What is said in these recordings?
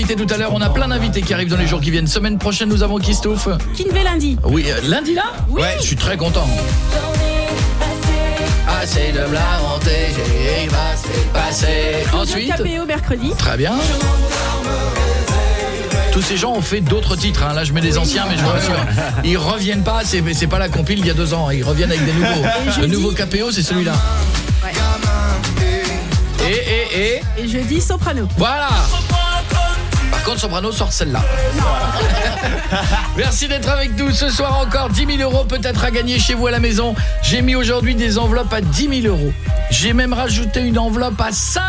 invités tout à l'heure On a plein d'invités qui arrivent dans les jours qui viennent. Semaine prochaine, nous avons qui Stouff Kinvé lundi. Oui, euh, lundi là Ouais, je suis très content. Assez de montée, j'ai passé, passé. Ensuite, KPO mercredi. très bien. Tous ces gens ont fait d'autres titres. hein. Là, je mets des anciens, mais je vous rassure, ils reviennent pas. C'est pas la compile il y a deux ans. Ils reviennent avec des nouveaux. Le nouveau KPO, c'est celui-là. Et et et Et jeudi, soprano. voilà. Par contre, Soprano sort celle-là. Merci d'être avec nous. Ce soir encore, 10 000 euros peut-être à gagner chez vous à la maison. J'ai mis aujourd'hui des enveloppes à 10 000 euros. J'ai même rajouté une enveloppe à 5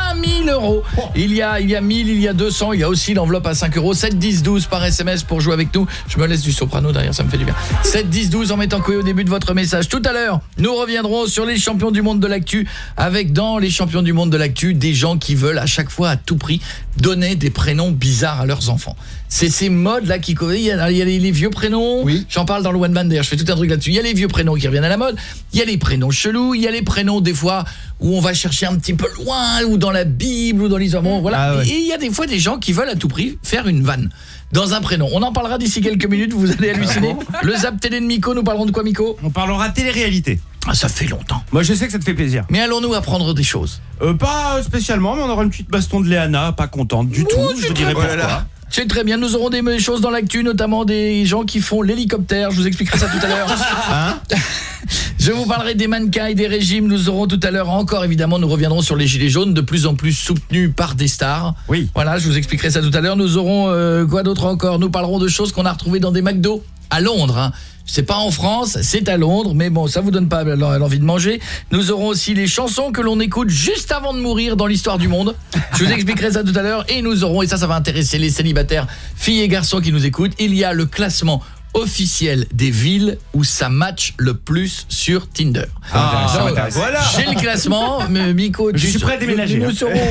000 euros. Il y a, il y a 1000, il y a 200, il y a aussi l'enveloppe à 5 euros. 7, 10, 12 par SMS pour jouer avec nous. Je me laisse du soprano derrière, ça me fait du bien. 7, 10, 12 en mettant quoi au début de votre message. Tout à l'heure, nous reviendrons sur les champions du monde de l'actu avec dans les champions du monde de l'actu des gens qui veulent à chaque fois à tout prix donner des prénoms bizarres à leurs enfants. C'est ces modes là qui il y a, il y a les, les vieux prénoms. Oui. J'en parle dans le One Band d'ailleurs, je fais tout un truc là-dessus. Il y a les vieux prénoms qui reviennent à la mode, il y a les prénoms chelous, il y a les prénoms des fois où on va chercher un petit peu loin ou dans la Bible ou dans. Bon, voilà. Ah ouais. Et il y a des fois des gens qui veulent à tout prix faire une vanne dans un prénom. On en parlera d'ici quelques minutes, vous allez halluciner. le Zap télé de Miko, nous parlerons de quoi Miko? On parlera télé-réalité. ah, Ça fait longtemps. Moi, je sais que ça te fait plaisir. Mais allons-nous apprendre des choses? Euh, pas spécialement, mais on aura une petite baston de Léana, pas contente du tout. Je vous dirai pourquoi. C'est très bien, nous aurons des choses dans l'actu, notamment des gens qui font l'hélicoptère, je vous expliquerai ça tout à l'heure. Hein je vous parlerai des mannequins et des régimes, nous aurons tout à l'heure encore, évidemment, nous reviendrons sur les gilets jaunes, de plus en plus soutenus par des stars. Oui. Voilà, je vous expliquerai ça tout à l'heure. Nous aurons, euh, quoi d'autre encore? Nous parlerons de choses qu'on a retrouvées dans des McDo, à Londres. Hein. C'est pas en France, c'est à Londres, mais bon, ça vous donne pas l'envie de manger. Nous aurons aussi les chansons que l'on écoute juste avant de mourir dans l'histoire du monde. Je vous expliquerai ça tout à l'heure. Et nous aurons, et ça, ça va intéresser les célibataires, filles et garçons qui nous écoutent, il y a le classement officielle des villes où ça match le plus sur Tinder. Ah, ça Donc. Voilà. J'ai le classement, mais Miko, Je tu- suis prêt à déménager, nous hein. serons-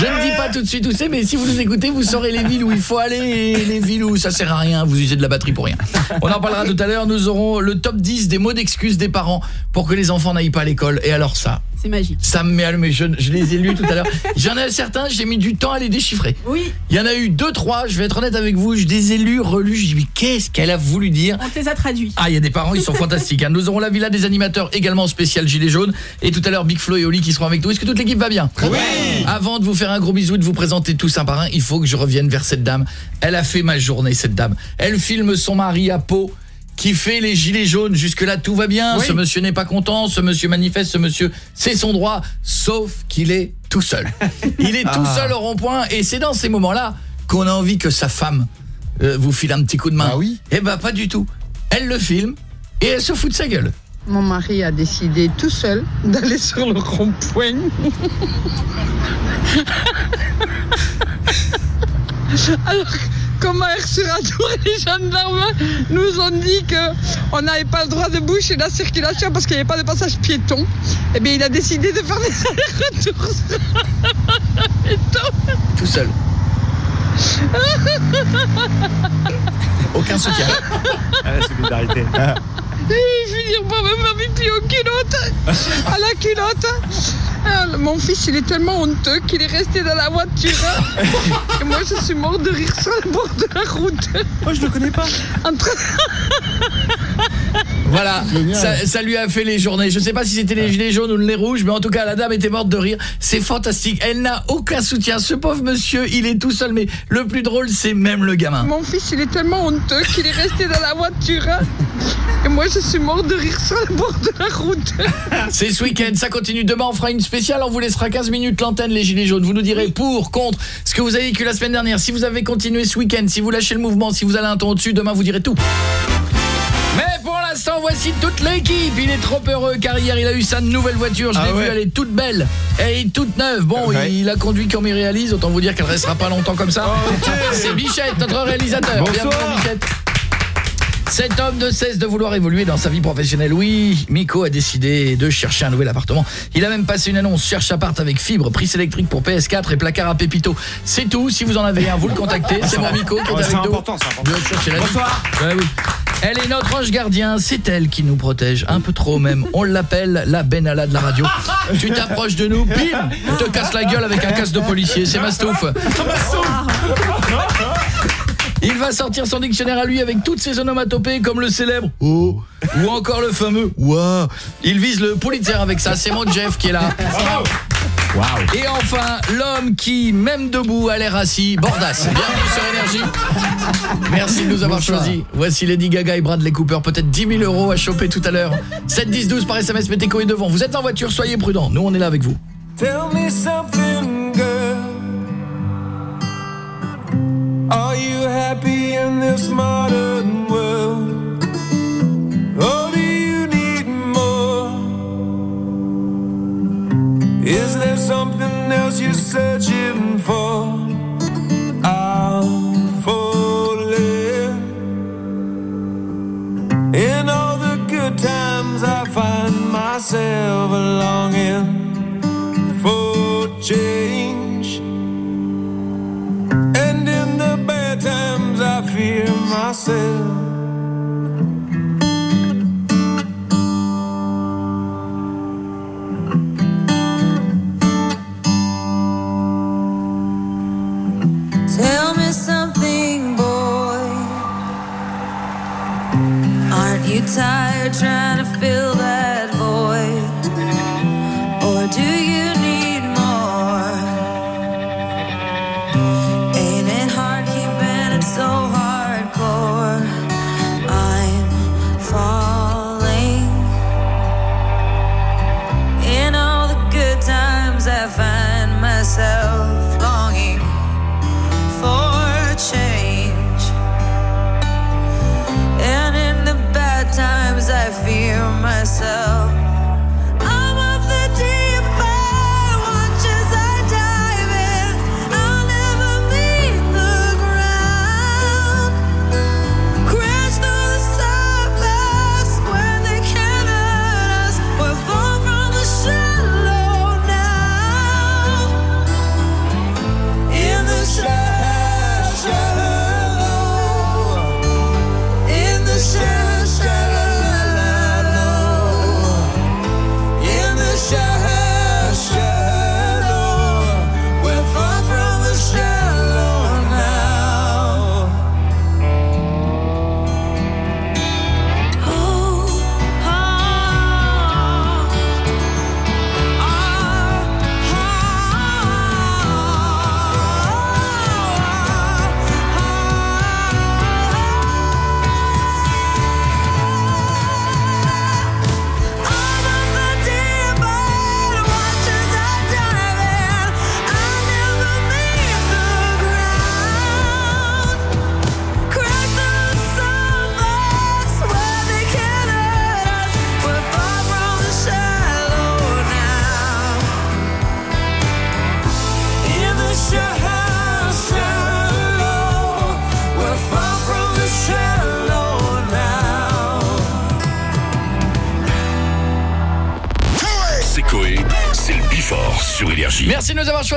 Je ne dis pas tout de suite où c'est, mais si vous nous écoutez, vous saurez les villes où il faut aller et les villes où ça sert à rien, vous usez de la batterie pour rien. On en parlera tout à l'heure, nous aurons le top 10 des mots d'excuses des parents pour que les enfants n'aillent pas à l'école. Et alors ça, C'est magique. ça me met à mais je, je les ai lus tout à l'heure. J'en ai certains, j'ai mis du temps à les déchiffrer. Oui, Il y en a eu deux, trois, je vais être honnête avec vous, je les ai lus, relus, je dis mais qu'est-ce qu'elle a voulu dire on te les a traduits. ah, il y a des parents, ils sont fantastiques. hein. Nous aurons la villa des animateurs également spécial Gilets jaunes. Et tout à l'heure, Big Flo et Oli qui seront avec nous. Est-ce que toute l'équipe va bien Oui Avant de vous faire un gros bisou et de vous présenter tous un par un, il faut que je revienne vers cette dame. Elle a fait ma journée, cette dame. Elle filme son mari à Pau qui fait les gilets jaunes. Jusque-là, tout va bien. Ce monsieur n'est pas content. Ce monsieur manifeste. Ce monsieur, c'est son droit. Sauf qu'il est tout seul. Il est tout seul au rond-point. Et c'est dans ces moments-là qu'on a envie que sa femme euh, vous file un petit coup de main. Ah oui Eh ben, pas du tout. Elle le filme et elle se fout de sa gueule. Mon mari a décidé tout seul d'aller sur le rond-point. Alors, comme à Air-sur-Adour, les gendarmes nous ont dit qu'on n'avait pas le droit de boucher la circulation parce qu'il n'y avait pas de passage piéton. Eh bien, il a décidé de faire des allers-retours sur le piéton. Tout seul. Aucun soutien. Ah, la solidarité. Et finir par me faire pipi aux culottes, à la culotte. Ah, Mon fils, il est tellement honteux qu'il est resté dans la voiture. Et moi, je suis mort de rire sur le bord de la route. Moi, je le connais pas. En train- Voilà, ça, ça lui a fait les journées. Je sais pas si c'était les gilets jaunes ou les rouges, mais en tout cas, la dame était morte de rire. C'est fantastique. Elle n'a aucun soutien. Ce pauvre monsieur, il est tout seul. Mais le plus drôle, c'est même le gamin. Mon fils, il est tellement honteux qu'il est resté dans la voiture. Et moi, je suis mort de rire sur le bord de la route. C'est ce week-end, ça continue. Demain, on fera une spéciale. On vous laissera 15 minutes l'antenne, les gilets jaunes. Vous nous direz pour, contre, ce que vous avez vécu la semaine dernière. Si vous avez continué ce week-end, si vous lâchez le mouvement, si vous allez un ton au-dessus, demain, vous direz tout. Mais l'instant, voici toute l'équipe. Il est trop heureux car hier, il a eu sa nouvelle voiture. Je Ah l'ai ouais. vue, elle est toute belle. Elle est toute neuve. Bon, Ouais. il a conduit comme il réalise. Autant vous dire qu'elle restera pas longtemps comme ça. C'est Bichette, notre réalisateur. Bonsoir. Bienvenue, Bichette. Cet homme ne cesse de vouloir évoluer dans sa vie professionnelle. Oui, Miko a décidé de chercher un nouvel appartement. Il a même passé une annonce cherche appart avec fibre, prise électrique pour PS4 et placard à Pépito. C'est tout. Si vous en avez un, vous le contactez. C'est mon Miko qui est avec c'est nous. Bonsoir. Ouais, oui. Elle est notre ange gardien, c'est elle qui nous protège, un peu trop même. On l'appelle la Benalla de la radio. tu t'approches de nous, bim, on te casse la gueule avec un casque de policier, c'est Mastouf. Il va sortir son dictionnaire à lui avec toutes ses onomatopées comme le célèbre oh ou encore le fameux waouh. Il vise le Pulitzer avec ça, c'est mon Jeff qui est là. Et enfin, l'homme qui, même debout, a l'air assis, Bordas. Bienvenue sur Énergie. Merci de nous avoir choisis. Voici Lady Gaga et Bradley Cooper. Peut-être 10 000 euros à choper tout à l'heure. 7 10 12 par SMS, mettez est devant. Vous êtes en voiture, soyez prudents. Nous, on est là avec vous. Tell me something, girl. Myself longing for change. Myself. Tell me something, boy. Aren't you tired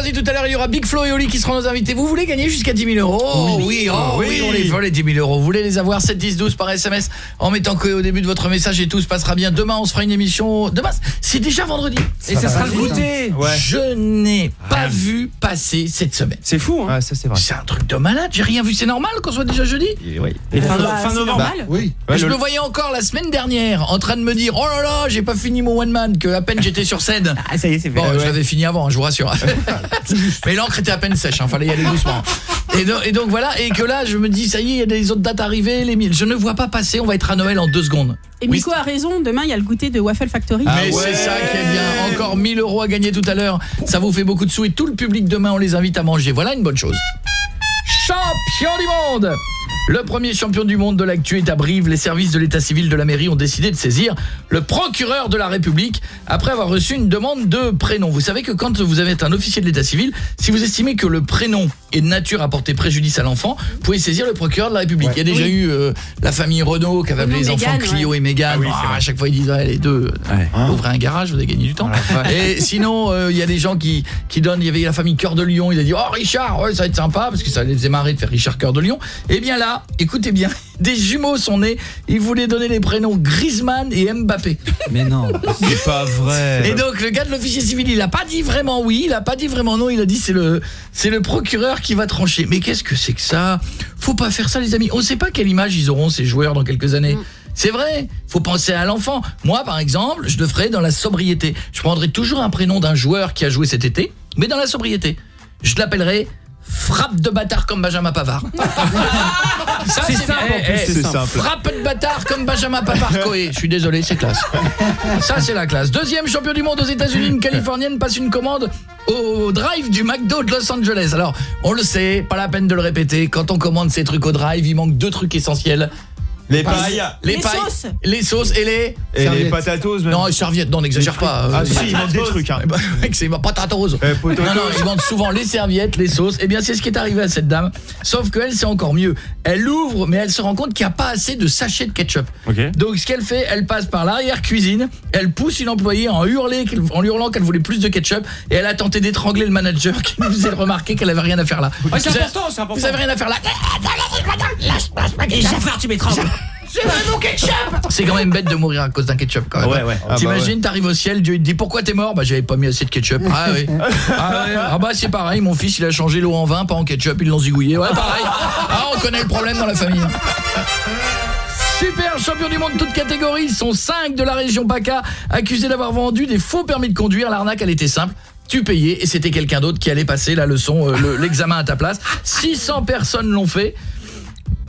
choisi tout à l'heure. Aura Big Flo et Oli qui seront nos invités. Vous voulez gagner jusqu'à 10 000 euros Oh oui, oh oui, on les veut les 10 000 euros. Vous voulez les avoir 7, 10, 12 par SMS en mettant Coé au début de votre message et tout se passera bien. Demain, on se fera une émission. Demain, c'est déjà vendredi. Et ça sera le goûter. Ouais. Je n'ai pas vu passer cette semaine. C'est fou hein. Ouais, ça c'est vrai. C'est un truc de malade. J'ai rien vu. C'est normal qu'on soit déjà jeudi Et ouais. Et fin, Bah, fin novembre. normal. Oui. Je le- me voyais encore la semaine dernière en train de me dire oh là là j'ai pas fini mon one man que à peine j'étais sur scène Ah ça y est, c'est fait. Bon, je l'avais fini avant, hein, je vous rassure. Mais l'encre était à peine sèche, hein, fallait y aller doucement. Et, do- et donc voilà, et que là, je me dis, ça y est, il y a des autres dates arrivées, les mille. Je ne vois pas passer, on va être à Noël en deux secondes. Et Miko a raison, demain il y a le goûter de Waffle Factory. Mais c'est ça qui est bien. Encore 1000 euros à gagner tout à l'heure. Ça vous fait beaucoup de sous et tout le public demain, on les invite à manger. Voilà une bonne chose. Champion du monde le premier champion du monde de l'actu est à Brive. Les services de l'état civil de la mairie ont décidé de saisir le procureur de la République après avoir reçu une demande de prénom. Vous savez que quand vous avez un officier de l'état civil, si vous estimez que le prénom est de nature à porter préjudice à l'enfant, vous pouvez saisir le procureur de la République. Il y a déjà eu euh, la famille Renault qui avait appelé les enfants Clio et Mégane. Ah oui, Ah, à chaque fois ils disent ouais, les deux Ouais. euh, ouvrez un garage, vous avez gagné du temps. Et sinon, euh, il y a des gens qui, qui donnent, il y avait la famille Cœur de Lion, il a dit "Oh Richard, ouais, ça va être sympa parce que ça les faisait marrer de faire Richard Cœur de Lion." Et bien là, écoutez bien, des jumeaux sont nés, ils voulaient donner les prénoms Griezmann et Mbappé. Mais non. C'est pas vrai. Et donc le gars de l'officier civil, il a pas dit vraiment oui, il a pas dit vraiment non, il a dit c'est le c'est le procureur qui va trancher. Mais qu'est-ce que c'est que ça? Faut pas faire ça les amis. On sait pas quelle image ils auront ces joueurs dans quelques années. C'est vrai, faut penser à l'enfant. Moi par exemple, je le ferais dans la sobriété. Je prendrais toujours un prénom d'un joueur qui a joué cet été, mais dans la sobriété. Je l'appellerais Frappe de bâtard comme Benjamin Pavard. Ça, C'est simple, bien. en plus, Eh, c'est simple. Frappe de bâtard comme Benjamin Pavard Coé. Je suis désolé, c'est classe. Ça, c'est la classe. Deuxième champion du monde aux États-Unis, une Californienne passe une commande au drive du McDo de Los Angeles. Alors, on le sait, pas la peine de le répéter. Quand on commande ces trucs au drive, il manque deux trucs essentiels. Les pailles Les, Les pailles, sauces. les sauces et les et les Serviettes. patatos même. non, les serviettes, non, n'exagère pas. Ah Euh, si, il manque des trucs hein. eh ben, c'est patatos. Eh, potatoes. Non, non, ils vendent souvent les serviettes, les sauces. Eh bien, c'est ce qui est arrivé à cette dame. Sauf qu'elle, c'est encore mieux. Elle ouvre, mais elle se rend compte qu'il n'y a pas assez de sachets de ketchup. OK. Donc, ce qu'elle fait, elle passe par l'arrière-cuisine, elle pousse une employée en, hurler, en lui hurlant qu'elle voulait plus de ketchup, et elle a tenté d'étrangler le manager qui nous faisait remarquer qu'elle avait rien à faire là. Ah, c'est important, c'est important. Vous avez rien à faire là. tu m'étrangles. C'est quand même bête de mourir à cause d'un ketchup quand même. Ouais, ouais. Ah, bah, T'imagines, t'arrives au ciel, Dieu il te dit pourquoi t'es mort? Bah j'avais pas mis assez de ketchup. Ah oui. Ah, ouais. Ah bah c'est pareil, mon fils il a changé l'eau en vin, pas en ketchup, ils l'ont zigouillé. Ouais pareil. Ah on connaît le problème dans la famille. Super champion du monde toute catégorie, ils sont 5 de la région PACA accusés d'avoir vendu des faux permis de conduire. L'arnaque elle était simple. Tu payais et c'était quelqu'un d'autre qui allait passer la leçon, euh, le- l'examen à ta place. 600 personnes l'ont fait.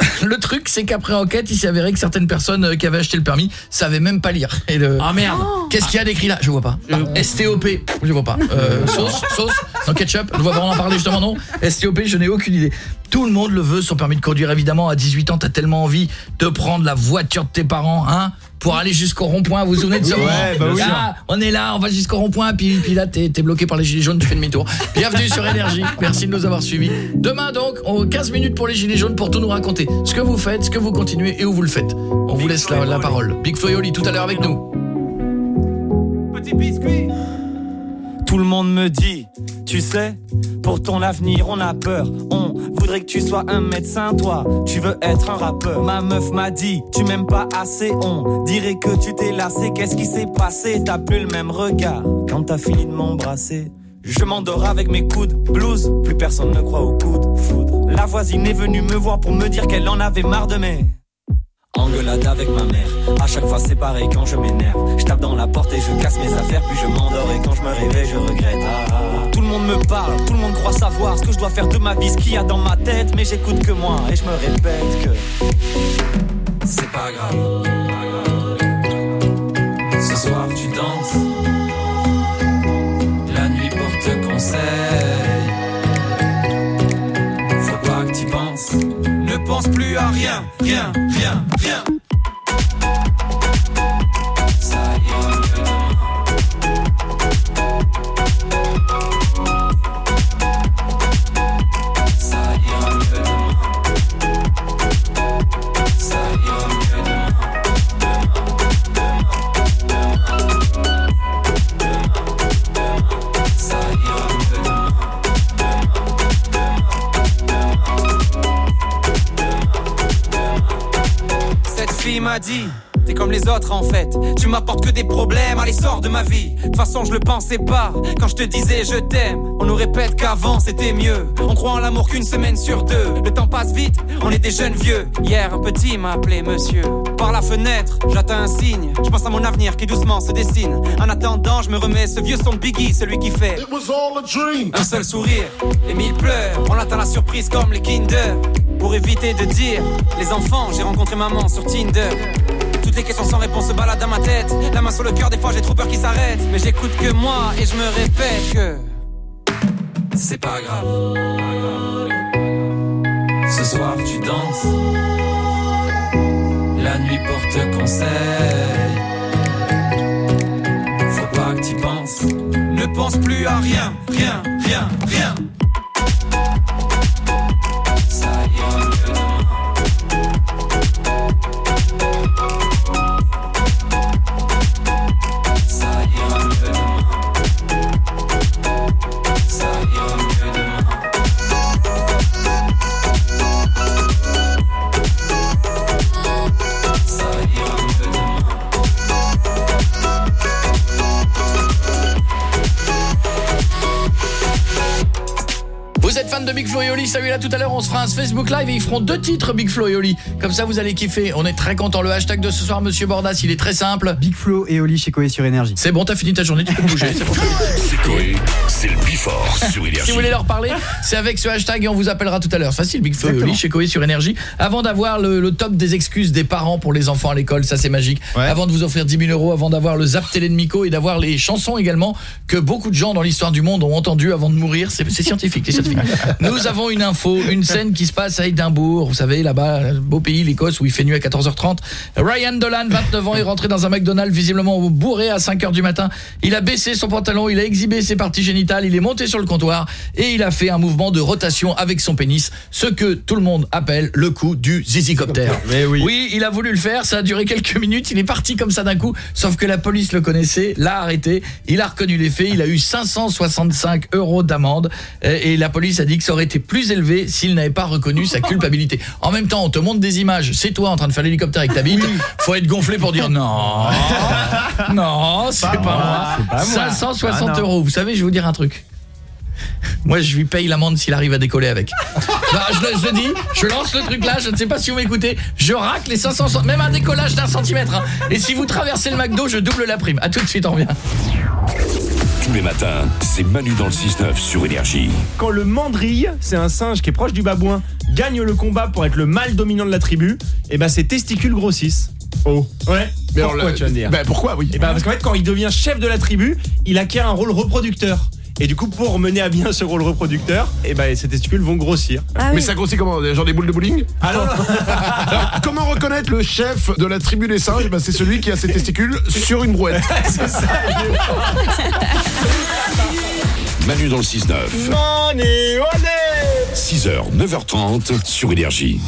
Le truc, c'est qu'après enquête, il s'est avéré que certaines personnes euh, qui avaient acheté le permis savaient même pas lire. Et le... Ah merde. Qu'est-ce qu'il y a d'écrit là? Je vois pas. STOP, je vois pas. Euh, sauce, sauce, non ketchup, je vois pas, on en parlait justement non? STOP, je n'ai aucune idée. Tout le monde le veut, son permis de conduire évidemment. À 18 ans, t'as tellement envie de prendre la voiture de tes parents, hein pour aller jusqu'au rond-point, vous vous souvenez de ce Ouais, bah oui. Là, on est là, on va jusqu'au rond-point, puis, puis là, t'es es bloqué par les gilets jaunes, tu fais demi-tour. Bienvenue sur Énergie, merci de nous avoir suivis. Demain donc, on 15 minutes pour les gilets jaunes pour tout nous raconter. Ce que vous faites, ce que vous continuez et où vous le faites. On vous laisse la, la parole. Big Flo et Oli, tout à l'heure avec nous. Petit biscuit. Tout le monde me dit, tu sais, pour ton avenir on a peur. On voudrait que tu sois un médecin, toi, tu veux être un rappeur. Ma meuf m'a dit, tu m'aimes pas assez, on dirait que tu t'es lassé. Qu'est-ce qui s'est passé? T'as plus le même regard quand t'as fini de m'embrasser. Je m'endors avec mes coudes, blues, plus personne ne croit au coup de foudre. La voisine est venue me voir pour me dire qu'elle en avait marre de mes Engueulade avec ma mère, à chaque fois c'est pareil quand je m'énerve. Je tape dans la porte et je casse mes affaires, puis je m'endors et quand je me réveille, je regrette. Ah, ah, ah. Tout le monde me parle, tout le monde croit savoir ce que je dois faire de ma vie, ce qu'il y a dans ma tête, mais j'écoute que moi et je me répète que c'est pas grave. Ce soir tu danses, la nuit porte conseil. Rien, rien, rien, rien. En fait. Tu m'apportes que des problèmes, allez sors de ma vie. De toute façon je le pensais pas quand je te disais je t'aime. On nous répète qu'avant c'était mieux. On croit en l'amour qu'une semaine sur deux. Le temps passe vite, on est des jeunes vieux. Hier un petit m'a appelé monsieur. Par la fenêtre, j'attends un signe. Je pense à mon avenir qui doucement se dessine. En attendant, je me remets ce vieux son de Biggie, celui qui fait un seul sourire et mille pleurs. On attend la surprise comme les Kinder. Pour éviter de dire les enfants, j'ai rencontré maman sur Tinder. Toutes les questions sans réponse se baladent dans ma tête. La main sur le cœur, des fois j'ai trop peur qu'il s'arrête. Mais j'écoute que moi et je me répète que c'est pas grave. Ce soir tu danses. La nuit porte conseil. Faut pas que tu penses. Ne pense plus à rien, rien, rien, rien. De Big Flo et Oli, salut là tout à l'heure, on se fera un Facebook Live et ils feront deux titres Big Flo et Oli. Comme ça vous allez kiffer. On est très content le hashtag de ce soir monsieur Bordas, il est très simple. Big Flo et Oli chez Coé sur Énergie. C'est bon, t'as fini ta journée, tu peux bouger. c'est bon. Coé, c'est le Bifort sur Énergie. Si vous voulez leur parler, c'est avec ce hashtag et on vous appellera tout à l'heure. Facile, Big Flo et Oli chez Coé sur Énergie. Avant d'avoir le, le top des excuses des parents pour les enfants à l'école, ça c'est magique. Avant de vous offrir 10 000 euros, avant d'avoir le zap télé de Miko et d'avoir les chansons également que beaucoup de gens dans l'histoire du monde ont entendu avant de mourir. C'est c'est scientifique, c'est scientifique. Nous avons une info, une scène qui se passe à Édimbourg, vous savez, là-bas, beau pays, l'Écosse, où il fait nuit à 14h30. Ryan Dolan, 29 ans, est rentré dans un McDonald's, visiblement bourré à 5h du matin. Il a baissé son pantalon, il a exhibé ses parties génitales, il est monté sur le comptoir et il a fait un mouvement de rotation avec son pénis, ce que tout le monde appelle le coup du zizicoptère. Mais oui. Oui, il a voulu le faire, ça a duré quelques minutes, il est parti comme ça d'un coup, sauf que la police le connaissait, l'a arrêté, il a reconnu les faits, il a eu 565 euros d'amende et et la police a dit que ça aurait été plus élevé s'il n'avait pas reconnu sa culpabilité. En même temps, on te montre des images, c'est toi en train de faire l'hélicoptère avec ta bite, faut être gonflé pour dire non, non, c'est pas, moi. C'est pas moi. 560 Ah euros, vous savez, je vais vous dire un truc. Moi, je lui paye l'amende s'il arrive à décoller avec. Bah, je, le- je le dis, je lance le truc là, je ne sais pas si vous m'écoutez, je racle les 500, même un décollage d'un centimètre. hein. Et si vous traversez le McDo, je double la prime. À tout de suite, on revient. Tous les matins, c'est Manu dans le 6-9 sur Énergie. Quand le mandrille, c'est un singe qui est proche du babouin, gagne le combat pour être le mâle dominant de la tribu, et ben ses testicules grossissent. Oh. Ouais. Mais pourquoi le- tu vas me dire Ben, pourquoi, oui. Et ben parce qu'en fait quand il devient chef de la tribu, il acquiert un rôle reproducteur. Et du coup pour mener à bien ce rôle reproducteur, et ben ses testicules vont grossir. Mais ça grossit comment Genre des boules de bowling Alors Alors, Comment reconnaître le chef de la tribu des singes Ben, C'est celui qui a ses testicules sur une brouette. c'est ça. Manu dans le 6-9. Money, 6h, 9h30 sur Énergie.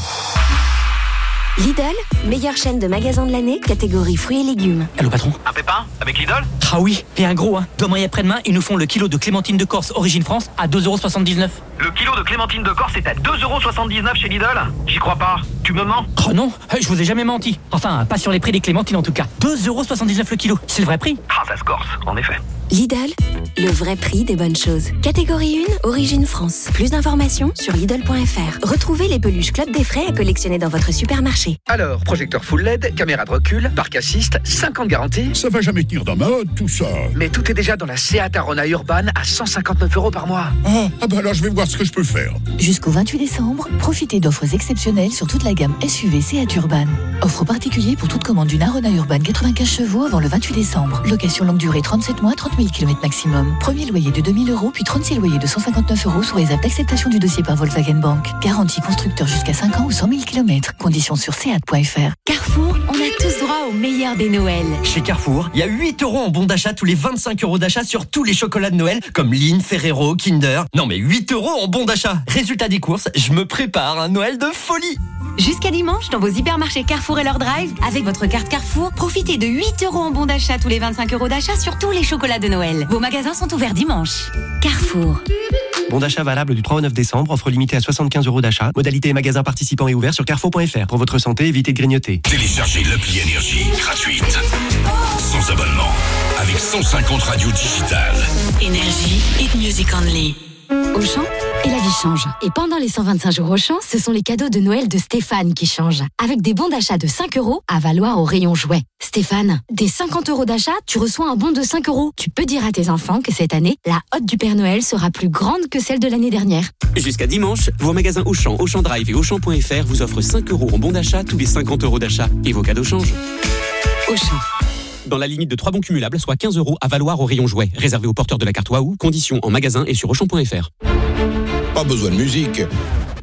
Lidl, meilleure chaîne de magasins de l'année, catégorie fruits et légumes. Allô patron Un pépin Avec Lidl Ah oui, et un gros hein. Demain et après-demain, ils nous font le kilo de clémentine de Corse origine France à 2,79€. Le kilo de clémentine de Corse est à 2,79€ chez Lidl J'y crois pas. Tu me mens Oh non, je vous ai jamais menti. Enfin, pas sur les prix des clémentines en tout cas. 2,79€ le kilo, c'est le vrai prix. Ah, ça se corse, en effet. Lidl, le vrai prix des bonnes choses. Catégorie 1, origine France. Plus d'informations sur Lidl.fr. Retrouvez les peluches Club des Frais à collectionner dans votre supermarché. Alors, projecteur full LED, caméra de recul, parc assist, 5 ans de garantie. Ça va jamais tenir dans ma hotte, tout ça. Mais tout est déjà dans la Seat Arona Urban à 159 euros par mois. Ah, ah bah alors je vais voir ce que je peux faire. Jusqu'au 28 décembre, profitez d'offres exceptionnelles sur toute la gamme SUV Seat Urban. Offre particulière pour toute commande d'une Arona Urban 95 chevaux avant le 28 décembre. Location longue durée 37 mois, 30 000 km maximum. Premier loyer de 2000 euros, puis 36 loyers de 159 euros sous réserve d'acceptation du dossier par Volkswagen Bank. Garantie constructeur jusqu'à 5 ans ou 100 000 km. Conditions sur seat.fr. Carrefour, on a tous droit au meilleur des Noëls. Chez Carrefour, il y a 8 euros en bon d'achat tous les 25 euros d'achat sur tous les chocolats de Noël, comme Lynn, Ferrero, Kinder. Non mais 8 euros en bon d'achat. Résultat des courses, je me prépare un Noël de folie. Jusqu'à dimanche, dans vos hypermarchés Carrefour et leur drive, avec votre carte Carrefour, profitez de 8 euros en bon d'achat tous les 25 euros d'achat sur tous les chocolats de Noël. Vos magasins sont ouverts dimanche. Carrefour. Bon d'achat valable du 3 au 9 décembre, offre limitée à 75 euros d'achat. Modalité et magasin participant et ouvert sur carrefour.fr. Pour votre santé, évitez de grignoter. Téléchargez l'appli Énergie gratuite. Sans abonnement. Avec 150 radios digitales. Énergie, hit music only. Auchan et la vie change. Et pendant les 125 jours Auchan, ce sont les cadeaux de Noël de Stéphane qui changent. Avec des bons d'achat de 5 euros à valoir au rayon jouets. Stéphane, dès 50 euros d'achat, tu reçois un bon de 5 euros. Tu peux dire à tes enfants que cette année, la hotte du Père Noël sera plus grande que celle de l'année dernière. Jusqu'à dimanche, vos magasins Auchan, Auchan Drive et Auchan.fr vous offrent 5 euros en bon d'achat tous les 50 euros d'achat. Et vos cadeaux changent. Auchan. Dans la limite de 3 bons cumulables, soit 15 euros à valoir au rayon jouets. Réservé aux porteurs de la carte Waouh. Conditions en magasin et sur Auchan.fr. Pas besoin de musique.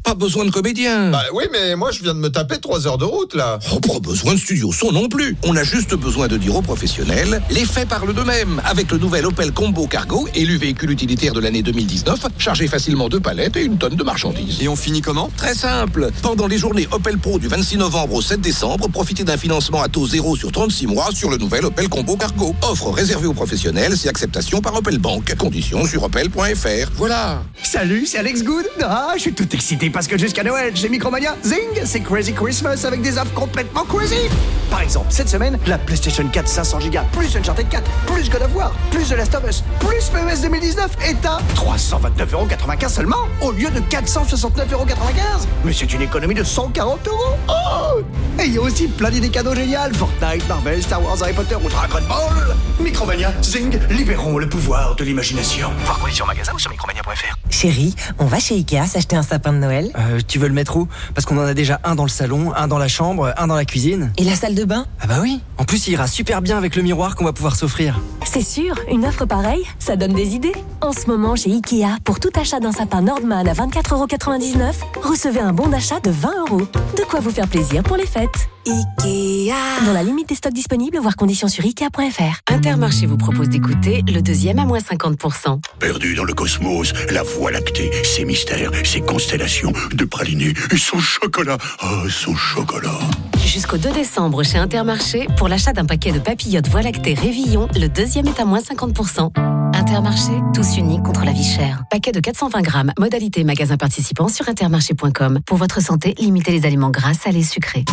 Pas besoin de comédien. Bah oui, mais moi je viens de me taper 3 heures de route là. Oh, pas besoin de studio son non plus. On a juste besoin de dire aux professionnels, les faits parlent d'eux-mêmes. Avec le nouvel Opel Combo Cargo, élu véhicule utilitaire de l'année 2019, chargé facilement deux palettes et une tonne de marchandises. Et on finit comment? Très simple. Pendant les journées Opel Pro du 26 novembre au 7 décembre, profitez d'un financement à taux zéro sur 36 mois sur le nouvel Opel Combo Cargo. Offre réservée aux professionnels, c'est acceptation par Opel Bank. Conditions sur opel.fr. Voilà. Salut, c'est Alex Good. Ah, je suis tout excité parce que jusqu'à Noël, chez Micromania, zing, c'est Crazy Christmas avec des offres complètement crazy. Par exemple, cette semaine, la PlayStation 4 500 Go plus Uncharted 4 plus God of War plus The Last of Us plus PES 2019 est à 329,95€ seulement au lieu de 469,95€. Mais c'est une économie de 140 euros. Oh Et il y a aussi plein d'idées cadeaux géniales Fortnite, Marvel, Star Wars, Harry Potter ou Dragon Ball. Micromania, zing, libérons le pouvoir de l'imagination. Voir conditions magasin ou sur micromania.fr. Chérie, on va chez Ikea s'acheter un sapin de Noël Euh, tu veux le mettre où? Parce qu'on en a déjà un dans le salon, un dans la chambre, un dans la cuisine. Et la salle de bain? Ah bah oui. En plus, il ira super bien avec le miroir qu'on va pouvoir s'offrir. C'est sûr, une offre pareille, ça donne des idées. En ce moment, chez Ikea, pour tout achat d'un sapin Nordman à 24,99€, recevez un bon d'achat de 20 euros. De quoi vous faire plaisir pour les fêtes. Ikea Dans la limite des stocks disponibles, voir conditions sur Ikea.fr. Intermarché vous propose d'écouter le deuxième à moins 50%. Perdu dans le cosmos, la voie lactée, ses mystères, ses constellations de pralinés et son chocolat. Oh, son chocolat. Jusqu'au 2 décembre chez Intermarché, pour l'achat d'un paquet de papillotes Voie lactée Révillon, le deuxième est à moins 50%. Intermarché, tous unis contre la vie chère. Paquet de 420 grammes, modalité magasin participant sur intermarché.com. Pour votre santé, limitez les aliments gras, salés, sucrés.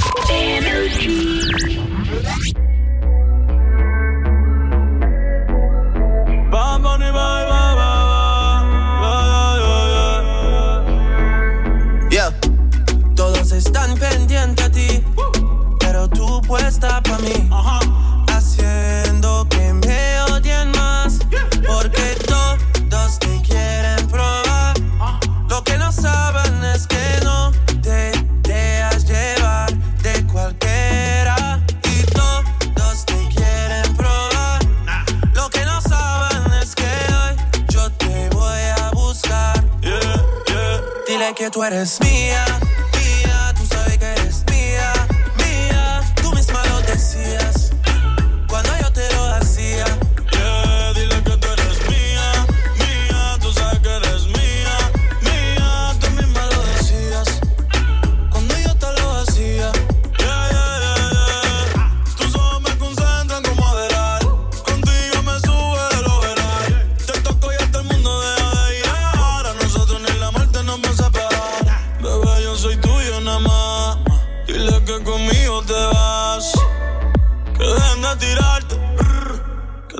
Yeah. Que tú eres mía,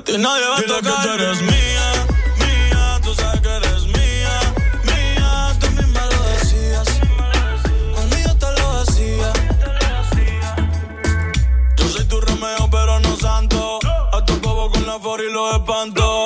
ti nadie va a tocar. que tú eres mía, mía. Tú sabes que eres mía, mía. Tú misma lo decías. Cuando yo te lo hacía. Yo soy tu Romeo, pero no santo. A tu bobo con la for y los espanto.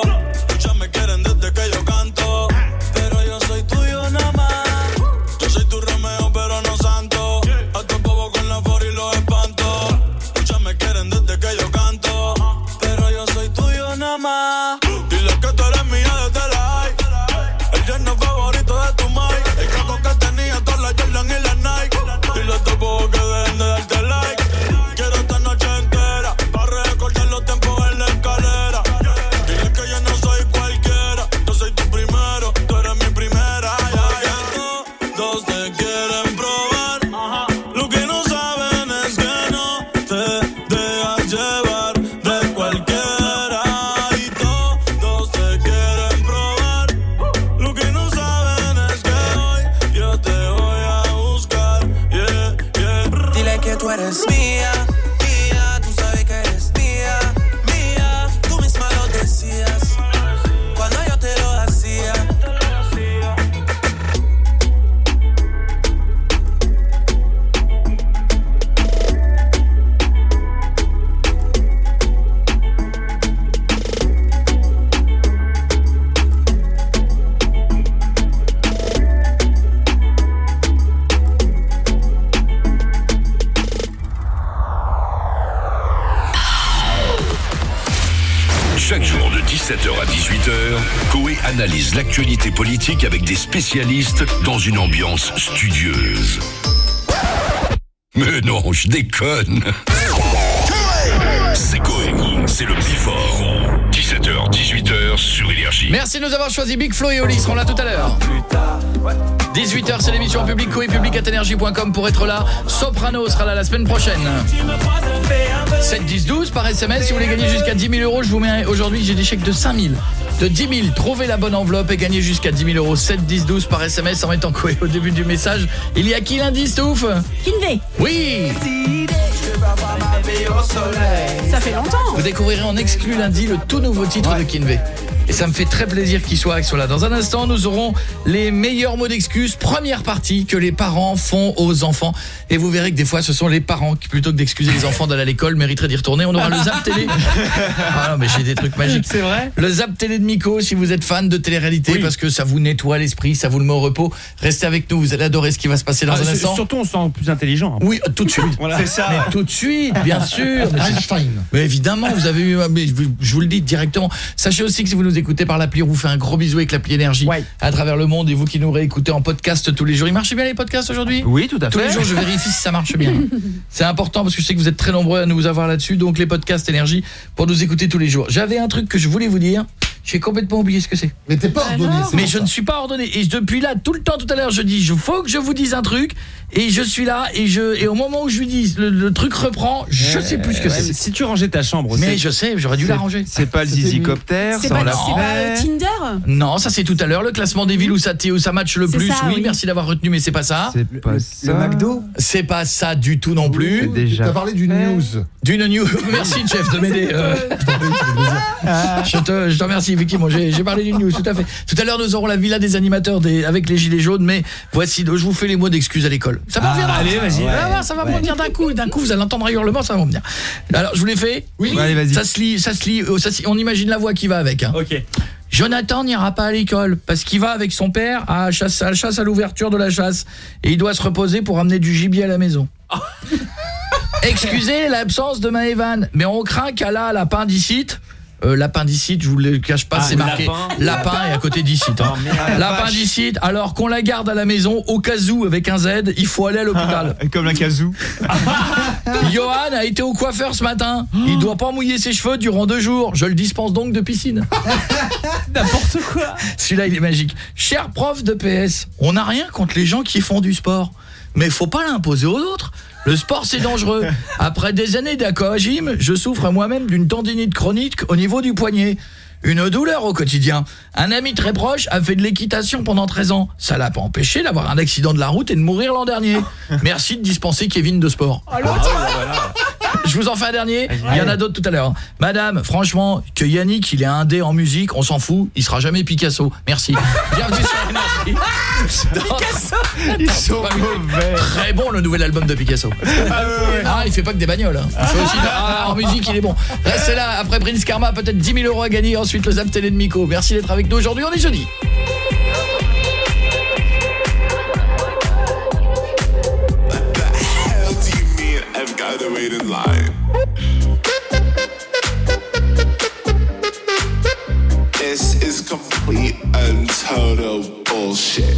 Chaque jour de 17h à 18h, Coé analyse l'actualité politique avec des spécialistes dans une ambiance studieuse. Mais non, je déconne. C'est Coé, c'est le plus fort. 17h, 18h sur Énergie. Merci de nous avoir choisi Big Flo et Oli seront là tout à l'heure. 18h c'est l'émission en public coepublic@energie.com pour être là. Soprano sera là la semaine prochaine. 7 10 12 par SMS si vous voulez gagner jusqu'à 10 000 euros, je vous mets aujourd'hui j'ai des chèques de 5 000 de 10 000, trouvez la bonne enveloppe et gagnez jusqu'à 10 000 euros 7 10 12 par SMS en mettant Coé au début du message. Il y a qui l'indice ouf Kinvey. Oui Ça fait longtemps. Vous découvrirez en exclu lundi le tout nouveau titre de Kinvey. Et ça me fait très plaisir qu'il soit, qu'il soit là. Dans un instant, nous aurons les meilleurs mots d'excuse, première partie que les parents font aux enfants. Et vous verrez que des fois, ce sont les parents qui, plutôt que d'excuser les enfants d'aller à l'école, mériteraient d'y retourner. On aura le zap télé. Ah non, mais j'ai des trucs magiques. C'est vrai Le zap télé de Miko, si vous êtes fan de télé-réalité, parce que ça vous nettoie l'esprit, ça vous le met au repos. Restez avec nous, vous allez adorer ce qui va se passer dans Ah, un instant. Surtout, on se sent plus intelligent. hein. Oui, tout de suite. Voilà. C'est ça. Mais tout de suite, bien sûr. Einstein. mais évidemment, vous avez eu mais je vous le dis directement. Sachez aussi que si vous nous écoutez par l'appli, on vous fait un gros bisou avec l'appli énergie à travers le monde et vous qui nous réécoutez en podcast tous les jours. Il marche bien les podcasts aujourd'hui? Oui, tout à Tous fait. les jours, je vérifie si ça marche bien. C'est important parce que je sais que vous êtes très nombreux à nous avoir là-dessus. Donc les podcasts énergie pour nous écouter tous les jours. J'avais un truc que je voulais vous dire. J'ai complètement oublié ce que c'est. Mais t'es pas ordonné. c'est Mais je ça. ne suis pas ordonné et depuis là tout le temps tout à l'heure je dis il faut que je vous dise un truc et je suis là et je et au moment où je lui dis le, le truc reprend, je sais plus ce que Ouais, c'est. mais Si tu rangeais ta chambre, Mais c'est- je sais, j'aurais dû la ranger. C'est pas le zizicoptère, C'est pas, l'a c'est pas. Tinder Non, ça c'est tout à l'heure le classement des villes où ça où ça match le plus. ça, oui, oui. merci d'avoir retenu mais c'est pas ça. C'est pas ça. Le McDo C'est pas ça du tout non plus. déjà T'as parlé du news. D'une news. Merci chef de m'aider. euh. je te je te remercie effectivement, j'ai j'ai parlé d'une news tout à fait. Tout à l'heure nous aurons la villa des animateurs des avec les gilets jaunes mais voici je vous fais les mots d'excuses à l'école. Ça va reviendra. allez, vas-y. Ah, va, ça va revenir d'un coup, d'un coup vous allez entendre un hurlement, ça va me revenir. Alors, je vous l'ai fait Oui. Allez, vas-y. Ça se lit, ça se lit, euh, ça se- on imagine la voix qui va avec hein. Ok. Jonathan n'ira pas à l'école parce qu'il va avec son père à la chasse à, la chasse à l'ouverture de la chasse et il doit se reposer pour amener du gibier à la maison. Excusez l'absence de Maëvan, mais on craint qu'elle a l'appendicite. Euh, l'appendicite, je vous le cache pas, Ah, c'est marqué lapin. lapin et à côté d'icite. Hein. Oh. L'appendicite, alors qu'on la garde à la maison au cas où avec un Z, il faut aller à l'hôpital. Comme la kazoo. Johan a été au coiffeur ce matin. Il doit pas mouiller ses cheveux durant deux jours. Je le dispense donc de piscine. N'importe quoi. Celui-là, il est magique. Cher prof de PS, on n'a rien contre les gens qui font du sport. Mais faut pas l'imposer aux autres. Le sport, c'est dangereux. Après des années d'aquagym, je souffre moi-même d'une tendinite chronique au niveau du poignet. Une douleur au quotidien. Un ami très proche a fait de l'équitation pendant 13 ans. Ça l'a pas empêché d'avoir un accident de la route et de mourir l'an dernier. Merci de dispenser Kevin de sport. Je vous en fais un dernier, il y en a d'autres tout à l'heure. Madame, franchement, que Yannick, il est un dé en musique, on s'en fout, il sera jamais Picasso. Merci. Bienvenue sur Énergie. Picasso Ils sont mauvais. Très bon le nouvel album de Picasso. Ah, il fait pas que des bagnoles. hein. Il fait aussi de- ah, en musique, il est bon. Restez là, après Prince Karma, peut-être 10 000 euros à gagner. Ensuite, le Zap Télé de Miko. Merci d'être avec nous aujourd'hui, on est jeudi. hell do you mean I've got to wait in line? This is complete and total bullshit.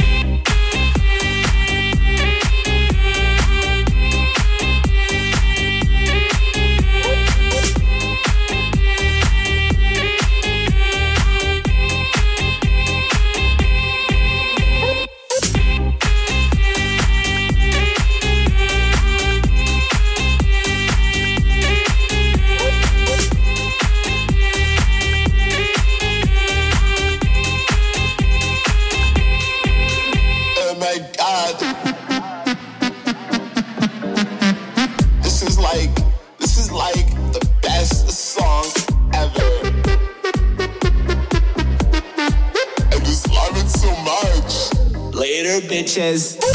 Bitches.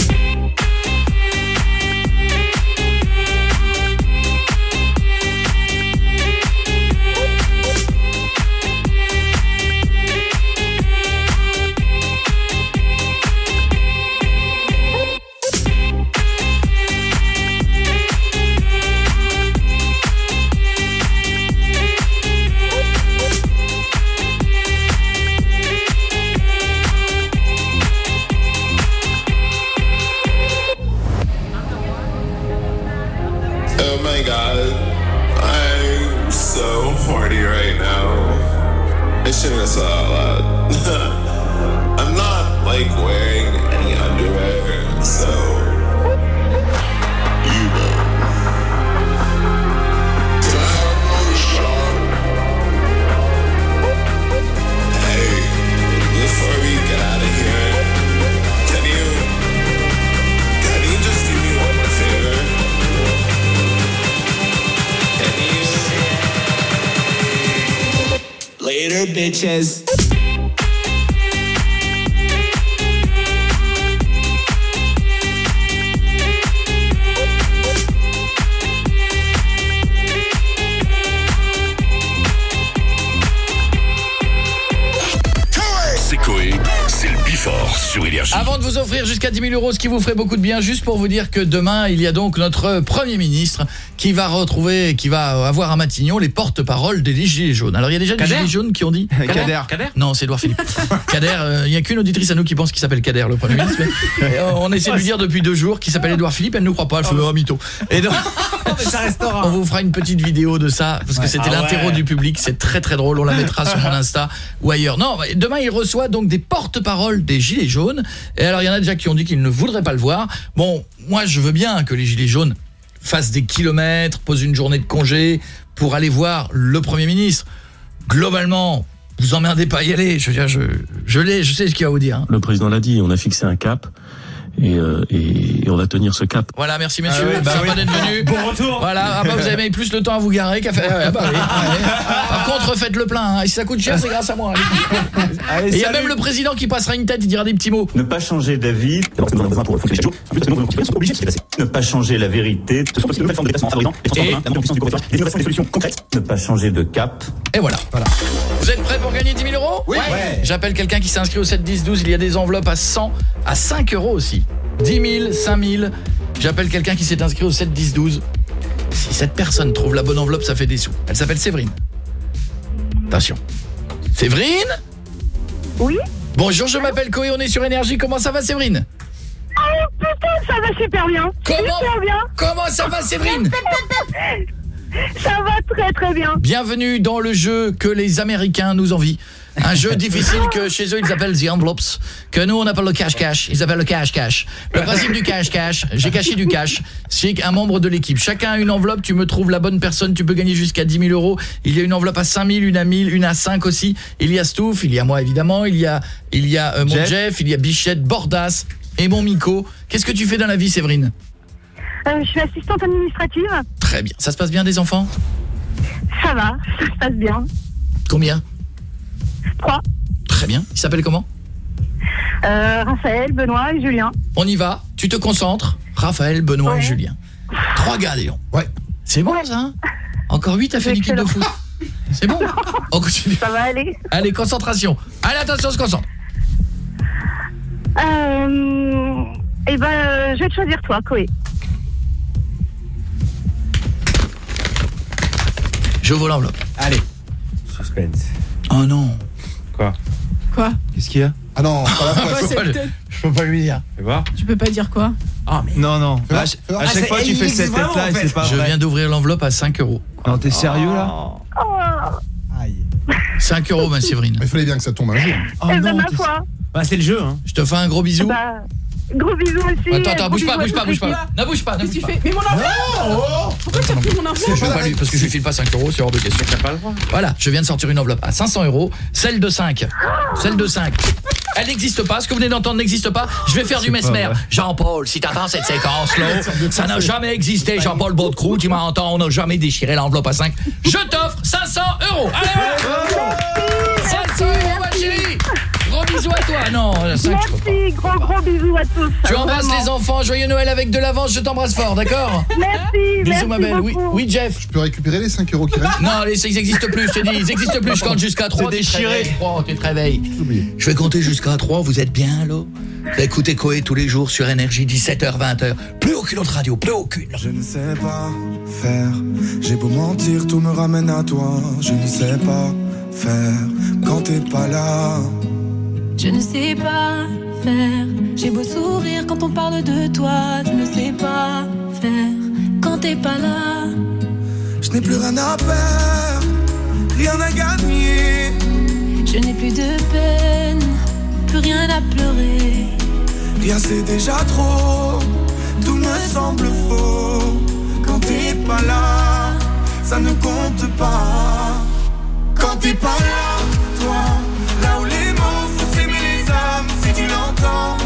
Énergie. Avant de vous offrir jusqu'à 10 000 euros, ce qui vous ferait beaucoup de bien, juste pour vous dire que demain, il y a donc notre Premier ministre qui va retrouver, qui va avoir à Matignon les porte-paroles des Gilets jaunes. Alors, il y a déjà des Gilets jaunes qui ont dit... Kader. Kader Non, c'est Edouard Philippe. Kader, euh, il n'y a qu'une auditrice à nous qui pense qu'il s'appelle Kader, le Premier ministre. mais, euh, on essaie de lui dire depuis deux jours qu'il s'appelle Edouard Philippe, elle ne nous croit pas, elle fait oh, mytho. Et donc, ça restera. on vous fera une petite vidéo de ça, parce que c'était Ah l'interro ouais. du public, c'est très très drôle, on la mettra sur mon Insta ou ailleurs. Non, demain il reçoit donc des porte-paroles des Gilets jaunes, et alors il y en a déjà qui ont dit qu'ils ne voudraient pas le voir. Bon, moi je veux bien que les Gilets jaunes fassent des kilomètres, posent une journée de congé pour aller voir le Premier ministre. Globalement, vous emmerdez pas à y aller, je veux je l'ai, je sais ce qu'il va vous dire. hein. Le président l'a dit, on a fixé un cap et, euh, et, et on va tenir ce cap. Voilà, merci messieurs, Ah oui, bah sympa oui. d'être venus. Bon retour. Voilà, ah bah, vous avez mis plus le temps à vous garer qu'à faire. ah bah oui, allez. Par contre, faites le plein. hein. Et si ça coûte cher, c'est grâce à moi. Et il y a même le président qui passera une tête, il dira des petits mots. Ne pas changer d'avis. Ne pas changer la vérité. Ne pas changer de cap. Et voilà. voilà. Vous êtes prêts pour gagner 10 000 euros? Oui. Ouais. J'appelle quelqu'un qui s'inscrit au 7 10 12. Il y a des enveloppes à 100, à 5 euros aussi. 10 000, 5 000. J'appelle quelqu'un qui s'est inscrit au 7 10 12. Si cette personne trouve la bonne enveloppe, ça fait des sous. Elle s'appelle Séverine. Attention. Séverine? Oui? Bonjour, je m'appelle Coé, on est sur Énergie. Comment ça va, Séverine? Oh putain, ça va super bien. Comment? Super bien. Comment ça va, Séverine? Ça va très très bien. Bienvenue dans le jeu que les Américains nous envient. Un jeu difficile que chez eux ils appellent the envelopes, que nous on appelle le cash-cash, ils appellent le cash-cash. Le principe du cash-cash, j'ai caché du cash, c'est un membre de l'équipe. Chacun a une enveloppe, tu me trouves la bonne personne, tu peux gagner jusqu'à 10 000 euros. Il y a une enveloppe à 5 000, une à 1000, une à 5 aussi. Il y a Stouff, il y a moi évidemment, il y a, il y a euh, mon Jeff. Jeff. il y a Bichette, Bordas et mon Miko. Qu'est-ce que tu fais dans la vie Séverine? Euh, je suis assistante administrative. Très bien. Ça se passe bien des enfants? Ça va, ça se passe bien. Combien? Trois. Très bien. Il s'appelle comment? Euh, Raphaël, Benoît et Julien. On y va, tu te concentres. Raphaël, Benoît et Julien. Trois gars, Léon. Ouais. C'est bon ça hein? Encore 8 à fait l'équipe de foot. C'est bon? On continue. Ça va aller. Allez, concentration. Allez, attention, on se concentre. Euh, eh ben, euh, je vais te choisir toi, Koé. Je vole l'enveloppe. Allez. Suspense. Oh non. Quoi Quoi Qu'est-ce qu'il y a Ah non, pas la fois. je, peux pas le- peut-être- je peux pas lui dire. Fais voir. Tu peux pas dire quoi Ah mais non non. à, voir. à Ah, chaque c'est- fois tu il fais existe cette vraiment, tête là en et fait. c'est pas Je vrai. viens d'ouvrir l'enveloppe à 5 euros. Non, t'es sérieux là Oh, 5 euros, ma Séverine. Il fallait bien que ça tombe un jour. Oh eh ben, non. ma t'es- foi. Bah c'est le jeu hein. Je te fais un gros bisou. Bah, gros bisous aussi. Attends, attends, bouge pas, bouge pas, bouge pas. Ne bouge pas, ne bouge pas. Mais mon enveloppe Pourquoi tu as pris mon enveloppe Je peux pas lui, parce que je lui file pas 5 euros, c'est hors de question. T'as pas le droit. Voilà, je viens de sortir une enveloppe à 500 euros, celle de 5. Celle de 5. Elle n'existe pas, ce que vous venez d'entendre n'existe pas. Je vais faire du mesmer. Jean-Paul, si t'entends cette séquence-là, ça n'a jamais existé. Jean-Paul Baudecroux, tu m'entends, on n'a jamais déchiré l'enveloppe à 5. Je t'offre 500 euros. Allez, 500 euros, ma chérie. Bisous à toi. Non, 5, je peux pas. Merci, gros gros bisous à tous. Tu embrasses Vraiment. les enfants, joyeux Noël avec de l'avance, je t'embrasse fort, d'accord Merci, merci Bisous ma belle. Oui, oui Jeff. Je peux récupérer les 5 euros qui restent Non, les, ils n'existent plus, je te dis, ils n'existent plus, je compte jusqu'à 3. C'est déchiré. 3, tu te réveilles. J'ai oublié. Je vais compter jusqu'à 3, vous êtes bien là Écoutez Coé tous les jours sur Énergie, 17h, 20h. Plus aucune autre radio, plus aucune. Je ne sais pas faire. J'ai beau mentir, tout me ramène à toi. Je ne sais pas faire quand t'es pas là. Je ne sais pas faire. J'ai beau sourire quand on parle de toi. Je ne sais pas faire quand t'es pas là. Je n'ai plus rien à perdre. rien à gagner. Je n'ai plus de peine, plus rien à pleurer. Rien c'est déjà trop, tout me semble faux. Quand t'es pas là, ça ne compte pas. Quand t'es pas là, si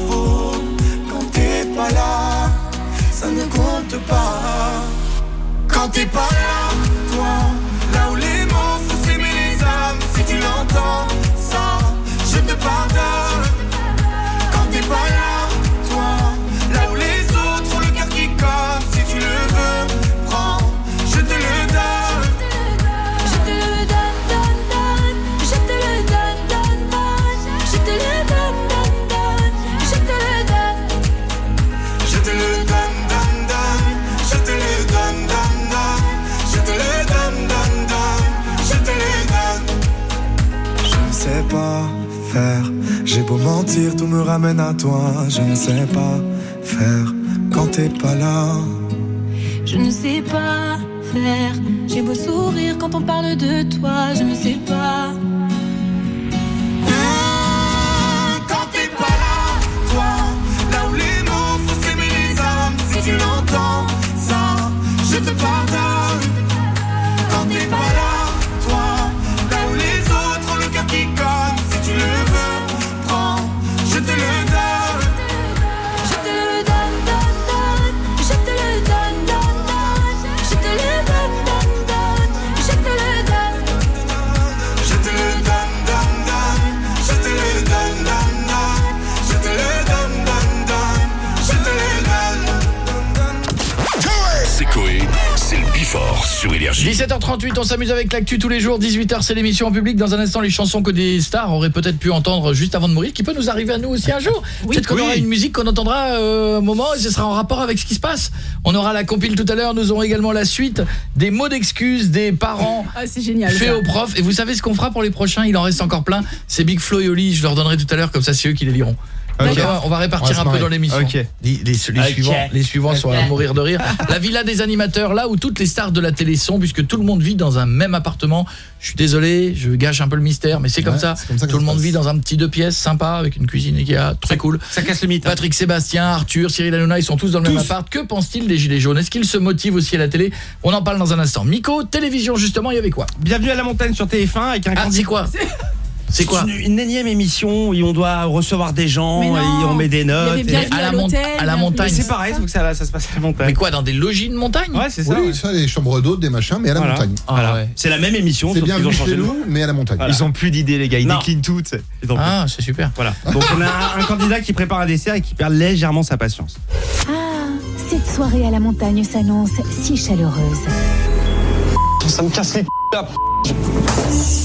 Pas là, ça ne compte pas. Quand t'es pas là, tout me ramène à toi. Je ne sais pas faire quand t'es pas là. Je ne sais pas faire. J'ai beau sourire quand on parle de toi. Je ne sais pas. 17h38, on s'amuse avec l'actu tous les jours. 18h, c'est l'émission en public. Dans un instant, les chansons que des stars auraient peut-être pu entendre juste avant de mourir, qui peut nous arriver à nous aussi un jour. Peut-être qu'on Oui. aura une musique qu'on entendra euh, un moment et ce sera en rapport avec ce qui se passe. On aura la compile tout à l'heure. Nous aurons également la suite des mots d'excuses des parents Ah, génial. faits aux profs. Et vous savez ce qu'on fera pour les prochains? Il en reste encore plein. C'est Big Flo et Oli. Je leur donnerai tout à l'heure, comme ça, c'est eux qui les liront. On va- répartir On va se un peu dans l'émission. Les, les- les Ok. suivants, les suivants sont à mourir de rire. La villa des animateurs, là où toutes les stars de la télé sont, puisque tout le monde vit dans un même appartement. Je suis désolé, je gâche un peu le mystère, mais c'est comme Ouais, ça. comme tout le monde passe. vit dans un petit deux pièces sympa avec une cuisine Ikea, très cool. Ça casse le mythe. hein. Patrick Sébastien, Arthur, Cyril Hanouna, ils sont tous dans le même appart. Que pense-t-il des gilets jaunes? Est-ce qu'ils se motivent aussi à la télé? On en parle dans un instant. Miko, télévision justement, il y avait quoi? Bienvenue à la montagne sur TF1 avec un Ah, c'est quoi? C'est quoi une, une énième émission où on doit recevoir des gens non. et on met des notes. et- à la à à la montagne. Mais c'est pareil, faut que ça, ça se passe à la montagne. Mais quoi, dans des logis de montagne Ouais, c'est ça. Oui, ouais. ça, les chambres d'hôtes, des machins, mais à la Voilà. montagne. Ah, Voilà. ouais. C'est la même émission, C'est bien qu'ils ont changé chez de nom. nous, mais à la montagne. Voilà. Ils ont plus d'idées les gars, ils Non. déclinent toutes. Ils. Ah, c'est super. Voilà. Donc on a un, candidat qui prépare un dessert et qui perd légèrement sa patience. Ah, cette soirée à la montagne s'annonce si chaleureuse. Ça me casse les là. Je...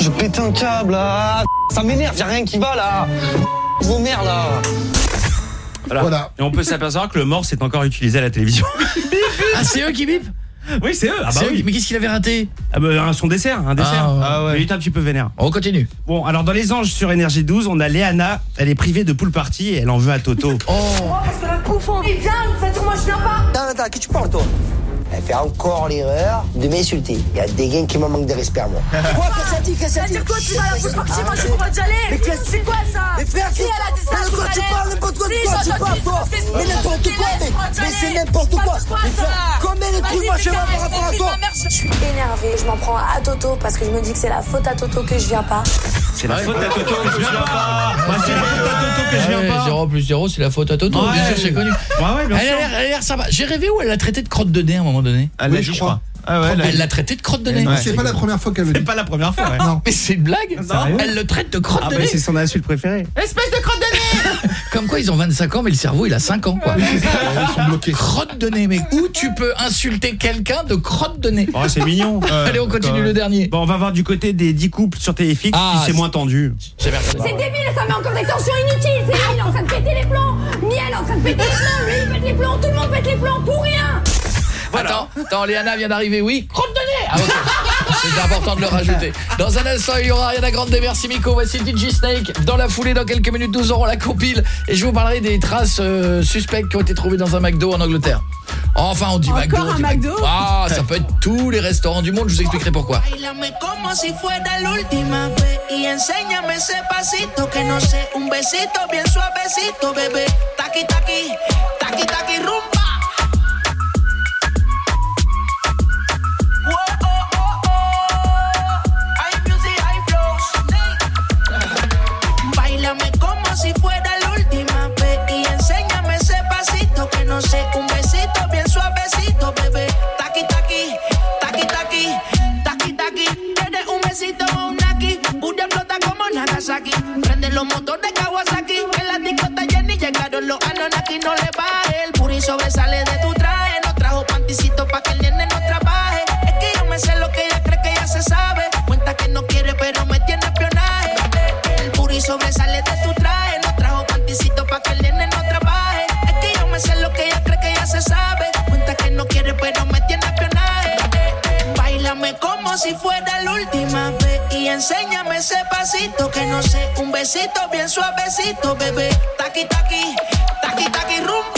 je pète un câble là. Ça m'énerve, y'a rien qui va là. Vos mères là. Voilà. Voilà. Et on peut s'apercevoir que le morse est encore utilisé à la télévision. Ah, c'est eux qui bipent oui, c'est eux. Ah bah oui. Mais qu'est-ce qu'il avait raté Ah bah, son dessert, un dessert. Ah, ouais. Ah ouais. Il est un petit peu vénère. On continue. Bon, alors dans les anges sur énergie 12, on a Léana, elle est privée de pool party et elle en veut à Toto. Oh Parce que la bouffon, il vient, moi je viens pas. Attends, attends, qui tu parles toi? Elle fait encore l'erreur de m'insulter. Il y a des gains qui me manquent de respect à moi. Quoi Qu'est-ce que ça dit Qu'est-ce que ça dit toi tu vas à la partie, moi pas droit d'y aller. Mais qu'est-ce que C'est quoi ça Mais frère, qu'est-ce- elle a dit ça, Mais de quoi tu parles N'importe quoi, quoi tu parles Mais n'importe quoi, mais, c'est n'importe quoi Combien de trucs moi je vais avoir carré, rapport à toi Je suis énervée, je m'en prends à Toto parce que je me dis que c'est la faute à Toto que je viens pas. C'est la faute à Toto que je viens pas. C'est la faute à Toto que je viens Ouais, pas. 0 plus 0, c'est la faute à Toto, Ouais. bien sûr, c'est connu. Ouais, ouais, bien elle, sûr. a l'air- elle a l'air sympa. J'ai rêvé où elle l'a traité de crotte de nez à un moment donné. Elle l'a dit, je crois. Ah ouais, elle l'a traité de crotte de nez. C'est pas la première fois qu'elle le dit. C'est pas la première fois, ouais. Non. Mais c'est une blague Sérieux Elle le traite de crotte Ah de bah nez c'est son insulte préférée. Espèce de crotte de nez Comme quoi ils ont 25 ans mais le cerveau il a 5 ans quoi. Ils sont bloqués. Crotte de nez mais où tu peux insulter quelqu'un de crotte de nez? Oh, c'est mignon. Allez on continue le dernier. Bon, on va voir du côté des 10 couples sur Téléfix Ah, si c'est moins tendu. C'est débile, ça met encore des tensions inutiles. C'est lui, il est en train de péter les plombs. Miel est en train de péter les plombs. Lui, il pète les plombs. Tout le monde pète les plombs pour rien. Attends, attends, Léana vient d'arriver, oui. Crotte de nez Ah ok. C'est important de le rajouter. Dans un instant, il y aura Ariana Grande, merci Miko, voici DJ Snake. Dans la foulée, dans quelques minutes, nous aurons la compile. Et je vous parlerai des traces euh, suspectes qui ont été trouvées dans un McDo en Angleterre. Enfin, on dit Encore McDo. on un dit McDo Ah, ça peut être tous les restaurants du monde, je vous expliquerai pourquoi. No sé, un besito bien suavecito, bebé. Taqui taqui, taqui taqui, taqui taqui. Tienes un besito o un naki, Booty explota como Nagasaki. Prende los motores Kawasaki, en la disco está llena y llegaron los Anunnaki. No le baje, el puri sobresale de tu traje. No trajo panticito pa' que el nene no trabaje. Es que yo me sé lo que ella cree que ya se sabe. Cuenta que no quiere, pero me tiene espionaje. El puri sobresale de tu traje. No trajo panticito pa' que el nene no trabaje. Sé lo que ella cree que ya se sabe. Cuenta que no quiere, pero me tiene espionaje. Bailame como si fuera la última vez y enséñame ese pasito que no sé, un besito bien suavecito, bebé. Taqui taqui, taqui taqui rumba.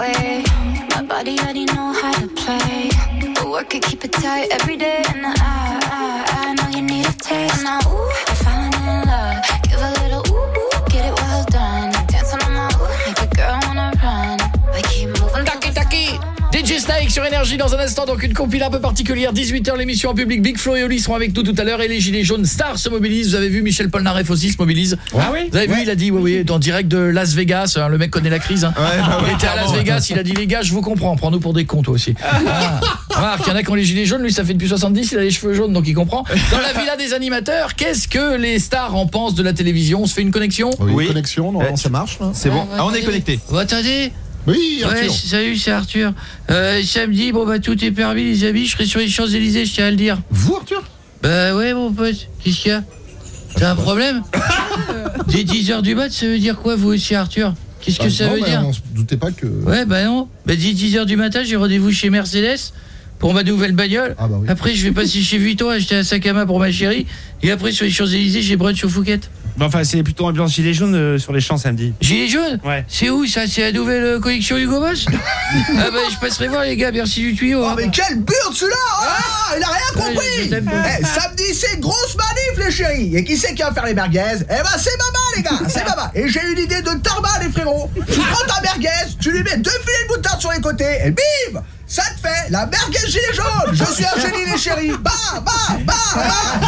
my body already know how to play. But work it, keep it tight every day. And I, I, I know you need a taste. Now, ooh, Snake sur Énergie dans un instant, donc une compile un peu particulière, 18h l'émission en public, Big Flo et Oli seront avec nous tout à l'heure. Et les Gilets jaunes stars se mobilisent, vous avez vu Michel Polnareff aussi se mobilise. Ah oui Vous avez vu, il a dit, oui oui, en direct de Las Vegas, hein, le mec connaît la crise hein. bah Il était à Las clairement. Vegas, il a dit les gars, je vous comprends, prends-nous pour des cons toi aussi. Ah. Remarque, il y en a qui ont les Gilets jaunes, lui ça fait depuis 70, il a les cheveux jaunes donc il comprend. Dans la villa des animateurs, qu'est-ce que les stars en pensent de la télévision? On se fait une connexion? Oui, connexion, normalement ça marche. C'est bon. Ah, on est connecté. Vous attendez Oui, Arthur. Ouais, salut, c'est Arthur. Euh, samedi, bon bah tout est permis les amis, je serai sur les Champs-Élysées, je tiens à le dire. Vous Arthur? Bah ouais mon pote, qu'est-ce qu'il y a? T'as un problème? Dès 10h du mat, ça veut dire quoi vous aussi Arthur? Qu'est-ce que Bah, ça non, veut bah, dire? On se doutait pas que. Ouais bah non, bah dès 10h du matin, j'ai rendez-vous chez Mercedes pour ma nouvelle bagnole. Ah, bah Après, je vais passer chez Vuitton acheter un sac à main pour ma chérie et après sur les Champs-Élysées, j'ai brunch au Fouquet. Bah, enfin, c'est plutôt ambiance gilet jaune euh, sur les champs samedi. Gilet jaune Ouais. C'est où ça C'est la nouvelle euh, collection Hugo Boss Ah bah je passerai voir les gars, merci du tuyau. hein. Oh, mais quel burne celui-là Ah, il a rien Ouais, compris je t'aime pas. Eh, Samedi, c'est grosse manif, les chéris Et qui c'est qui va faire les merguez Eh ben, c'est Baba, les gars C'est Baba Et j'ai une idée de tarba, les frérots Tu prends ta merguez, tu lui mets deux filets de moutarde sur les côtés, et bim ça te fait la merguez gilet jaune Je suis Angéline et chérie Bah, bah, bah, bah, bah,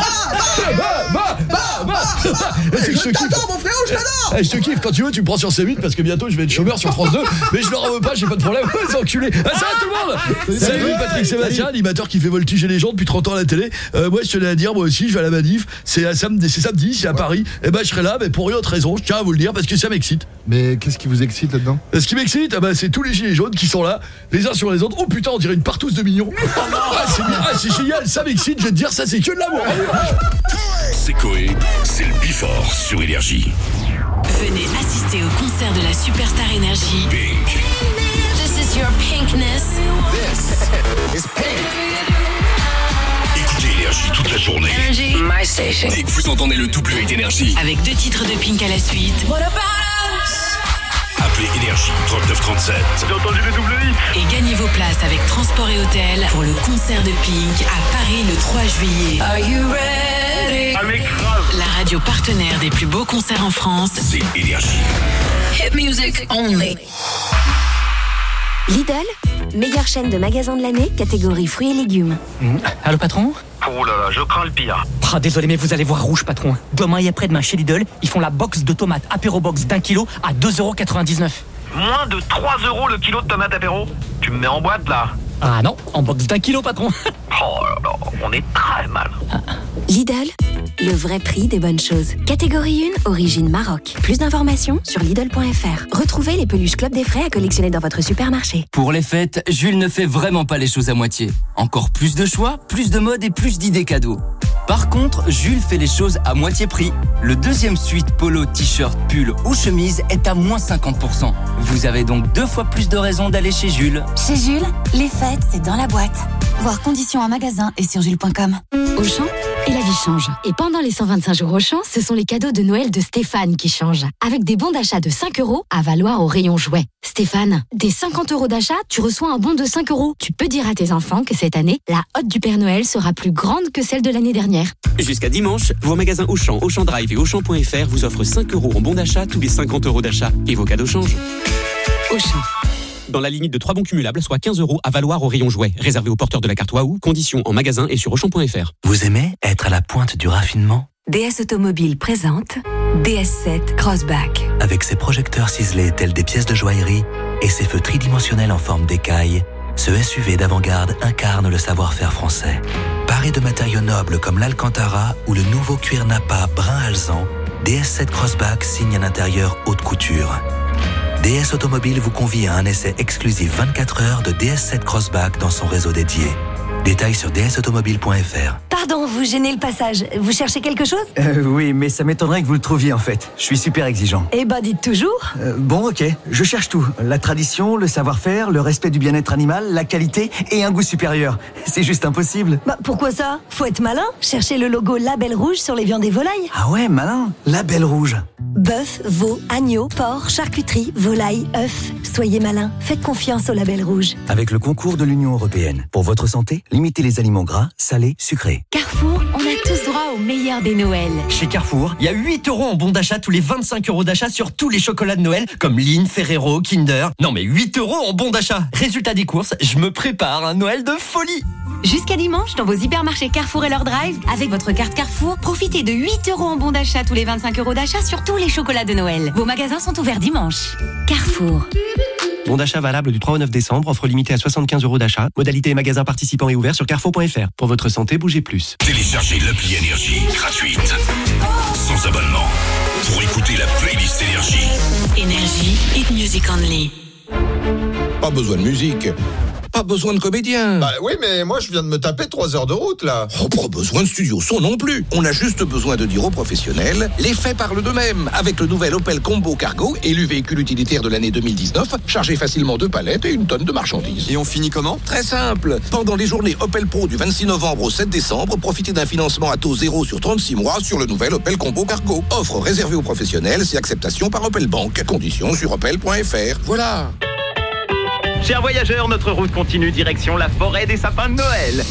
bah, bah, bah, bah, bah. Je te Je kiffe. t'adore, mon frérot, je t'adore Eh, je te kiffe, quand tu veux, tu me prends sur C8 parce que bientôt je vais être chômeur sur France 2, mais je leur en veux pas, j'ai pas de problème, c'est enculé. Ah, ça va tout le monde Salut, Patrick Sébastien, animateur qui fait voltiger les gens depuis 30 ans à la télé. Euh, moi, je tenais à dire, moi aussi, je vais à la manif, c'est samedi, c'est samedi, c'est à Paris. Et ben, je serai là, mais pour une autre raison, je tiens à vous le dire, parce que ça m'excite. Mais qu'est-ce qui vous excite là-dedans? Ce qui m'excite, ah bah, c'est tous les gilets jaunes qui sont là, les uns sur les autres. Putain, on dirait une partouze de mignons. Ah, c'est ah, c'est génial, ça m'excite, je vais te dire, ça c'est que de l'amour. C'est Coé, c'est le Bifort sur Énergie. Venez assister au concert de la Superstar Énergie. Pink. This is your pinkness. This is Écoutez Énergie toute la journée. Énergie. My station. Dès que vous entendez le double d'énergie, Avec deux titres de Pink à la suite. Appelez Énergie 3937. J'ai entendu le double Et gagnez vos places avec transport et hôtel pour le concert de Pink à Paris le 3 juillet. Are you ready? La radio partenaire des plus beaux concerts en France. C'est Énergie. Hit music only. Lidl, meilleure chaîne de magasins de l'année, catégorie fruits et légumes. Allô patron Oh là là, je crains le pire. Ah désolé mais vous allez voir rouge patron. Demain et après-demain chez Lidl, ils font la box de tomates apéro box d'un kilo à 2,99€. Moins de 3 euros le kilo de tomates apéro Tu me mets en boîte là Ah non, en box d'un kilo patron. Oh là là, on est très mal. Lidl, le vrai prix des bonnes choses. Catégorie 1, origine Maroc. Plus d'informations sur Lidl.fr. Retrouvez les peluches Club des Frais à collectionner dans votre supermarché. Pour les fêtes, Jules ne fait vraiment pas les choses à moitié. Encore plus de choix, plus de mode et plus d'idées cadeaux. Par contre, Jules fait les choses à moitié prix. Le deuxième suite polo, t-shirt, pull ou chemise est à moins 50%. Vous avez donc deux fois plus de raisons d'aller chez Jules. Chez Jules, les fêtes, c'est dans la boîte. Voir conditions en magasin et sur jules.com. Auchan et la vie change. Et pendant les 125 jours Auchan, ce sont les cadeaux de Noël de Stéphane qui changent. Avec des bons d'achat de 5 euros à valoir au rayon jouets. Stéphane, des 50 euros d'achat, tu reçois un bon de 5 euros. Tu peux dire à tes enfants que cette année, la hotte du Père Noël sera plus grande que celle de l'année dernière. Jusqu'à dimanche, vos magasins Auchan, Auchan Drive et Auchan.fr vous offrent 5 euros en bon d'achat tous les 50 euros d'achat. Et vos cadeaux changent. Auchan. Dans la limite de 3 bons cumulables, soit 15 euros à valoir au rayon jouet. Réservé aux porteurs de la carte Waouh. Conditions en magasin et sur Auchan.fr. Vous aimez être à la pointe du raffinement? DS Automobile présente DS7 Crossback. Avec ses projecteurs ciselés tels des pièces de joaillerie et ses feux tridimensionnels en forme d'écaille, ce SUV d'avant-garde incarne le savoir-faire français. Paré de matériaux nobles comme l'Alcantara ou le nouveau cuir Napa brun alezan, DS7 Crossback signe un intérieur haute couture. DS Automobile vous convie à un essai exclusif 24 heures de DS7 Crossback dans son réseau dédié. Détails sur dsautomobile.fr. Pardon, vous gênez le passage. Vous cherchez quelque chose? Euh, oui, mais ça m'étonnerait que vous le trouviez en fait. Je suis super exigeant. Eh ben, dites toujours. Euh, bon, ok, je cherche tout. La tradition, le savoir-faire, le respect du bien-être animal, la qualité et un goût supérieur. C'est juste impossible. Bah, pourquoi ça? Faut être malin. Cherchez le logo Label Rouge sur les viandes et volailles. Ah ouais, malin. La belle rouge. Bœuf, veau, agneau, porc, charcuterie, volaille, œuf. Soyez malin. Faites confiance au Label Rouge. Avec le concours de l'Union Européenne. Pour votre santé, limitez les aliments gras, salés, sucrés. Carrefour, on a tous au meilleur des Noëls. Chez Carrefour, il y a 8 euros en bon d'achat tous les 25 euros d'achat sur tous les chocolats de Noël, comme Lynn, Ferrero, Kinder. Non mais 8 euros en bon d'achat. Résultat des courses, je me prépare un Noël de folie. Jusqu'à dimanche, dans vos hypermarchés Carrefour et leur drive, avec votre carte Carrefour, profitez de 8 euros en bon d'achat tous les 25 euros d'achat sur tous les chocolats de Noël. Vos magasins sont ouverts dimanche. Carrefour. Bon d'achat valable du 3 au 9 décembre, offre limitée à 75 euros d'achat. Modalité et magasin participants et ouvert sur carrefour.fr. Pour votre santé, bougez plus. Téléchargez l'appli Énergie gratuite. Sans abonnement. Pour écouter la playlist Énergie. Énergie, hit music only. Pas besoin de musique. Pas besoin de comédien. Bah oui, mais moi je viens de me taper 3 heures de route là. Oh, pas besoin de studio son non plus. On a juste besoin de dire aux professionnels, les faits parlent d'eux-mêmes. Avec le nouvel Opel Combo Cargo, élu véhicule utilitaire de l'année 2019, chargé facilement deux palettes et une tonne de marchandises. Et on finit comment? Très simple. Pendant les journées Opel Pro du 26 novembre au 7 décembre, profitez d'un financement à taux zéro sur 36 mois sur le nouvel Opel Combo Cargo. Offre réservée aux professionnels, c'est acceptation par Opel Bank. Conditions sur opel.fr. Voilà. Chers voyageurs, notre route continue direction la forêt des sapins de Noël.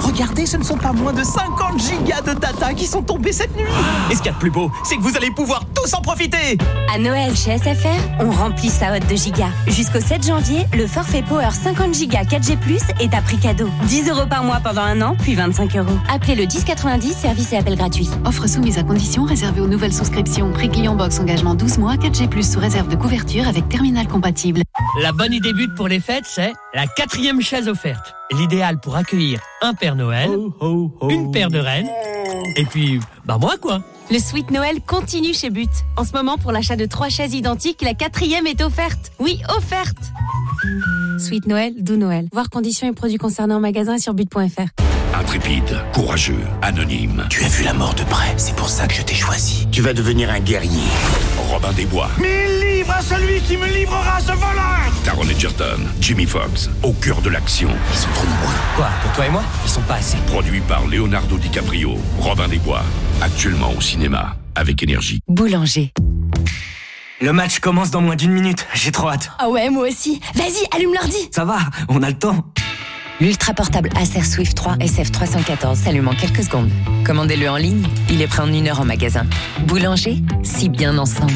Regardez, ce ne sont pas moins de 50 gigas de data qui sont tombés cette nuit. Et ce qu'il y a de plus beau, c'est que vous allez pouvoir tous en profiter. À Noël chez SFR, on remplit sa hotte de gigas. Jusqu'au 7 janvier, le forfait Power 50 gigas 4G+, est à prix cadeau. 10 euros par mois pendant un an, puis 25 euros. Appelez le 1090, service et appel gratuit. Offre soumise à condition réservée aux nouvelles souscriptions. Prix client box engagement 12 mois, 4G+, sous réserve de couverture avec terminal compatible. La bonne idée but pour les fêtes, c'est la quatrième chaise offerte. L'idéal pour accueillir un Père Noël, une paire de reines, et puis, bah moi quoi. Le Sweet Noël continue chez But. En ce moment, pour l'achat de trois chaises identiques, la quatrième est offerte. Oui, offerte Sweet Noël, doux Noël. Voir conditions et produits concernés en magasin et sur but.fr. Intrépide, courageux, anonyme. Tu as vu la mort de près, c'est pour ça que je t'ai choisi. Tu vas devenir un guerrier. Robin des Bois, Mille livres à celui qui me livrera ce voleur Taron Egerton, Jimmy Fox, au cœur de l'action. Ils sont trop nombreux. Quoi, pour toi et moi? Ils sont pas assez. Produit par Leonardo DiCaprio, Robin des Bois. Actuellement au cinéma, avec énergie. Boulanger. Le match commence dans moins d'une minute. J'ai trop hâte. Ah ouais, moi aussi. Vas-y, allume l'ordi. Ça va, on a le temps. L'ultra portable Acer Swift 3 SF314 s'allume en quelques secondes. Commandez-le en ligne, il est prêt en une heure en magasin. Boulanger, si bien ensemble.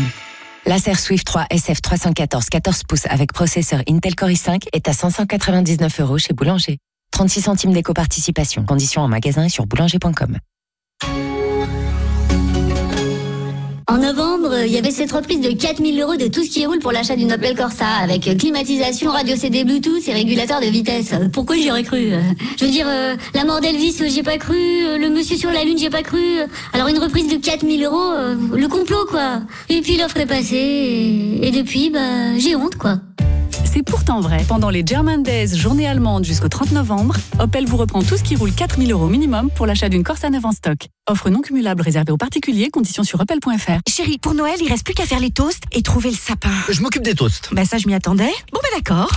L'Acer Swift 3 SF314 14 pouces avec processeur Intel Core i5 est à 599 euros chez Boulanger. 36 centimes d'éco-participation. Conditions en magasin et sur boulanger.com. En novembre, il y avait cette reprise de 4000 euros de tout ce qui roule pour l'achat d'une Opel Corsa, avec climatisation, radio CD Bluetooth et régulateur de vitesse. Pourquoi j'y aurais cru euh? Je veux dire, euh, la mort d'Elvis, euh, j'y ai pas cru, euh, le monsieur sur la lune, j'y ai pas cru. Alors une reprise de 4000 euros, euh, le complot quoi. Et puis l'offre est passée, et, et depuis, bah, j'ai honte quoi. C'est pourtant vrai. Pendant les German Days, journée allemande jusqu'au 30 novembre, Opel vous reprend tout ce qui roule 4000 euros minimum pour l'achat d'une Corsa neuve en stock. Offre non cumulable réservée aux particuliers, conditions sur opel.fr. Chérie, pour Noël, il reste plus qu'à faire les toasts et trouver le sapin. Je m'occupe des toasts. Bah ça, je m'y attendais. Bon bah d'accord.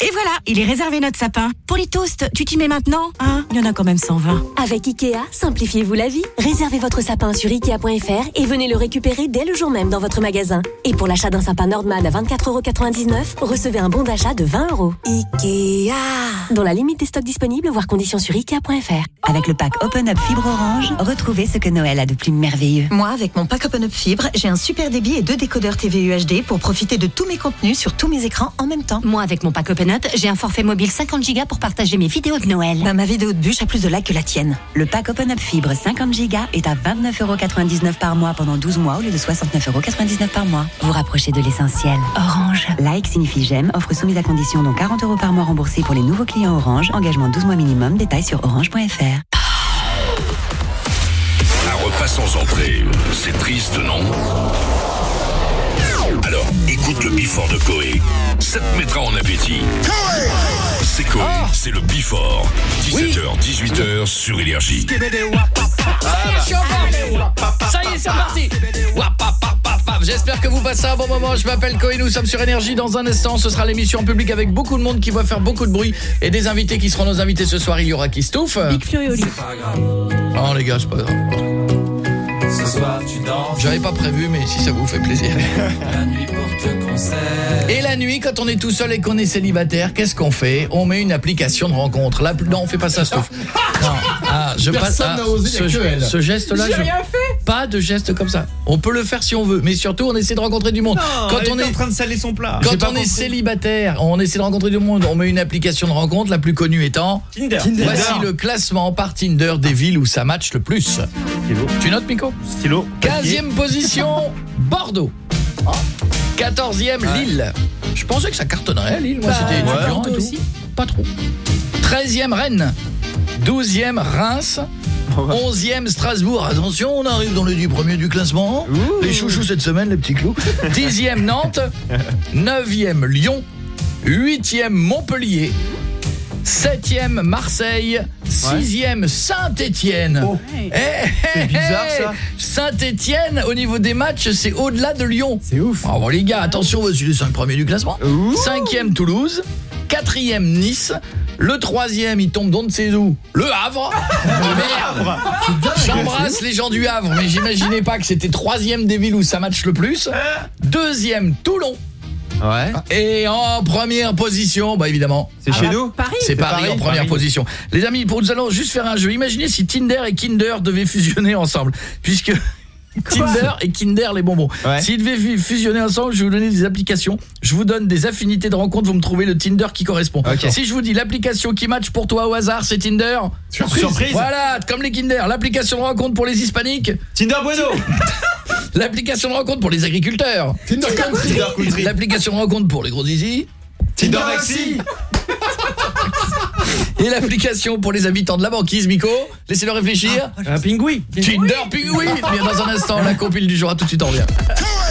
Et voilà, il est réservé notre sapin. Pour les toasts, tu t'y mets maintenant Hein? Il y en a quand même 120. Avec Ikea, simplifiez-vous la vie. Réservez votre sapin sur Ikea.fr et venez le récupérer dès le jour même dans votre magasin. Et pour l'achat d'un sapin Nordman à 24,99€, recevez un bon d'achat de 20 euros. Ikea Dans la limite des stocks disponibles, voir conditions sur Ikea.fr. Avec le pack Open Up Fibre Orange, retrouvez ce que Noël a de plus merveilleux. Moi, avec mon pack Open Up Fibre, j'ai un super débit et deux décodeurs TV UHD pour profiter de tous mes contenus sur tous mes écrans en même temps. Moi, avec mon pack Open Up, j'ai un forfait mobile 50 Go pour partager mes vidéos de Noël. Bah, ma vidéo de bûche a plus de likes que la tienne. Le pack Open Up Fibre 50 Go est à 29,99€ par mois pendant 12 mois au lieu de 69,99€ par mois. Vous rapprochez de l'essentiel. Orange. Like signifie j'aime, offre soumise à condition dont 40 euros par mois remboursés pour les nouveaux clients Orange, engagement 12 mois minimum, détails sur orange.fr. Un repas sans entrée, c'est triste, non? Alors, écoute le Bifort de Coé. Ça te mettra en appétit. C'est Coé, c'est le Bifort. 17h, 18h sur Énergie. Ça y est, c'est Wapapapapap. J'espère que vous passez un bon moment. Je m'appelle Coé, nous sommes sur Énergie. Dans un instant, ce sera l'émission en public avec beaucoup de monde qui va faire beaucoup de bruit et des invités qui seront nos invités ce soir. Il y aura qui Stouff Big Flo et Oli. Oh les gars, c'est pas grave. Ce soir tu danses. J'avais pas prévu, mais si ça vous fait plaisir. La nuit pour te. Et la nuit, quand on est tout seul et qu'on est célibataire, qu'est-ce qu'on fait? On met une application de rencontre. Là, non, on fait pas ça, Stouff. Non. Ah, je passe Personne à n'a osé, il y a ce, que elle. ce geste-là. J'ai rien fait. Pas de geste comme ça. On peut le faire si on veut, mais surtout, on essaie de rencontrer du monde. Non, quand on est en train de saler son plat. Quand on est célibataire, on essaie de rencontrer du monde, on met une application de rencontre, la plus connue étant Tinder. Voici Tinder. le classement par Tinder des villes où ça match le plus. Tu notes, Miko Stylo. 15e position, Bordeaux. 14e, Lille. Je pensais que ça cartonnerait, Lille. Moi, Bah, c'était ouais. étudiant et tout. aussi. Pas trop. 13e, Rennes. 12e, Reims. 11e, Strasbourg. Attention, on arrive dans les 10 premiers du classement. Les chouchous cette semaine, les petits clous. 10e, Nantes. 9e, Lyon. 8e, Montpellier. 7e, Marseille. 6e, Saint-Étienne. C'est bizarre, ça. Saint-Étienne, au niveau des matchs, c'est au-delà de Lyon. C'est ouf. bon, les gars, attention, voici les 5 premiers du classement. 5e, Toulouse. 4e, Nice. Le troisième, il tombe d'on ne sait où. Le Havre. Merde. J'embrasse les gens du Havre, mais j'imaginais pas que c'était troisième des villes où ça match le plus. Deuxième, Toulon. Ouais. Et en première position, bah évidemment. C'est chez nous Paris. C'est C'est Paris, Paris, en première Paris. position. Les amis, pour nous allons juste faire un jeu. Imaginez si Tinder et Kinder devaient fusionner ensemble. Puisque Tinder et Kinder les bonbons. Ouais. S'ils devaient fu- fusionner ensemble, je vais vous donner des applications. Je vous donne des affinités de rencontres, vous me trouvez le Tinder qui correspond. Si je vous dis l'application qui match pour toi au hasard, c'est Tinder. Surprise. Surprise. Voilà, comme les Kinder, l'application de rencontre pour les hispaniques. Tinder Bueno L'application de rencontre pour les agriculteurs. Tinder Country. Tinder Country L'application de rencontre pour les gros zizi. Tinder Maxi Et l'application pour les habitants de la banquise, Miko. Laissez-le réfléchir. Un pingouin Tinder Pingouin Bien dans un instant, la compile du jour, à tout de suite, on revient.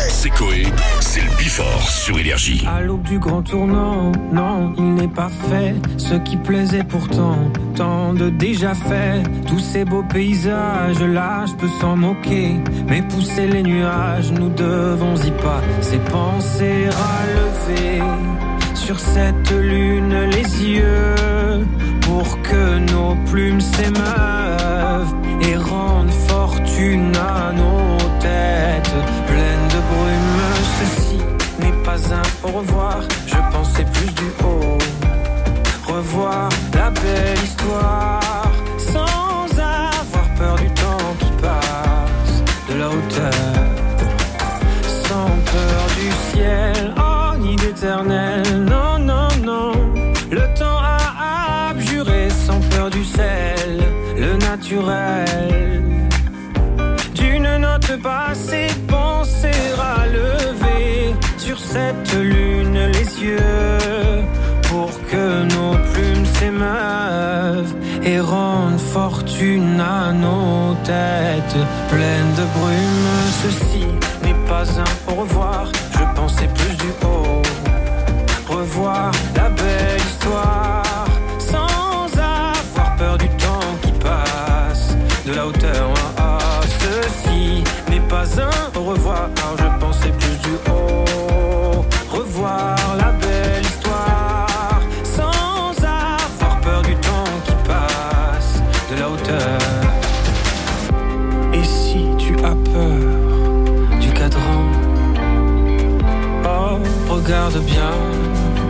C'est Coé, c'est le Bifort sur Énergie. À l'aube du grand tournant, non, il n'est pas fait. Ce qui plaisait pourtant, tant de déjà fait. Tous ces beaux paysages, là, je peux s'en moquer. Mais pousser les nuages, nous devons y pas. Ces pensées relever sur cette lune les yeux. Pour que nos plumes s'émeuvent et rendent fortune à nos têtes pleines de brume. Ceci n'est pas un au revoir, je pensais plus du haut. Revoir la belle histoire d'une note bassée, penser à lever sur cette lune les yeux pour que nos plumes s'émeuvent et rendent fortune à nos têtes pleines de brume. Ceci n'est pas un au revoir, je pensais plus du haut. Revoir la belle histoire de la hauteur. ah, ah, ceci n'est pas un au revoir, je pensais plus du haut. Revoir la belle histoire sans avoir peur du temps qui passe, de la hauteur. Et si tu as peur du cadran, oh, regarde bien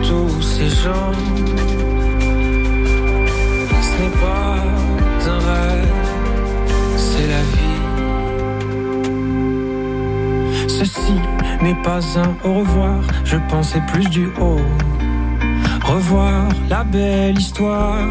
tous ces gens. N'est pas un au revoir, je pensais plus du haut. Revoir la belle histoire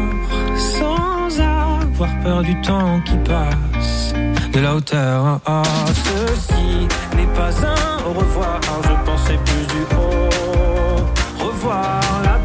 sans avoir peur du temps qui passe, de la hauteur. Ah, ceci n'est pas un au revoir, je pensais plus du haut. Revoir la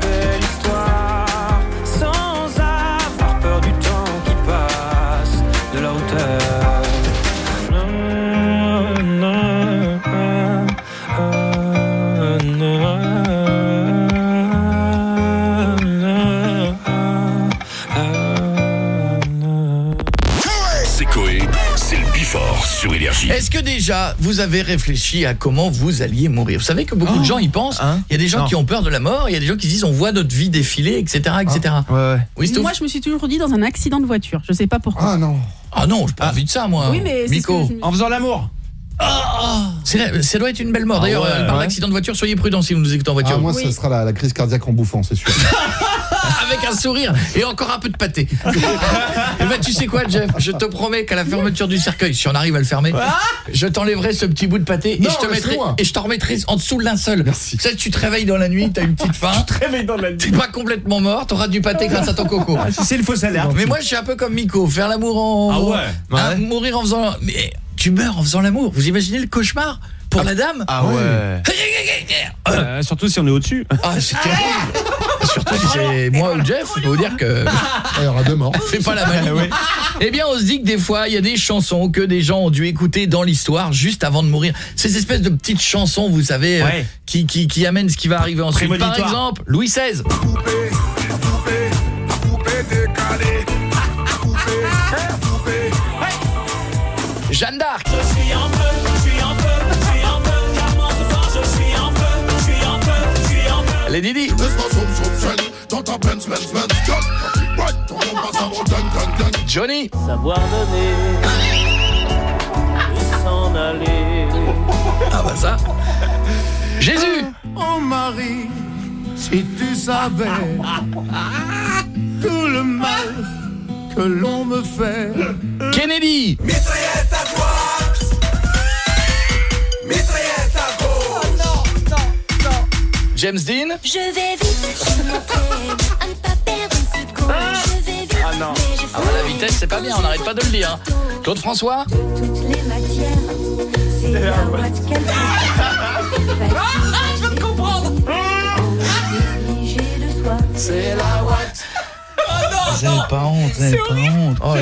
Est-ce que déjà vous avez réfléchi à comment vous alliez mourir? Vous savez que beaucoup de gens y pensent. Il y a des gens Non. qui ont peur de la mort, il y a des gens qui se disent on voit notre vie défiler, etc. etc. Ouais, ouais. Oui, Moi, je me suis toujours dit dans un accident de voiture. Je sais pas pourquoi. Ah non. Ah non, j'ai pas envie de ça moi. Oui, mais c'est Mico. je- En faisant l'amour C'est la- ça doit être une belle mort. D'ailleurs, Ah ouais, elle parle ouais. d'accident de voiture, soyez prudents si vous nous écoutez en voiture. Ah, moi, ça sera la, la crise cardiaque en bouffant, c'est sûr. Avec un sourire et encore un peu de pâté. et ben tu sais quoi Jeff, je te promets qu'à la fermeture du cercueil, si on arrive à le fermer, je t'enlèverai ce petit bout de pâté Non, et je te mettrai et je t'en remettrai en dessous le linceul. Merci. Tu sais, tu te réveilles dans la nuit, t'as une petite faim. Réveille dans la T'es pas complètement mort, t'auras du pâté grâce à ton coco. Ah, c'est le faux salaire. Mais moi je suis un peu comme Miko, faire l'amour en Ah ouais. Ouais. mourir en faisant mais tu meurs en faisant l'amour. Vous imaginez le cauchemar pour la dame Ah ouais. Euh, surtout si on est au-dessus. Ah, c'est terrible. Surtout si c'est moi ou Jeff, je peux vous dire que Il y aura deux morts. fais pas la maline. Eh bien, on se dit que des fois, il y a des chansons que des gens ont dû écouter dans l'histoire juste avant de mourir. Ces espèces de petites chansons, vous savez, euh, Ouais. qui, qui, qui amènent ce qui va arriver ensuite. Par exemple, Louis XVI. Jeanne d'Arc. Allez Didi. Johnny. Savoir donner. Et s'en aller. Ah bah ça. Jésus. Oh Marie, si tu savais tout le mal que l'on me fait. Kennedy. Mitraillette à droite. James Dean. Je vais vite, je à ne pas perdre une seconde. Ah je vais vite, ah non. Ah la vitesse, c'est pas bien, on n'arrête pas de le dire. Hein. Claude François. Toutes les matières, c'est ah la boîte pas honte, pas honte. Pas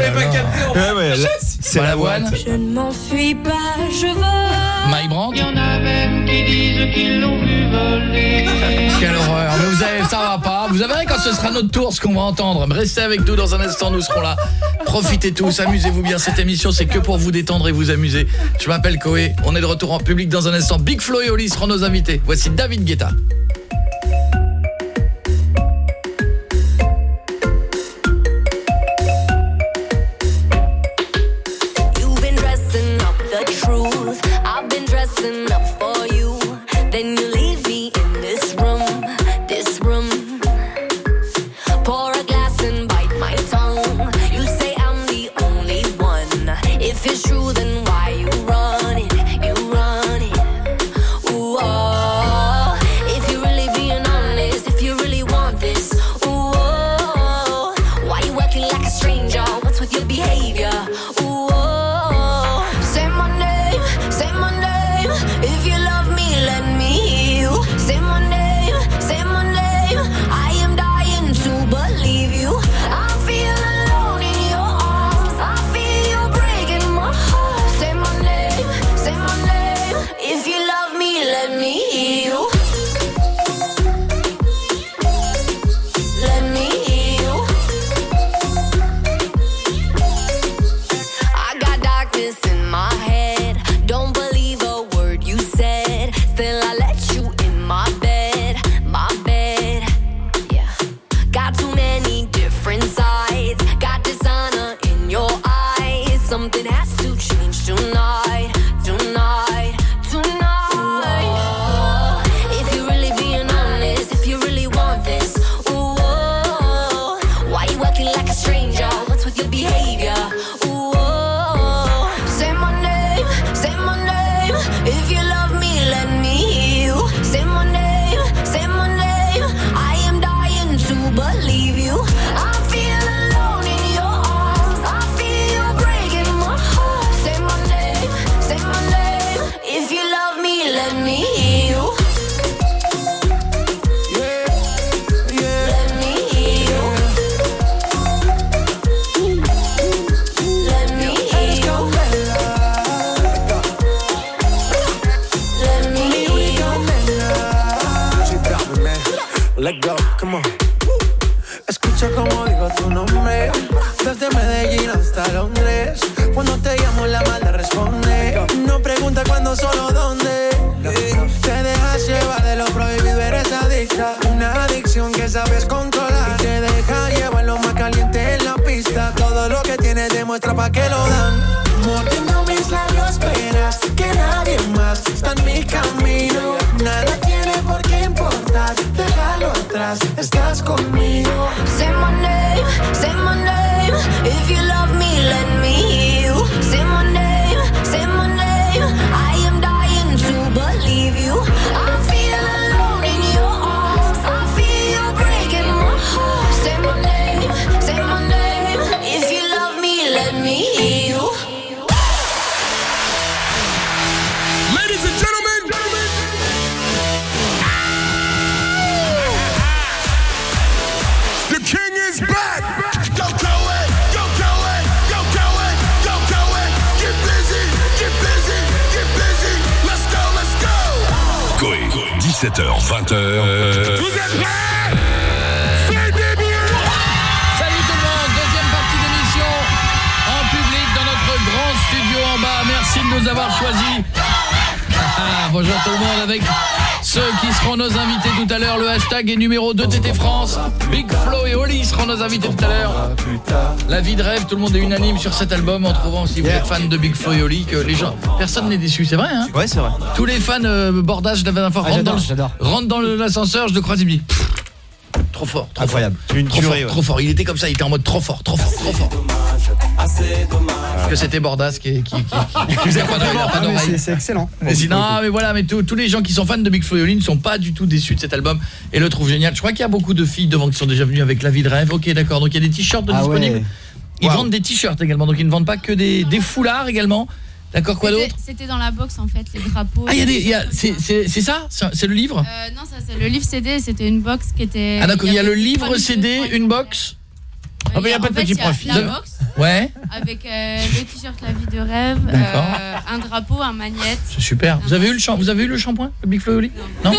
C'est la boîte. Je ne m'enfuis pas, je veux. Mike Brandt. Il y en a même qui disent qu'ils l'ont vu voler. Quelle horreur. Mais vous avez, ça va pas. Vous verrez quand ce sera notre tour ce qu'on va entendre. Restez avec nous dans un instant, nous serons là. Profitez tous, amusez-vous bien. Cette émission, c'est que pour vous détendre et vous amuser. Je m'appelle Koé. On est de retour en public dans un instant. Big Flo et Oli seront nos invités. Voici David Guetta. Cet album en trouvant si vous êtes fan de Big Flo et Oli que les gens personne n'est déçu, c'est vrai hein Ouais, c'est vrai. Tous les fans euh, bordage fois Ah, rentrent dans l'ascenseur, je le croise et me trop fort, trop Incroyable. fort. Une trop tuerie, fort, ouais. trop fort, il était comme ça, il était en mode trop fort, trop fort, trop fort. Parce que c'était Bordas qui, qui, qui, qui, Ah, c'est- excellent. Mais ah, mais voilà, mais tous les gens qui sont fans de Big Flo et Oli ne sont pas du tout déçus de cet album et le trouvent génial. Je crois qu'il y a beaucoup de filles devant qui sont déjà venues avec La vie de rêve. OK, d'accord. Donc il y a des t-shirts de Ah disponibles. ouais. Ils vendent des t-shirts également. Donc ils ne vendent pas que des, des foulards également. D'accord, quoi C'était- d'autre C'était dans la box en fait, les drapeaux. Ah, il y a des c'est ça C'est le livre Euh, non, ça c'est le livre CD, c'était une box qui était. Ah d'accord, il y a le livre 3200 CD, une box. Ah, mais il y a pas de petit il y a profil. La box Ouais, avec euh, le t-shirt La vie de rêve, euh, un drapeau, un magnète. c'est super. Vous avez eu le vous avez eu le shampoing le Big Flo et Oli Non.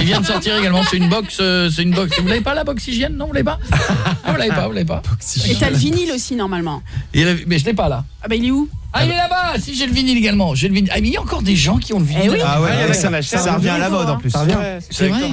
Il vient de sortir également, c'est une box c'est une box. Vous l'avez pas la box hygiène Non, vous l'avez pas Ah, vous l'avez pas, vous l'avez pas. Et t'as le vinyle aussi normalement. Et la- mais je l'ai pas là. Ah bah il est où? Ah, il est là-bas Si, j'ai le vinyle également. J'ai le vinyle. Ah, mais il y a encore des gens qui ont le vinyle. Eh oui. Ah ouais, Ah, ouais, ça, ça revient à la mode en plus. Ça revient. C'est vrai.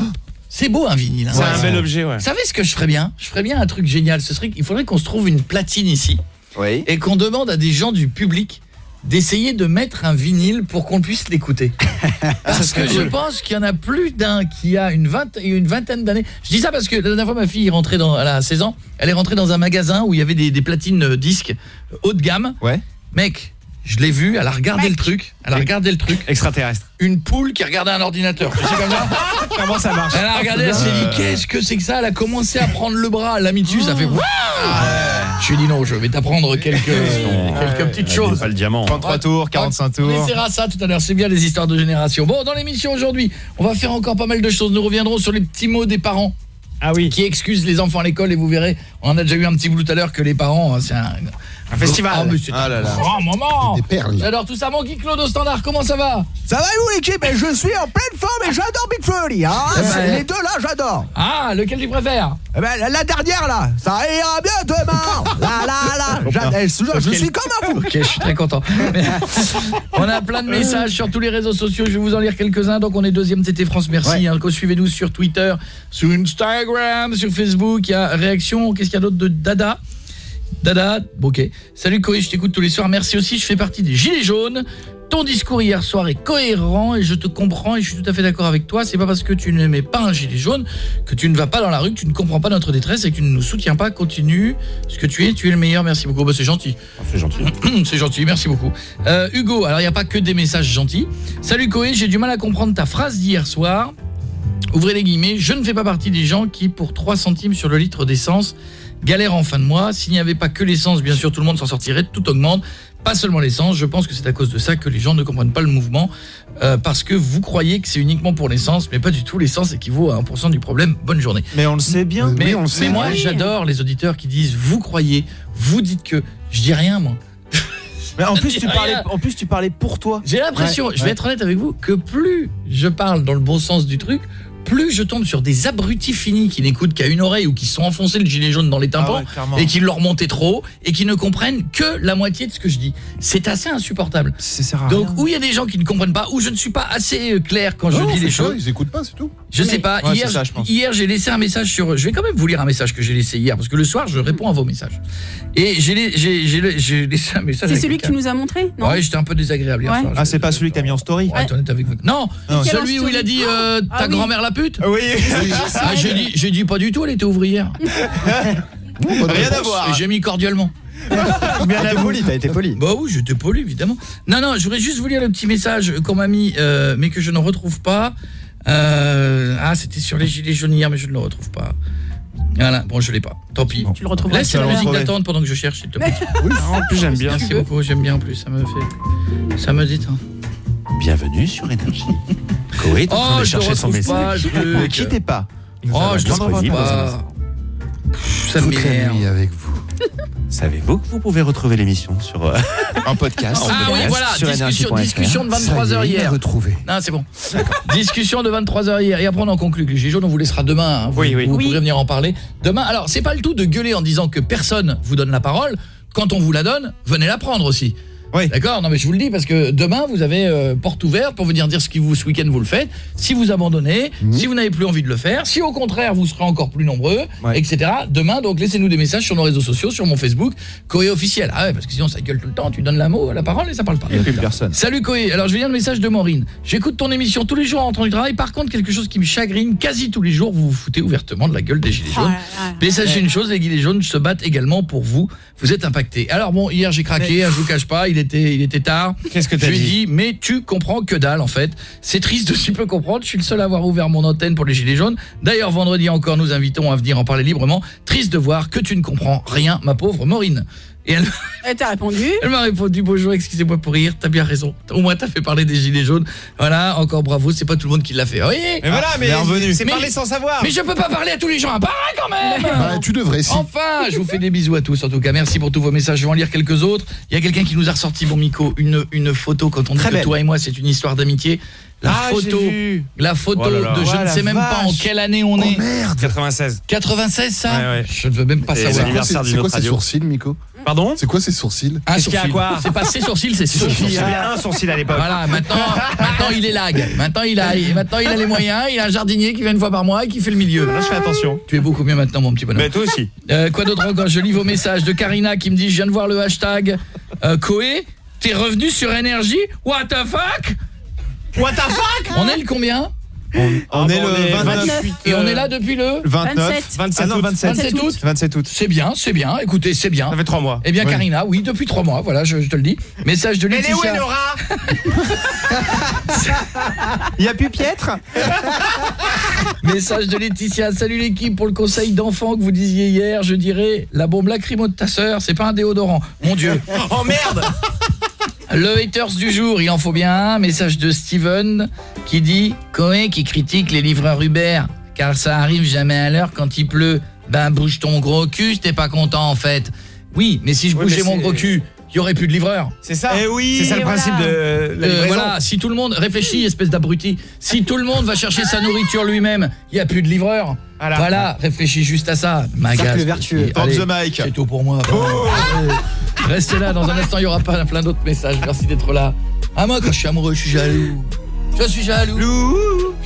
C'est beau un vinyle. hein. C'est un bel objet, ouais. Vous savez ce que je ferais bien? Je ferais bien un truc génial. Ce serait qu'il faudrait qu'on se trouve une platine ici Oui. et qu'on demande à des gens du public d'essayer de mettre un vinyle pour qu'on puisse l'écouter. Parce que je pense qu'il y en a plus d'un qui a une, vingt- une vingtaine d'années. Je dis ça parce que la dernière fois ma fille est rentrée dans elle a 16 ans, elle est rentrée dans un magasin où il y avait des, des platines euh, disques euh, haut de gamme. Ouais. Mec, je l'ai vu, elle a regardé le truc, elle a regardé le truc, Extraterrestre. une poule qui regardait un ordinateur. Tu sais comme ça Comment ça marche Elle a regardé, elle s'est dit qu'est-ce que c'est que ça? Elle a commencé à prendre le bras, elle l'a mis dessus, ça fait Waouh Je lui ai dit non, je vais t'apprendre quelques, quelques petites choses. Pas le diamant. 33 tours, 45 On tours. essaiera ça tout à l'heure, c'est bien les histoires de génération. Bon, dans l'émission aujourd'hui, on va faire encore pas mal de choses. Nous reviendrons sur les petits mots des parents. Ah oui. Qui excusent les enfants à l'école et vous verrez, on en a déjà eu un petit bout tout à l'heure que les parents, hein, c'est un, Un festival. Ah, mais c'est Ah là là. un grand moment. Des perles. J'adore tout ça, mon Guy Claude au standard, comment ça va? Ça va et vous l'équipe? Et Je suis en pleine forme et j'adore Big Oli, hein Eh ben, Les deux là j'adore Ah, lequel tu préfères? Eh ben, la- la dernière là, ça ira bien demain Là là là, j'adore, je, je suis comme un fou Ok, je suis très content. On a plein de messages sur tous les réseaux sociaux, je vais vous en lire quelques-uns. Donc on est deuxième TT France, merci. hein. Suivez-nous sur Twitter, sur Instagram, sur Facebook. Il y a réaction, qu'est-ce qu'il y a d'autre de Dada? Dada, ok. Salut Corey, je t'écoute tous les soirs. Merci aussi, je fais partie des Gilets jaunes. Ton discours hier soir est cohérent et je te comprends et je suis tout à fait d'accord avec toi. C'est pas parce que tu n'aimais pas un gilet jaune que tu ne vas pas dans la rue, que tu ne comprends pas notre détresse et que tu ne nous soutiens pas. Continue ce que tu es, tu es le meilleur. Merci beaucoup. Bah, c'est gentil. C'est gentil. C'est gentil, merci beaucoup. Euh, Hugo, alors il n'y a pas que des messages gentils. Salut Koé, j'ai du mal à comprendre ta phrase d'hier soir. Ouvrez les guillemets, je ne fais pas partie des gens qui, pour 3 centimes sur le litre d'essence, galèrent en fin de mois. S'il n'y avait pas que l'essence, bien sûr, tout le monde s'en sortirait, tout augmente. Pas seulement l'essence, je pense que c'est à cause de ça que les gens ne comprennent pas le mouvement, euh, parce que vous croyez que c'est uniquement pour l'essence, mais pas du tout, l'essence équivaut à 1% du problème. Bonne journée. Mais on le sait bien. Mais, on le mais sait. moi, j'adore les auditeurs qui disent, vous croyez, vous dites que, je dis rien moi. Mais en plus, tu parlais, en plus, tu parlais pour toi. J'ai l'impression, je vais être honnête avec vous, que plus je parle dans le bon sens du truc, plus je tombe sur des abrutis finis qui n'écoutent qu'à une oreille ou qui se sont enfoncés le gilet jaune dans les tympans Ah ouais, clairement. et qui leur montaient trop haut et qui ne comprennent que la moitié de ce que je dis. C'est assez insupportable. Donc rien. ou il y a des gens qui ne comprennent pas ou je ne suis pas assez euh, clair quand je dis les choses. Ils écoutent pas, c'est tout. Je sais pas, Ouais, hier, ça, hier j'ai laissé un message sur je vais quand même vous lire un message que j'ai laissé hier parce que le soir je réponds à vos messages. Et j'ai lai- j'ai j'ai j'ai laissé un message C'est celui que tu nous as montré Non Ouais, j'étais un peu désagréable hier Ouais. soir. Ah, c'est pas celui que t'as mis en story. Ouais, avec vous. Non, Non, celui où il a dit euh, Ah ta grand-mère la pute. Oui. Ah, j'ai dit j'ai dit pas du tout, elle était ouvrière. Rien à voir. Et j'ai mis cordialement. Bien à poli, t'as été poli. Bah oui, j'étais poli évidemment. Non non, je voudrais juste vous lire le petit message qu'on m'a mis euh, mais que je ne retrouve pas. Euh, ah, c'était sur les gilets jaunes hier mais je ne le retrouve pas. Voilà, bon, je l'ai pas. Tant pis. Tu le retrouveras Laisse tout à la l'heure. musique d'attente pendant que je cherche s'il te plaît. En plus, j'aime bien. Merci beaucoup, j'aime bien en plus, ça me fait ça me dit hein. Bienvenue sur Énergie. Koé est en train Oh, de je chercher son retrouve pas, message. le Ne quittez pas. Oh, je le retrouve pas. Ça nuit avec vous. Savez-vous que vous pouvez retrouver l'émission sur euh, En podcast. Ah oui, voilà, sur discussion, discussion de Ça y 23h est, il hier. l'a retrouvé. Non, c'est bon. Discussion de 23h hier. Et après, on en conclut. que Les jaunes, on vous laissera demain. hein. Vous, Oui, oui. vous Oui. pourrez venir en parler. Demain, alors, c'est pas le tout de gueuler en disant que personne vous donne la parole. Quand on vous la donne, venez la prendre aussi. D'accord Non mais je vous le dis parce que demain vous avez euh, porte ouverte pour venir dire ce qui vous ce week-end vous le faites. Si vous abandonnez, Mhm. si vous n'avez plus envie de le faire, si au contraire vous serez encore plus nombreux, etc. Demain donc laissez-nous des messages sur nos réseaux sociaux, sur mon Facebook, Coé officiel. Ah ouais parce que sinon ça gueule tout le temps, tu donnes la mot, la parole et ça parle pas. A plus personne. Salut Coé, alors je vais lire le message de Maureen. J'écoute ton émission tous les jours en rentrant du travail. Par contre, quelque chose qui me chagrine, quasi tous les jours, vous vous foutez ouvertement de la gueule des gilets jaunes. Mais sachez une chose, les gilets jaunes se battent également pour vous. Vous êtes impactés. Alors bon, hier j'ai craqué, hein, je vous cache pas, il était il était tard. Qu'est-ce que t'as Je lui ai dit dit mais tu comprends que dalle en fait. C'est triste de si peu comprendre, je suis le seul à avoir ouvert mon antenne pour les gilets jaunes. D'ailleurs, vendredi encore, nous invitons à venir en parler librement. Triste de voir que tu ne comprends rien, ma pauvre Maureen. Et elle Elle t'a répondu? Elle m'a répondu bonjour, excusez-moi pour rire, t'as bien raison. Au moins t'as fait parler des gilets jaunes. Voilà, encore bravo, c'est pas tout le monde qui l'a fait. Oui. Mais voilà, mais c'est parler sans savoir. Mais je peux pas parler à tous les gens à quand même. Bah, tu devrais, si. Enfin, je vous fais des bisous à tous en tout cas. Merci pour tous vos messages. Je vais en lire quelques autres. Il y a quelqu'un qui nous a ressorti bon Miko une une photo quand on dit Très que belle. toi et moi c'est une histoire d'amitié. La Ah, photo la photo Oh là là. de je Oh ne la sais même pas en quelle année on est. Merde 96. 96 ça Ouais, ouais. Je ne veux même pas Et savoir. c'est quoi ces sourcils, Miko Pardon C'est quoi ces sourcils Un Qu'est-ce qu'il y a sourcil. quoi C'est pas ses sourcils, c'est sourcils. Il y avait un sourcil à l'époque. Voilà, maintenant, maintenant il est lag. Maintenant il a, maintenant il a les moyens. Il a un jardinier qui vient une fois par mois et qui fait le milieu. Là, je fais attention. Tu es beaucoup mieux maintenant, mon petit bonhomme. Mais toi aussi. Euh, quoi d'autre encore Je lis vos messages de Karina qui me dit je viens de voir le hashtag euh, Koé. T'es revenu sur énergie? What the fuck? What the fuck? On est le combien On est le 29. Et on est là depuis le 29. 27. 27 Ah non, août. 27 27 août. 27 août. C'est bien, c'est bien. Écoutez, c'est bien. Ça fait 3 mois. Eh bien. Karina, oui, depuis trois mois, voilà, je, je te le dis. Message de Elle est où Laetitia. Il y a plus Pietre Message de Laetitia. Salut l'équipe pour le conseil d'enfant que vous disiez hier, je dirais la bombe lacrymo de ta sœur, c'est pas un déodorant. Mon dieu. Oh merde Le haters du jour, il en faut bien un. Message de Steven qui dit Coé qui critique les livreurs Uber car ça arrive jamais à l'heure quand il pleut. Ben bouge ton gros cul, si t'es pas content en fait. Oui, mais si je bougeais mon gros cul, il y aurait plus de livreurs. C'est ça Eh oui, C'est ça le voilà. principe de la Euh, voilà, si tout le monde réfléchit, espèce d'abruti, si tout le monde va chercher sa nourriture lui-même, il y a plus de livreurs. Voilà. Voilà, réfléchis juste à ça. Cercle vertueux. Drop Allez, the mic. C'est tout pour moi. Allez. Restez là, dans un instant, il y aura pas plein d'autres messages. Merci d'être là. Ah moi, quand je suis amoureux, je suis jaloux. Je suis jaloux.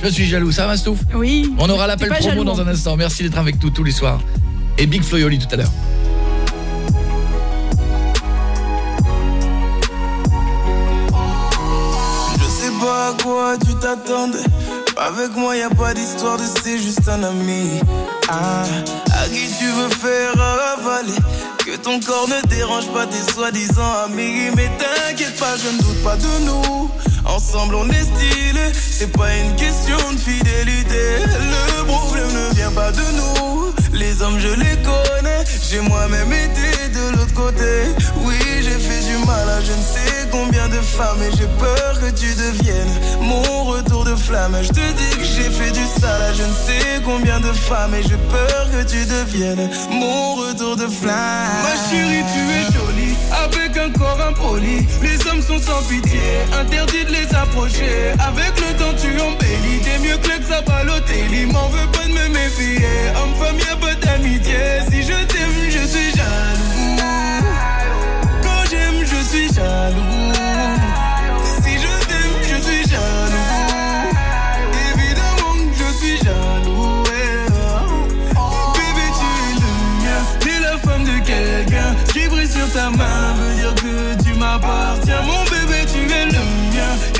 Je suis jaloux. Ça va, Stouff Oui. On aura l'appel promo jaloux, dans un instant. Merci d'être avec nous tous les soirs. Et Big Floyoli tout à l'heure. Je sais pas à quoi tu t'attendais. Avec moi, y a pas d'histoire de c'est juste un ami. Ah, à qui tu veux faire avaler? Que ton corps ne dérange pas tes soi-disant amis. Mais t'inquiète pas, je ne doute pas de nous. Ensemble, on est stylé. C'est pas une question de fidélité. Le problème ne vient pas de nous. Les hommes, je les connais. J'ai moi-même été de l'autre côté. Oui, j'ai fait du mal à je ne sais combien de femmes. Et j'ai peur que tu deviennes mon retour de flamme. Je te dis que j'ai fait du sale à je ne sais combien de femmes. Et j'ai peur que tu deviennes mon retour de flamme. Ma chérie, tu es jolie. Avec un corps impoli. Les hommes sont sans pitié. Interdit de les approcher. Avec le temps, tu embellis. T'es mieux que l'ex à Balotelli. M'en veux pas de me méfier. Homme-femme, y'a pas d'amitié. Si je t'aime, je suis jaloux. Suis jaloux. Si je t'aime, je suis jaloux. Évidemment que je suis jaloux. Bébé, tu es le mien. T'es la femme de quelqu'un. Qui brille sur ta main veut dire que tu m'appartiens. Mon bébé, tu es le mien.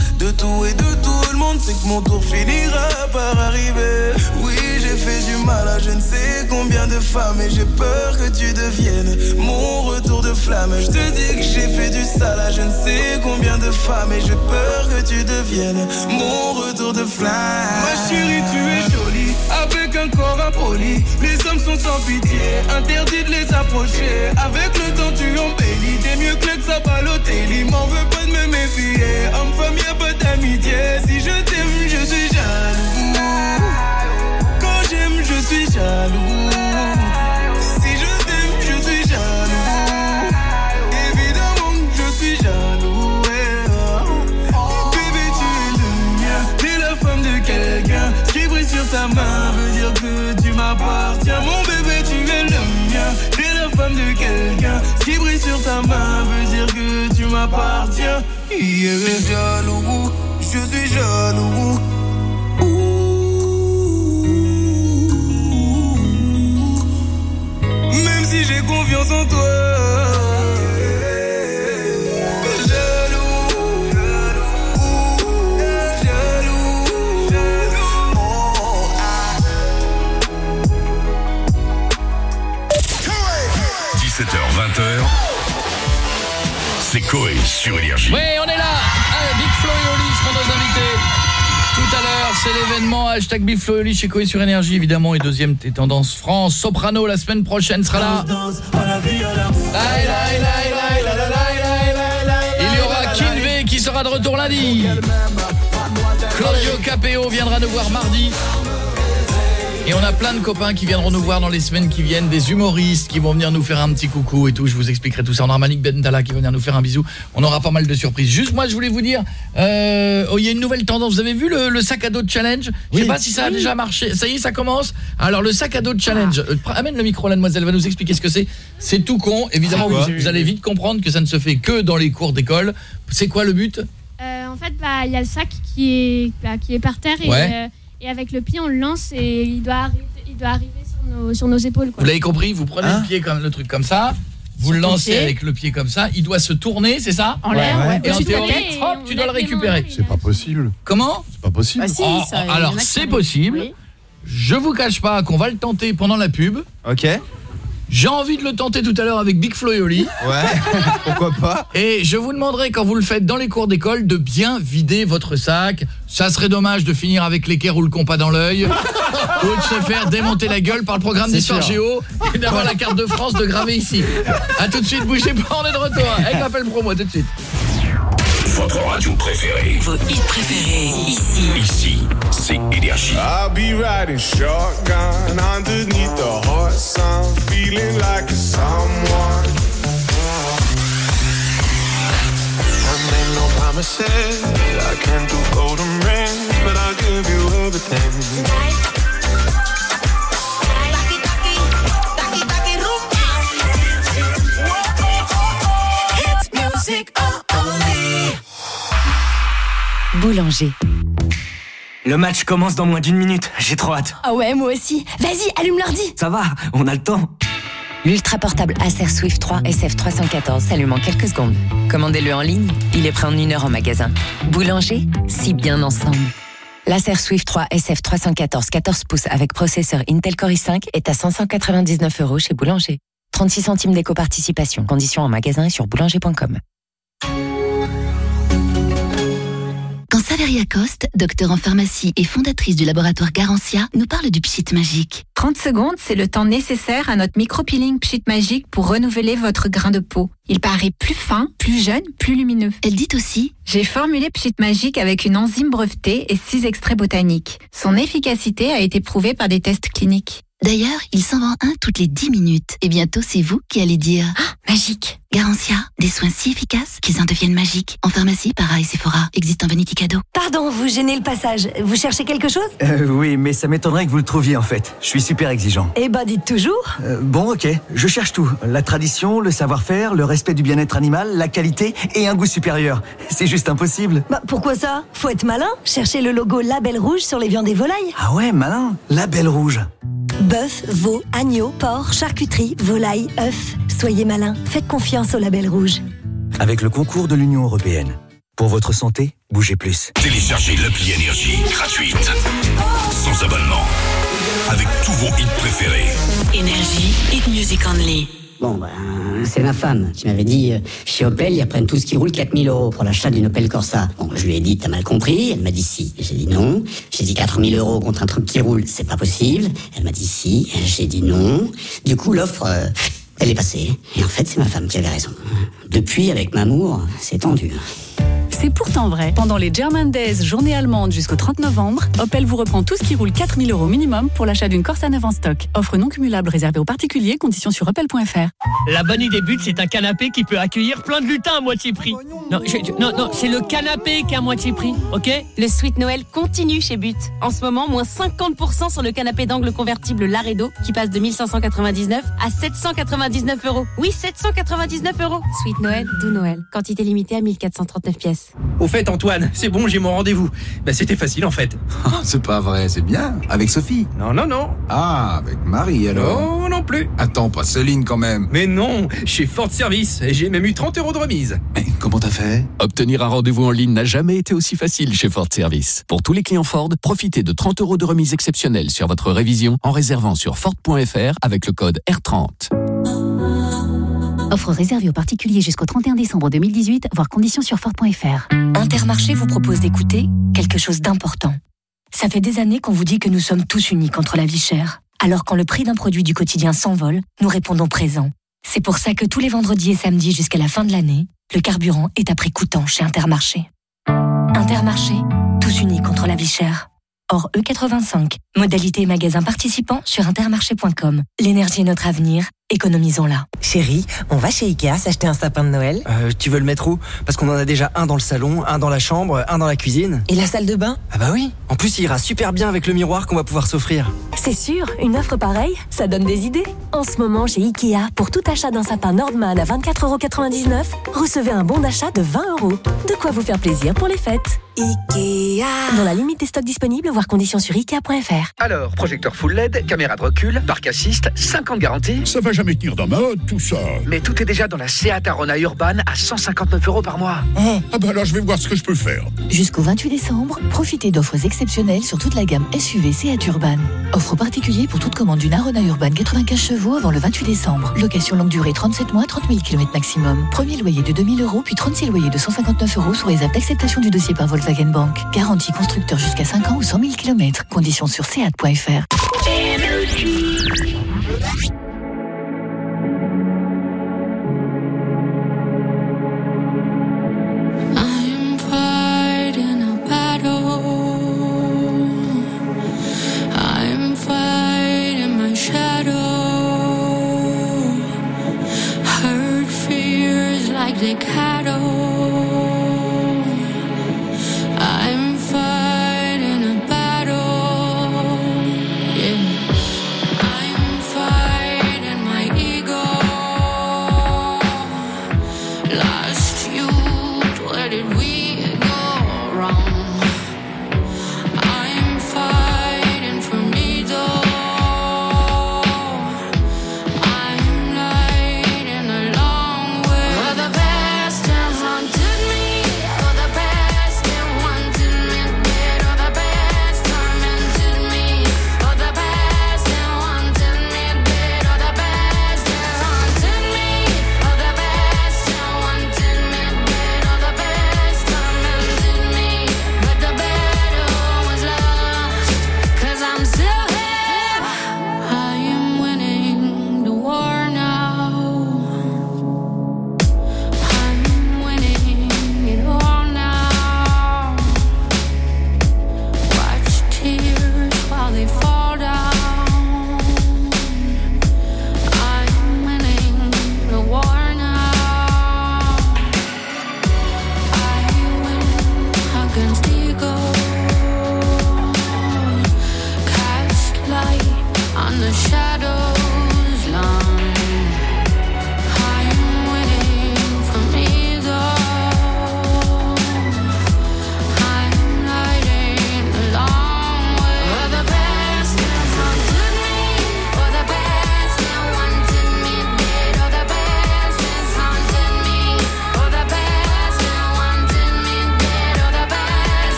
De tout et de tout le monde, c'est que mon tour finira par arriver. Oui, j'ai fait du mal à je ne sais combien de femmes et j'ai peur que tu deviennes mon retour de flamme. Je te dis que j'ai fait du sale à je ne sais combien de femmes et j'ai peur que tu deviennes mon retour de flamme. Ma chérie, tu es jolie les hommes sont sans pitié, interdit de les approcher. Avec le temps, tu embellis. T'es mieux que le sapalotelli. M'en veux pas de me méfier. Homme-femme, y'a pas d'amitié. Si je t'aime, je suis jaloux. Quand j'aime, je suis jaloux. Si je t'aime, je suis jaloux. Évidemment que je suis jaloux. Oh. Bébé, tu es le mien. T'es la femme de quelqu'un. Qui brille sur ta main. Quelqu'un. Qui brille sur ta main veut dire que tu m'appartiens. Yeah. Je suis jaloux, je suis jaloux. Même si j'ai confiance en toi. C'est Coé sur Énergie. Oui, on est là Ah, Big Flo et Oli seront nos invités. Tout à l'heure, c'est l'événement hashtag Big Flo et Oli chez Coé sur Énergie, évidemment, et deuxième des tendances France. Soprano, la semaine prochaine, sera là. Il y aura Kinvey qui sera de retour lundi. Claudio Capeo viendra nous voir mardi. Et on a plein de copains qui viendront nous voir dans les semaines qui viennent, des humoristes qui vont venir nous faire un petit coucou et tout, je vous expliquerai tout ça. On aura Malik Bendala qui va venir nous faire un bisou. On aura pas mal de surprises. Juste moi, je voulais vous dire, euh, oh, il y a une nouvelle tendance. Vous avez vu le, le sac à dos de challenge? Je sais pas si ça a déjà marché. Ça y est, ça commence. Alors le sac à dos de challenge, euh, amène le micro, la demoiselle va nous expliquer ce que c'est. C'est tout con. Évidemment, C'est vous, allez vite comprendre que ça ne se fait que dans les cours d'école. C'est quoi le but? Euh, en fait, bah, il y a le sac qui est, bah, qui est par terre et, Ouais. euh, et avec le pied, on le lance et il doit arriver, il doit arriver sur, nos, sur nos épaules. Quoi. Vous l'avez compris, vous prenez le pied comme le truc comme ça, vous le lancez pied. avec le pied comme ça, il doit se tourner, c'est ça En l'air, ouais. Et en théorie, hop, tu dois le récupérer. C'est pas possible. Comment C'est pas possible. Bah si, Oh, ça, alors c'est possible. Oui. Je vous cache pas qu'on va le tenter pendant la pub. OK. J'ai envie de le tenter tout à l'heure avec Big Flo et Oli. Ouais. Pourquoi pas Et je vous demanderai quand vous le faites dans les cours d'école de bien vider votre sac. Ça serait dommage de finir avec l'équerre ou le compas dans l'œil ou de se faire démonter la gueule par le programme d'histoire géo et d'avoir la carte de France de graver ici. A tout de suite, bougez pas, on est de retour avec l'appel promo tout de suite. Votre radio préférée. Vos hits préférés, ici. Ici, c'est Énergie. I'll be riding shotgun underneath the hot sun, feeling like a someone. I made no promises. I can't do golden rings, but I'll give you everything. Boulanger. Le match commence dans moins d'une minute. J'ai trop hâte. Ah ouais, moi aussi. Vas-y, allume l'ordi. Ça va, on a le temps. L'ultra portable Acer Swift 3 SF314 s'allume en quelques secondes. Commandez-le en ligne, il est prêt en une heure en magasin. Boulanger, si bien ensemble. L'Acer Swift 3 SF314 14 pouces avec processeur Intel Core i5 est à 599 euros chez Boulanger. 36 centimes d'éco-participation. Conditions en magasin et sur boulanger.com. Quand Saveria Coste, docteur en pharmacie et fondatrice du laboratoire Garantia, nous parle du pchit magique. 30 secondes, c'est le temps nécessaire à notre micro-peeling Pchit Magique pour renouveler votre grain de peau. Il paraît plus fin, plus jeune, plus lumineux. Elle dit aussi J'ai formulé Pchit Magique avec une enzyme brevetée et 6 extraits botaniques. Son efficacité a été prouvée par des tests cliniques. D'ailleurs, il s'en vend un toutes les 10 minutes. Et bientôt, c'est vous qui allez dire Ah, magique. Garantia, des soins si efficaces qu'ils en deviennent magiques. En pharmacie, para et Sephora, existe en vanity cadeau. Pardon, vous gênez le passage. Vous cherchez quelque chose? Euh, oui, mais ça m'étonnerait que vous le trouviez en fait. Je suis super exigeant. Eh ben, dites toujours. Euh, bon, ok, je cherche tout. La tradition, le savoir-faire, le respect du bien-être animal, la qualité et un goût supérieur. C'est juste impossible. Bah, pourquoi ça? Faut être malin. Cherchez le logo Label Rouge sur les viandes et volailles. Ah ouais, malin. La belle rouge. Bœuf, veau, agneau, porc, charcuterie, volaille, œufs. Soyez malin. Faites confiance au Label Rouge. Avec le concours de l'Union Européenne. Pour votre santé, bougez plus. Téléchargez l'appli Énergie gratuite. Sans abonnement. Avec tous vos hits préférés. Énergie, hit music only. Bon, ben, c'est ma femme qui m'avait dit, euh, chez Opel, ils reprennent tout ce qui roule 4000 euros pour l'achat d'une Opel Corsa. Bon, je lui ai dit, t'as mal compris. Elle m'a dit si. J'ai dit non. J'ai dit 4000 euros contre un truc qui roule, c'est pas possible. Elle m'a dit si. J'ai dit non. Du coup, l'offre, euh, elle est passée. Et en fait, c'est ma femme qui avait raison. Depuis, avec Mamour, c'est tendu. C'est pourtant vrai. Pendant les German Days, journée allemande jusqu'au 30 novembre, Opel vous reprend tout ce qui roule 4000 euros minimum pour l'achat d'une Corsa neuve en stock. Offre non cumulable réservée aux particuliers, conditions sur opel.fr. La bonne idée but, c'est un canapé qui peut accueillir plein de lutins à moitié prix. non, je- je- non, non, c'est le canapé qui est à moitié prix, ok? Le Sweet Noël continue chez But. En ce moment, moins 50% sur le canapé d'angle convertible Laredo qui passe de 1599 à 799 euros. Oui, 799 euros. Sweet Noël, doux Noël. Quantité limitée à 1439 pièces. Au fait, Antoine, c'est bon, j'ai mon rendez-vous. Bah, c'était facile en fait. c'est pas vrai, c'est bien. Avec Sophie Non, non, non. Ah, avec Marie alors Non, non plus. Attends, pas Céline quand même. Mais non, chez Ford Service, et j'ai même eu 30 euros de remise. Comment t'as fait? Obtenir un rendez-vous en ligne n'a jamais été aussi facile chez Ford Service. Pour tous les clients Ford, profitez de 30 euros de remise exceptionnelle sur votre révision en réservant sur Ford.fr avec le code R30. Offre réservée aux particuliers jusqu'au 31 décembre 2018, voire conditions sur Ford.fr. Intermarché vous propose d'écouter quelque chose d'important. Ça fait des années qu'on vous dit que nous sommes tous unis contre la vie chère. Alors quand le prix d'un produit du quotidien s'envole, nous répondons présent. C'est pour ça que tous les vendredis et samedis jusqu'à la fin de l'année, le carburant est à prix coûtant chez Intermarché. Intermarché, tous unis contre la vie chère. Or E85, modalité magasin participant sur intermarché.com. L'énergie est notre avenir, économisons-la. Chérie, on va chez Ikea s'acheter un sapin de Noël Euh, tu veux le mettre où? Parce qu'on en a déjà un dans le salon, un dans la chambre, un dans la cuisine. Et la salle de bain? Ah bah oui. En plus, il ira super bien avec le miroir qu'on va pouvoir s'offrir. C'est sûr, une offre pareille, ça donne des idées. En ce moment, chez Ikea, pour tout achat d'un sapin Nordman à 24,99€, recevez un bon d'achat de 20 euros. De quoi vous faire plaisir pour les fêtes. Ikea Dans la limite des stocks disponibles, voire conditions sur ikea.fr. Alors, projecteur full LED, caméra de recul, parc assist, 5 ans de garantie. Ça va jamais tenir dans ma hotte, tout ça. Mais tout est déjà dans la Seat Arona Urban à 159 euros par mois. Oh, ah bah alors je vais voir ce que je peux faire. Jusqu'au 28 décembre, profitez d'offres exceptionnelles sur toute la gamme SUV Seat Urban. Offre particulier pour toute commande d'une Arona Urban 95 chevaux avant le 28 décembre. Location longue durée 37 mois, 30 000 km maximum. Premier loyer de 2000 euros, puis 36 loyers de 159 euros sous réserve d'acceptation du dossier par Volkswagen Bank. Garantie constructeur jusqu'à 5 ans ou 100 000 km. Conditions sur seat.fr.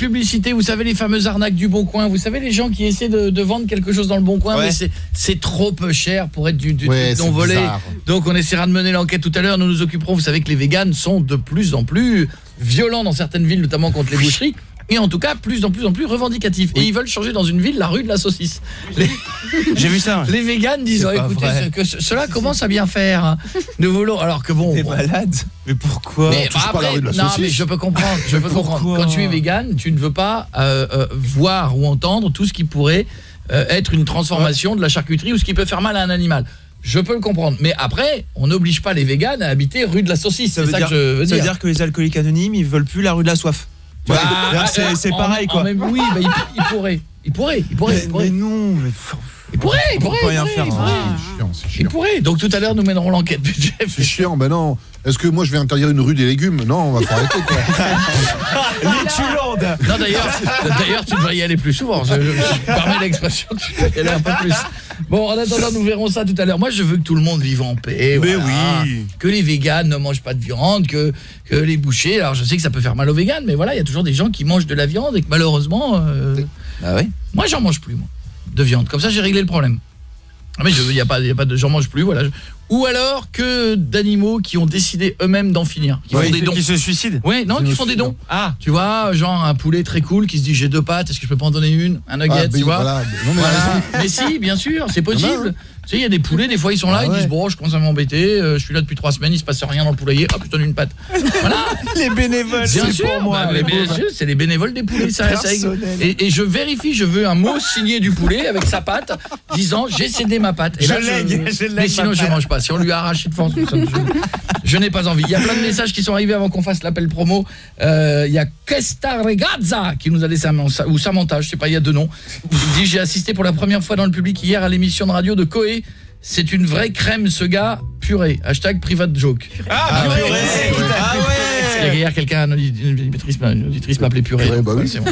publicité. Vous savez, les fameuses arnaques du Bon Coin. Vous savez, les gens qui essaient de, de vendre quelque chose dans le Bon Coin, Ouais. mais c'est- trop peu cher pour être du, du Ouais, non volé. bizarre. Donc, on essaiera de mener l'enquête tout à l'heure. Nous nous occuperons. Vous savez que les véganes sont de plus en plus violents dans certaines villes, notamment contre les boucheries. Et en tout cas, plus en plus en plus revendicatifs. Et ils veulent changer dans une ville la rue de la saucisse. Les- J'ai vu ça. Les véganes disent oh, écoutez, ce- que ce- cela commence à bien faire. hein. Nous voulons alors que bon. T'es bon, malade Mais pourquoi mais bah, pas la après, rue de la non, saucisse. mais je peux comprendre. Je peux comprendre. Quand tu es vegan, tu ne veux pas euh, euh, voir ou entendre tout ce qui pourrait euh, être une transformation de la charcuterie ou ce qui peut faire mal à un animal. Je peux le comprendre. Mais après, on n'oblige pas les véganes à habiter rue de la saucisse. Ça C'est veut, ça dire, que je veux ça veut dire. dire que les alcooliques anonymes, ils veulent plus la rue de la soif. Bah, c'est- en- pareil quoi. même- oui, bah, il, il pourrait. Il pourrait. Il pourrait. Mais, il pourrait. mais non, mais Il pourrait, il pourrait. rien il faire. pourrait, hein. il pourrait. Il pourrait. Donc tout à l'heure, nous mènerons l'enquête. Jeff. C'est chiant, ben non. Est-ce que moi je vais interdire une rue des légumes? Non, on va faut arrêter quoi. Les Tulandes Non d'ailleurs, d'ailleurs tu devrais y aller plus souvent. Je, je, je permets l'expression, tu devrais y aller un peu plus. Bon, en attendant, nous verrons ça tout à l'heure. Moi, je veux que tout le monde vive en paix. Mais voilà. oui. Que les véganes ne mangent pas de viande, que que les bouchers. Alors, je sais que ça peut faire mal aux véganes, mais voilà, il y a toujours des gens qui mangent de la viande et que malheureusement, euh, Ah ouais moi, j'en mange plus moi de viande. Comme ça, j'ai réglé le problème. Ah, Mais je y a pas y a pas de j'en mange plus voilà. Ou alors que d'animaux qui ont décidé eux-mêmes d'en finir, qui Ouais, font des dons. qui se suicident Ouais, non, qui font des dons. Ah Tu vois, genre un poulet très cool qui se dit j'ai deux pattes, est-ce que je peux pas en donner une Un nugget, Ah, tu mais vois voilà. Non, mais Voilà. raison. Mais si, bien sûr, c'est Il y en a, possible. Tu sais, il y a des poulets, des fois ils sont là, Ah ils ouais. disent bon, je commence à m'embêter, euh, je suis là depuis trois semaines, il se passe rien dans le poulailler, hop, je donne une patte. Voilà. Les bénévoles, Bien c'est sûr, pour moi. bah, les bien sûr, c'est les bénévoles des poulets, ça, ça et, et je vérifie, je veux un mot signé du poulet avec sa patte, disant j'ai cédé ma patte. Et Je là, lègue, je lègue mais sinon je mange pas. Si on lui a arraché de force, je, je n'ai pas envie. Il y a plein de messages qui sont arrivés avant qu'on fasse l'appel promo. Euh, il y a Kesta Regazza qui nous a laissé un message, ou Samantha, je sais pas, il y a deux noms. Il dit j'ai assisté pour la première fois dans le public hier à l'émission de radio de Coé. C'est une vraie crème ce gars, purée. Hashtag private joke. Ah, purée, Ah Il y a ouais hier quelqu'un, une auditrice, auditrice m'a appelé purée. Purée, bah oui. C'est bon.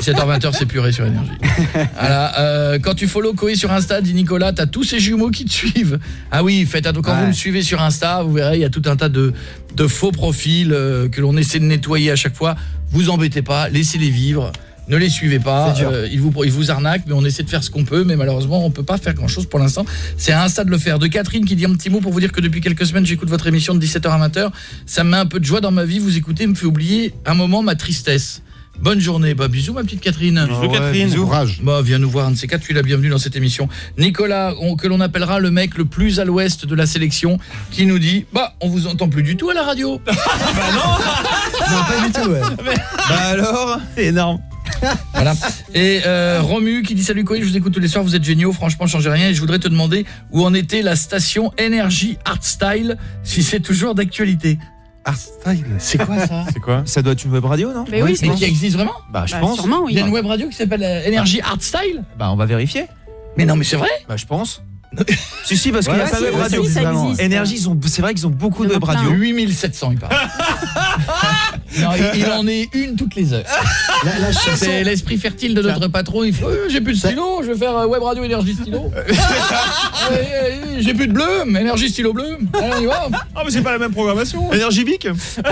7h20, c'est purée sur énergie. Voilà, euh, quand tu follow Koé sur Insta, dit Nicolas, t'as tous ces jumeaux qui te suivent. Ah oui, faites attention. Quand Ouais. vous me suivez sur Insta, vous verrez, il y a tout un tas de, de faux profils euh, que l'on essaie de nettoyer à chaque fois. Vous embêtez pas, laissez-les vivre. Ne les suivez pas, euh, ils, vous, ils vous arnaquent, mais on essaie de faire ce qu'on peut, mais malheureusement, on peut pas faire grand-chose pour l'instant. C'est à Insta de le faire. De Catherine qui dit un petit mot pour vous dire que depuis quelques semaines, j'écoute votre émission de 17h à 20h. Ça me met un peu de joie dans ma vie. Vous écoutez me fait oublier un moment ma tristesse. Bonne journée. Bah, bisous, ma petite Catherine. Bisous, Catherine. Courage. Bah, viens nous voir, un de ces quatre, tu es la bienvenue dans cette émission. Nicolas, on- que l'on appellera le mec le plus à l'ouest de la sélection, qui nous dit, bah, on vous entend plus du tout à la radio. Non, pas du tout, ouais. Bah alors énorme. Voilà. Et euh, Romu qui dit salut Coé, je vous écoute tous les soirs, vous êtes géniaux, franchement changez rien et je voudrais te demander où en était la station Energy Art Style si c'est toujours d'actualité. Art style. C'est quoi ça C'est quoi Ça doit être une web radio, non Mais oui, Mais qui existe vraiment Bah je Bah, pense. sûrement, oui. Il y a une web radio qui s'appelle euh, Energy Art Style Bah on va vérifier. Mais non mais c'est vrai Bah je pense. Si si parce qu'il y a Ouais, pas de web ouais, radio. si, ça existe. Énergie, ils ont c'est vrai qu'ils ont beaucoup de web radio. 8700 il paraît. non, il, il en est une toutes les heures. La, la chanson, C'est l'esprit fertile de notre patron, il fait euh, j'ai plus de stylo, je vais faire euh, web radio énergie stylo. Euh, j'ai plus de bleu, énergie stylo bleu. Allez, on y va. Ah mais c'est pas la même programmation. Énergie Bic Il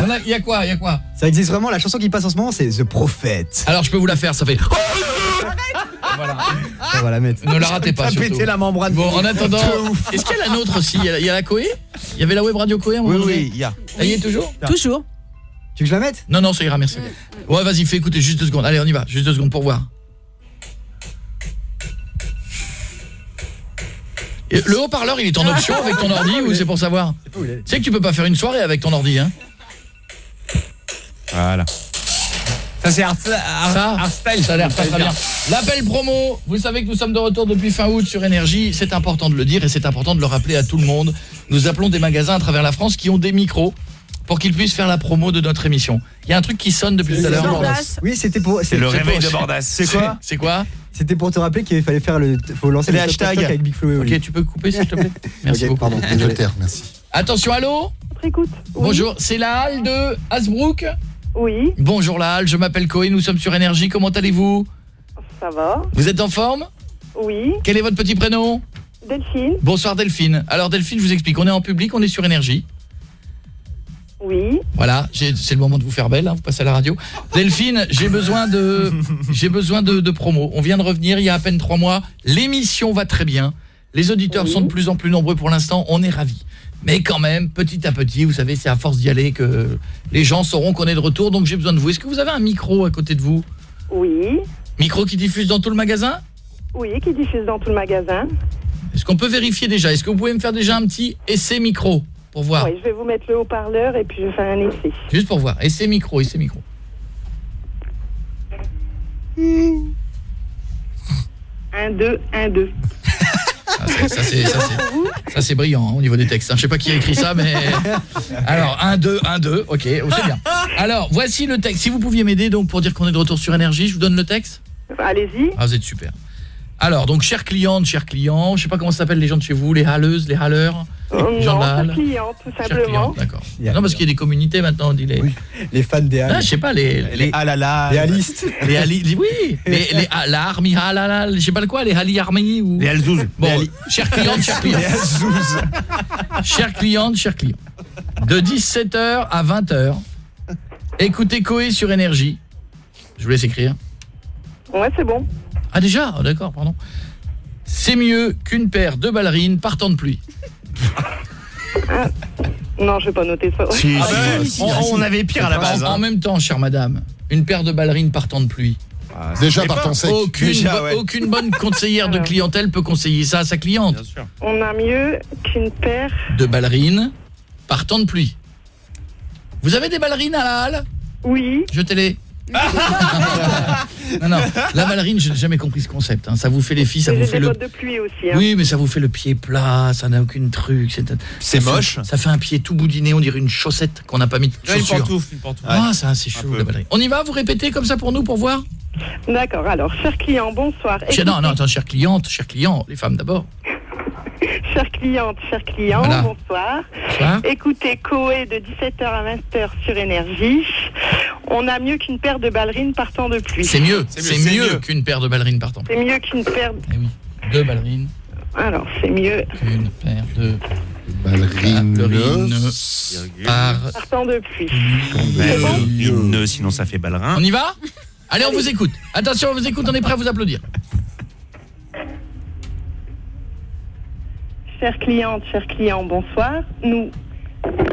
y a- il y a quoi Il y a quoi? Ça existe vraiment, la chanson qui passe en ce moment, c'est The Prophet. Alors je peux vous la faire, ça fait Voilà. On va la mettre. Ne la ratez pas surtout. pété la membrane. Bon, en attendant, est-ce qu'il y a la nôtre aussi? Il y a, il y a la Coé Il y avait la web radio Coé Oui oui, il y a. Elle y est toujours? Toujours. Tu veux que je la mette? Non, non, ça ira, merci. Ouais, vas-y, fais écouter juste deux secondes. Allez, on y va, juste deux secondes pour voir. Et le haut-parleur, il est en option avec ton ordi ou c'est pour savoir? Tu sais que tu peux pas faire une soirée avec ton ordi, hein? Voilà. Ça c'est Art, Ça, Art Style. ça a l'air pas très bien. L'appel promo, vous savez que nous sommes de retour depuis fin août sur Énergie, c'est important de le dire et c'est important de le rappeler à tout le monde. Nous appelons des magasins à travers la France qui ont des micros pour qu'il puisse faire la promo de notre émission. Il y a un truc qui sonne depuis tout à l'heure. Oui, c'était pour C'est le réveil pour- de Bordas. C'est quoi C'est quoi C'était pour te rappeler qu'il fallait faire le faut lancer Les le hashtags. Avec Big Flo et Oli. Ok, tu peux couper s'il te plaît Merci beaucoup. pardon, Je terre, merci. Attention, allô Écoute. Bonjour, c'est la halle de Hasbrook Oui, Bonjour la halle, je m'appelle Coé, nous sommes sur Énergie, comment allez-vous ça va. Vous êtes en forme Oui, Quel est votre petit prénom Delphine. Bonsoir Delphine. Alors Delphine, je vous explique, on est en public, on est sur Énergie. Oui. Voilà, c'est le moment de vous faire belle, hein, vous passez à la radio. Delphine, j'ai besoin de j'ai besoin de, de promo. On vient de revenir il y a à peine trois mois. L'émission va très bien. Les auditeurs sont de plus en plus nombreux pour l'instant, on est ravis. Mais quand même, petit à petit, vous savez, c'est à force d'y aller que les gens sauront qu'on est de retour, donc j'ai besoin de vous. Est-ce que vous avez un micro à côté de vous? Oui. Micro qui diffuse dans tout le magasin Oui, qui diffuse dans tout le magasin. Est-ce qu'on peut vérifier déjà? Est-ce que vous pouvez me faire déjà un petit essai micro pour voir? Oui, je vais vous mettre le haut-parleur et puis je vais faire un essai. Juste pour voir. Essai micro, essai micro. Un, deux, un, deux. Ah, c'est ça, c'est brillant hein, au niveau des textes. hein. Je sais pas qui a écrit ça mais alors 1 2 1 2. OK, oh, c'est bien. Alors, voici le texte. Si vous pouviez m'aider donc pour dire qu'on est de retour sur énergie, je vous donne le texte? Allez-y. Ah, vous êtes super. Alors, donc chères clientes, chers clients, je sais pas comment s'appellent les gens de chez vous, les haleuses, les haleurs, Euh, les gens non, de la chers clients, tout Chers simplement. clients, d'accord. Non parce qu'il y a des communautés maintenant, on dit les Les fans des Ah, je sais pas les les. Les alistes. les ali oui, les les la army je sais pas le quoi, les ali army ou Les Alzouz. Bon, chers clientes, chers clients. Les Alzouz. Chères clientes, chers clients. De 17h à 20h, écoutez Coé sur énergie. Je vous laisse écrire. Ouais, c'est bon. Ah déjà, Ah, d'accord, pardon. C'est mieux qu'une paire de ballerines partant de pluie. Non, je vais pas noter ça. Ah bah, on, on avait pire à la base. En, hein. en même temps, chère madame, une paire de ballerines partant de pluie. Déjà Et par pas- ton sec. Aucune, Déjà, bo- ouais. aucune bonne conseillère de clientèle peut conseiller ça à sa cliente. Bien sûr. On a mieux qu'une paire. De ballerines partant de pluie. Vous avez des ballerines à la halle? Oui. Jetez-les. non, non, la ballerine, je n'ai jamais compris ce concept. hein. Ça vous fait les filles, ça vous fait le... de pluie aussi. Hein. Oui, mais ça vous fait le pied plat, ça n'a aucune truc. C'est fait- moche. Ça fait un pied tout boudiné, on dirait une chaussette qu'on n'a pas mis de Ouais, une pantoufle, une pantoufle. Ah, ça, c'est chaud, la ballerine. On y va, vous répétez comme ça pour nous, pour voir? D'accord. Alors, chers clients, bonsoir. Cher- Non, non, attends, chère cliente, chère client, les femmes d'abord. Chères clientes, chers clients, Voilà. bonsoir. Bonsoir. Écoutez Coé de 17h à 20h sur Énergie. On a mieux qu'une paire de ballerines partant de pluie. C'est mieux, C'est mieux, c'est mieux, mieux. qu'une paire de ballerines partant. C'est mieux qu'une paire. Eh oui, deux ballerines, Alors, c'est mieux qu'une paire de Ballerine. ballerines par... partant de pluie. Mais, bon une, sinon ça fait ballerin. On y va? Allez, on vous écoute. Attention, on vous écoute, on est prêt à vous applaudir. Chères clientes, chers clients, bonsoir. Nous,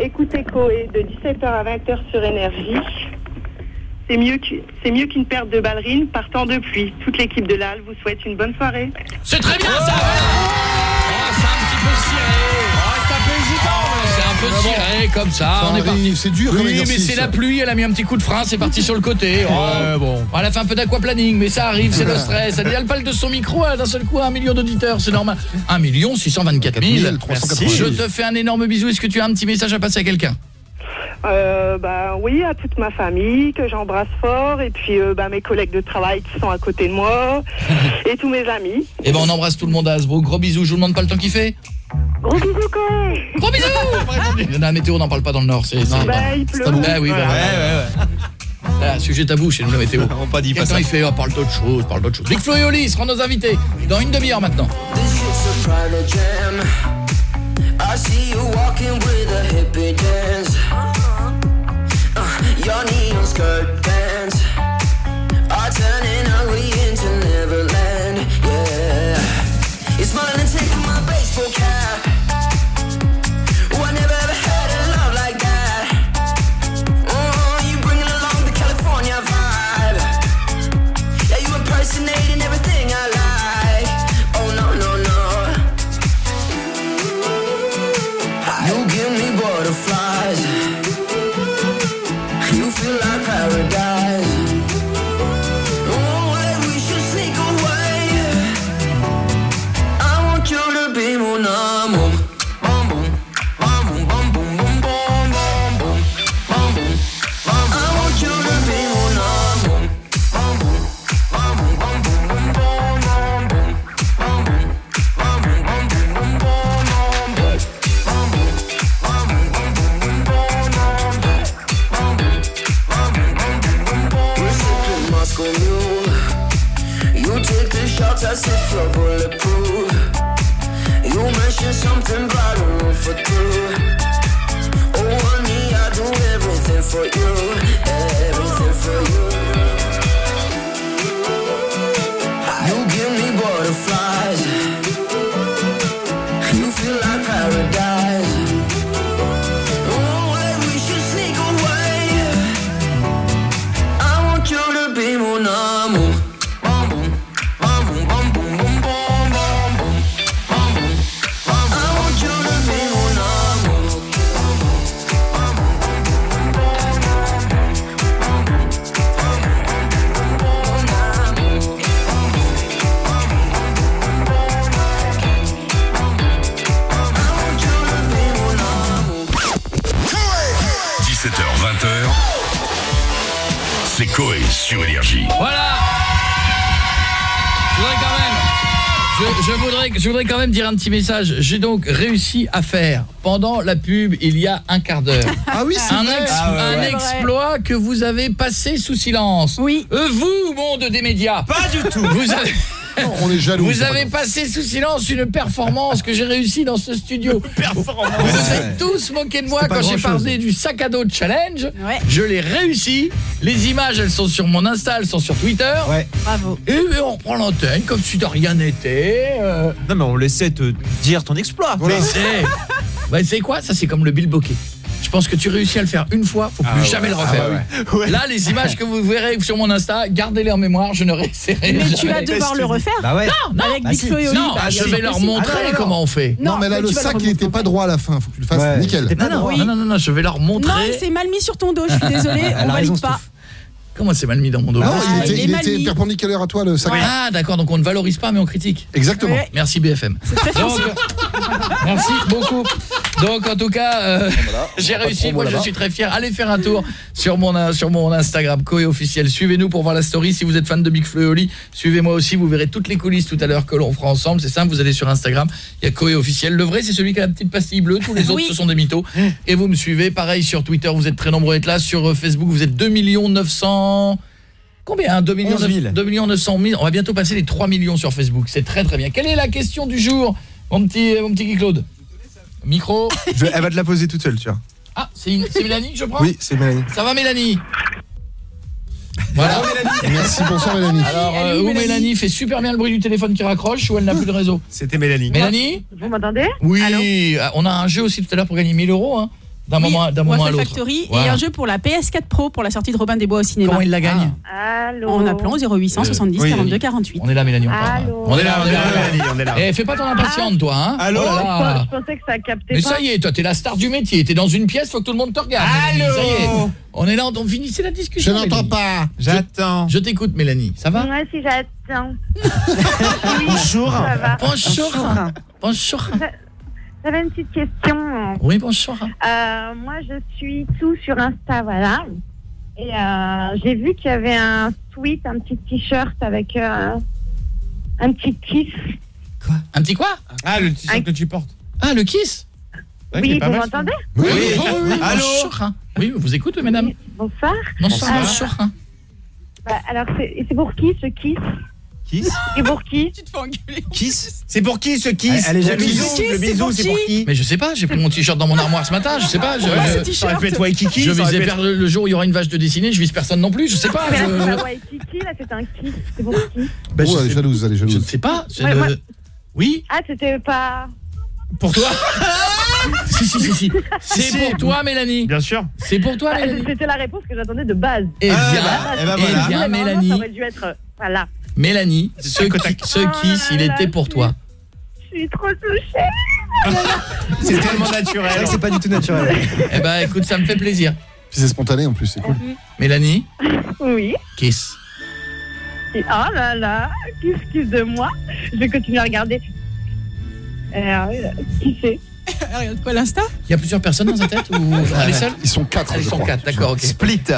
écoutez Coé de 17h à 20h sur Énergie. C'est mieux que- c'est mieux qu'une paire de ballerines partant de pluie. Toute l'équipe de l'AL vous souhaite une bonne soirée. C'est très bien ça Oh, c'est un petit peu ciré Ciré comme ça, on est parti. C'est dur comme Oui, mais c'est la pluie, elle a mis un petit coup de frein, c'est parti sur le côté. Oh, Ouais, bon. Elle a fait un peu d'aquaplaning, mais ça arrive, c'est le stress. Elle elle parle de son micro, elle a d'un seul coup un million d'auditeurs, c'est normal. 1 million 624 000. 388. Je te fais un énorme bisou. Est-ce que tu as un petit message à passer à quelqu'un? Euh, bah oui, à toute ma famille que j'embrasse fort et puis euh, bah, mes collègues de travail qui sont à côté de moi et tous mes amis. Eh ben on embrasse tout le monde à Hasbro. Gros bisous, je vous demande pas le temps qu'il fait. Gros bisous Coé Gros bisous La météo, on n'en parle pas dans le Nord, c'est... Bah il pleut. Ah oui, bah, Ouais, voilà. ouais, ouais. Ah, sujet tabou chez nous, la météo. On pas dit pas ça. il fait oh, Parle d'autre chose, parle d'autre chose. Big Flo et Oli seront nos invités dans une demi-heure maintenant. Something brighter je, voudrais, je voudrais quand même dire un petit message. J'ai donc réussi à faire, pendant la pub, il y a un quart d'heure. Ah oui, c'est un, vrai. ex- Ah ouais, un ouais. exploit que vous avez passé sous silence. Oui. vous, monde des médias. Pas du tout. Vous avez... On est jaloux. Vous avez passé sous silence une performance que j'ai réussi dans ce studio. Performance. Vous vous êtes tous moqué de moi quand j'ai parlé du sac à dos challenge. Je l'ai réussi. Les images, elles sont sur mon Insta, elles sont sur Twitter. Bravo. Et on reprend l'antenne comme si de rien n'était. euh. Non mais on laissait te dire ton exploit. Mais c'est... Bah, c'est quoi? Ça, c'est comme le Bill Bokeh. Je pense que tu réussis à le faire une fois, faut plus Ah ouais. jamais le Ah refaire. ouais. Là, les images que vous verrez sur mon Insta, gardez-les en mémoire, je ne réessayerai Mais tu vas jamais. devoir le refaire. Bah ouais. Non, non. Avec Bah si. Et. Non, bah, je vais leur montrer Ah, non, non. comment on fait. Non, mais là, mais le sac, leur il était montrer. pas droit à la fin. Faut que tu le fasses Ouais, nickel. Non, non, non, non, je vais leur montrer. Non, c'est mal mis sur ton dos, je suis désolée, Elle on valide pas. Comment c'est mal mis dans mon dos Non, Ah, il il était, il perpendiculaire à toi, le sac. Ah d'accord, donc on ne valorise pas mais on critique. Exactement. Ouais. Merci BFM. très Donc, merci beaucoup. Donc en tout cas, euh, j'ai Pas de réussi, moi je suis très fier. Allez faire un tour sur mon euh, sur mon Instagram Koé officiel. Suivez-nous pour voir la story si vous êtes fan de Big Flo et Oli. Suivez-moi aussi, vous verrez toutes les coulisses tout à l'heure que l'on fera ensemble. C'est simple, vous allez sur Instagram, il y a Koé officiel. Le vrai c'est celui qui a la petite pastille bleue, tous les autres Oui. ce sont des mythos. Et vous me suivez pareil sur Twitter, vous êtes très nombreux à être là sur euh, Facebook, vous êtes 2 900 Combien hein 2 millions, 11 000. 2 millions 900 000. On va bientôt passer les 3 millions sur Facebook. C'est très très bien. Quelle est la question du jour, mon petit, mon petit Guy Claude? Micro. Je- elle va te la poser toute seule, tu vois. Ah, c'est Mélanie que je prends Oui, c'est Mélanie. Ça va Mélanie Voilà. Merci, bonsoir Mélanie. Alors, euh, où, Mélanie fait super bien le bruit du téléphone qui raccroche ou elle n'a plus de réseau C'était Mélanie. Mélanie Vous m'entendez? Oui, ah, on a un jeu aussi tout à l'heure pour gagner 1000 euros, hein, d'un Oui, moment, d'un moment à l'autre. Factory Voilà. et un jeu pour la PS4 Pro pour la sortie de Robin des Bois au cinéma. Comment il la gagne Allô En appelant au 0800 70 oui, 42 48. On est là Mélanie, on. Allô On est là, on est là. Mélanie, on est là. Eh, fais pas ton impatiente toi, hein Allô Oh là là. Je pensais que ça captait Mais pas. ça y est, toi, t'es la star du métier. T'es dans une pièce, faut que tout le monde te regarde. Mélanie, ça y est. On est là, on finissait la Je discussion. n'entends Mélanie. pas. J'attends. Je t'écoute, Mélanie. Ça va Moi si j'attends. Bonjour. Ça va. Bonjour. Bonjour. J'avais une petite question. Oui, bonjour. Euh, moi, je suis tout sur Insta, voilà. Et euh, j'ai vu qu'il y avait un tweet, un petit t-shirt avec euh, un petit kiss. Un petit quoi? Ah, le t-shirt Un- que tu portes. Ah, le kiss? Ouais, qui est oui, pas vous mal, m'entendez? Oui, Oui, oui, oui, oui. Allô Bonjour. hein. Oui, vous écoute, madame Bonsoir. Bonsoir, Bonsoir. bonjour. hein. Bah, alors, c'est c'est pour qui ce kiss? Kiss C'est pour qui Tu te fais engueuler. Kiss C'est pour qui ce kiss Elle est Le jalouse. bisou, Le kiss, le c'est bisou, pour c'est pour qui qui Mais je sais pas, j'ai pris mon t-shirt dans mon armoire ce matin, je sais pas. Je. Ça aurait pu être Waikiki. je visais le jour où il y aura une vache de dessinée, je vise personne non plus, je sais pas. Mais là, je- c'est pas Waikiki, là, c'est un kiss. C'est pour qui Bah, je elle est sais- jalouse, elle est Je ne jalouse. sais pas. c'est Ouais, le- moi- Oui Ah, c'était pas... Pour toi Si, si, si, si. C'est pour toi, Mélanie. Bien sûr. C'est pour toi, Bah, Mélanie. C'était la réponse que j'attendais de base. Eh bien, ben Mélanie, Ça aurait dû être... euh, Voilà. Mélanie, ce, Tac au qui, tac. ce kiss, il était pour toi. Je suis trop touchée. C'est tellement C'est vrai naturel. que c'est pas du tout naturel. Eh ben, écoute, ça me fait plaisir. Puis c'est spontané en plus, c'est cool. Mélanie, Oui. kiss. Oh là là, kiss, kiss de moi. Je vais continuer à regarder. Euh, qui c'est? Regarde quoi l'insta Il y a plusieurs personnes dans sa tête ou elle est seule Ils sont quatre, Ils je sont crois. quatre, d'accord, ok. Split.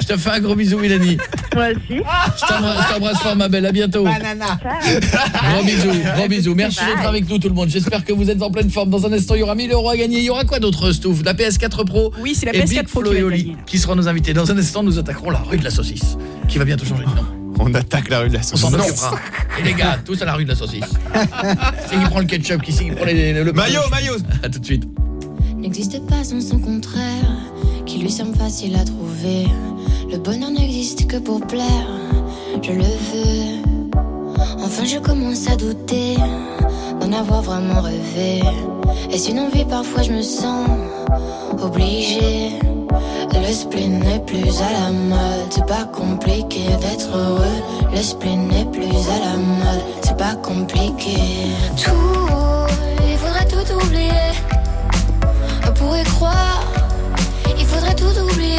Je te fais un gros bisou, Mélanie. Moi aussi. Je t'embrasse je t'embrasse fort, ma belle. À bientôt. Gros bisous, gros bisous. Merci d'être avec nous, tout le monde. J'espère que vous êtes en pleine forme. Dans un instant, il y aura 1000 euros à gagner. Il y aura quoi d'autre, Stouff? La PS4 Pro Oui, c'est la et PS4 Big Pro Flo qui et va Oli, gagner. qui seront nos invités. Dans un instant, nous attaquerons la rue de la saucisse, qui va bientôt changer de nom. On attaque la rue de la On s'en saucisse. occupera. Et les gars, tous à la rue de la saucisse. c'est qui prend le ketchup, qui c'est qui prend les, le Maillot, maillot À tout de suite. N'existe pas sans son contraire, qui lui semble facile à trouver. Le bonheur n'existe que pour plaire, je le veux. Enfin, je commence à douter d'en avoir vraiment rêvé. Est-ce une envie Parfois, je me sens obligée. Le spleen n'est plus à la mode, c'est pas compliqué d'être heureux. Le spleen n'est plus à la mode, c'est pas compliqué. Tout, il faudrait tout oublier. On pourrait croire, il faudrait tout oublier.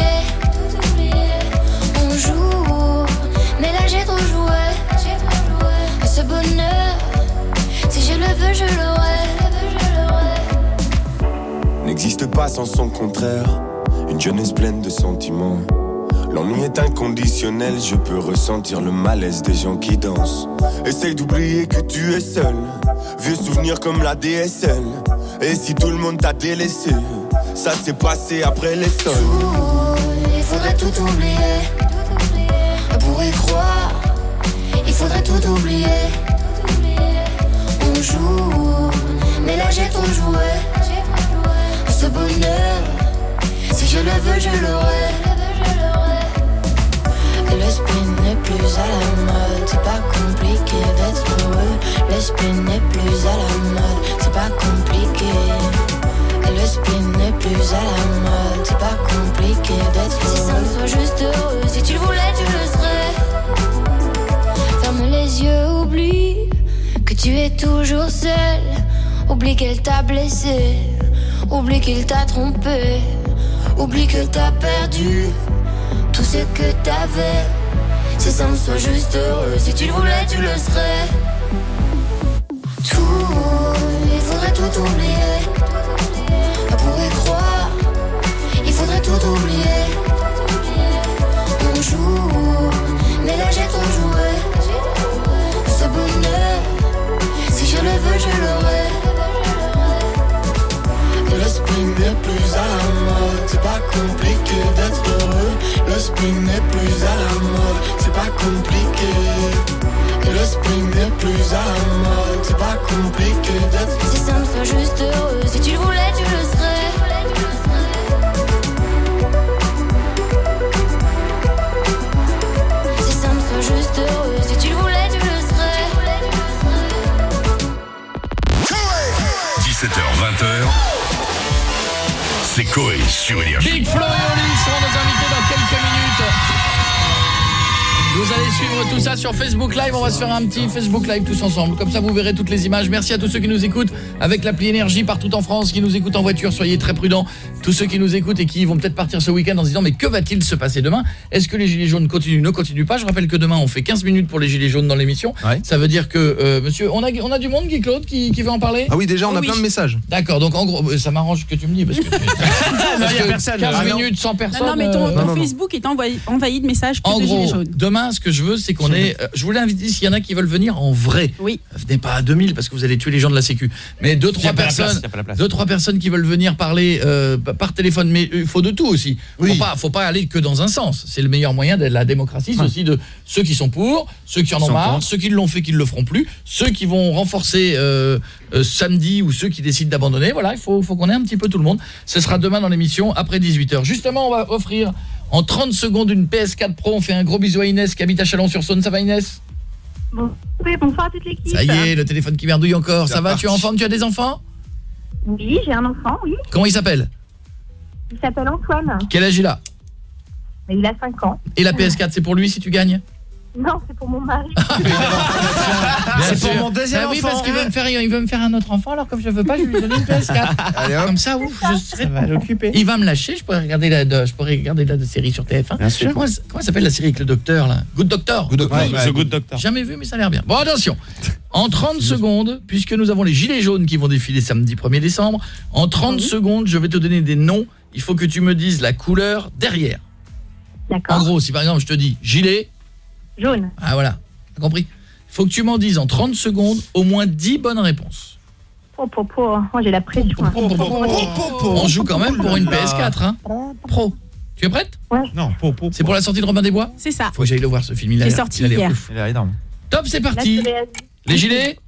On joue, mais là j'ai trop joué. Ce bonheur, si je le veux, je l'aurai. n'existe pas sans son contraire. Une jeunesse pleine de sentiments. L'ennui est inconditionnel, je peux ressentir le malaise des gens qui dansent. Essaye d'oublier que tu es seul. Vieux souvenirs comme la DSL. Et si tout le monde t'a délaissé, ça s'est passé après les sols. Il faudrait tout oublier. Pour y croire, il faudrait tout oublier. On joue, mais là j'ai. Ce bonheur, si je le veux, je l'aurai. Le spin n'est plus à la mode, c'est pas compliqué d'être heureux. Le spin n'est plus à la mode, c'est pas compliqué. Le spin n'est plus à la mode, c'est pas compliqué d'être heureux. Si ça me soit juste heureux, si tu le voulais, tu le serais. Ferme les yeux, oublie que tu es toujours seul. Oublie qu'elle t'a blessé, oublie qu'il t'a trompé, oublie que t'as perdu tout ce que t'avais. Si ça me soit juste heureux, si tu le voulais, tu le serais. Tout, il faudrait tout oublier. Pour y croire, il faudrait tout oublier. On joue, mais là j'ai trop joué. Ce bonheur, si je le veux, je l'aurai. N'est plus à la mode, c'est pas compliqué d'être heureux. Le spin n'est plus à la mode, c'est pas compliqué. Le spin n'est plus à la mode, c'est pas compliqué d'être Si ça me soit juste heureux, si tu le voulais, tu le serais. C'est Coé sur Énergie. Big Flo et Oli seront nos invités dans quelques minutes. Vous allez suivre tout ça sur Facebook Live. On va se faire un petit Facebook Live tous ensemble. Comme ça, vous verrez toutes les images. Merci à tous ceux qui nous écoutent avec l'appli Énergie partout en France, qui nous écoutent en voiture. Soyez très prudents. Tous ceux qui nous écoutent et qui vont peut-être partir ce week-end en se disant mais que va-t-il se passer demain? Est-ce que les gilets jaunes continuent Ne continuent pas? Je rappelle que demain, on fait 15 minutes pour les gilets jaunes dans l'émission. Ça veut dire que, euh, monsieur, on a, on a du monde, Guy Claude, qui, qui veut en parler? Ah oui, déjà, on Oh a oui. plein de messages. D'accord, donc en gros, euh, ça m'arrange que tu me dis parce que, parce il y a que personne. 15 Ah minutes sans personne. Non, non, mais ton, euh, Facebook est envahi, envahi de messages que en de gilets gros, jaunes. demain, ce que je veux, c'est qu'on ait... euh, je voulais inviter, s'il y en a qui veulent venir en vrai. Oui. Venez pas à 2000 parce que vous allez tuer les gens de la sécu. Mais deux, trois personnes deux, trois personnes qui veulent venir parler euh, par téléphone. Mais il faut de tout aussi. Faut, pas, faut pas aller que dans un sens. C'est le meilleur moyen de la démocratie. C'est aussi de ceux qui sont pour, ceux qui en ont marre, ceux qui l'ont fait, qui ne le feront plus, ceux qui vont renforcer euh, euh, samedi ou ceux qui décident d'abandonner. Voilà, il faut, faut qu'on ait un petit peu tout le monde. Ce sera demain dans l'émission après 18h. Justement, on va offrir en 30 secondes une PS4 Pro. On fait un gros bisou à Inès qui habite à Chalon-sur-Saône. Ça va Inès? Bon, oui, bonsoir à toute l'équipe. Ça y est, le téléphone qui merdouille encore. Ça va, tu es en forme, tu as des enfants? Oui, j'ai un enfant, oui. Comment il s'appelle? Il s'appelle Antoine. Quel âge il a il a 5 ans. Et la PS4, c'est pour lui si tu gagnes Non, c'est pour mon mari. C'est pour mon deuxième Bah oui, enfant. parce qu'il veut me faire il veut me faire un autre enfant alors comme je veux pas, je lui donner une PS4. Comme ça ouf, je serai va l'occuper. Il va me lâcher, je pourrais regarder la de- je pourrais regarder la de série sur TF1. Bien sûr. Comment, comment s'appelle la série avec le docteur là? Good Doctor. Good Doctor. Ouais, The Good Doctor. Jamais vu mais ça a l'air bien. Bon attention. En 30 secondes, puisque nous avons les gilets jaunes qui vont défiler samedi 1er décembre, en 30 secondes, je vais te donner des noms, il faut que tu me dises la couleur derrière. D'accord. En gros, si par exemple je te dis gilet, Jaune. ah voilà, t'as compris? Il faut que tu m'en dises en 30 secondes au moins 10 bonnes réponses. Oh, po, po. Moi, j'ai la pression. hein. On joue quand même pour une PS4 hein. Pro. Tu es prête? Ouais. Non. C'est pour la sortie de Robin des Bois C'est ça. Faut que j'aille le voir ce film, il a l'air- sorti il a l'air hier. ouf. Il est énorme. Top, c'est parti. Les gilets?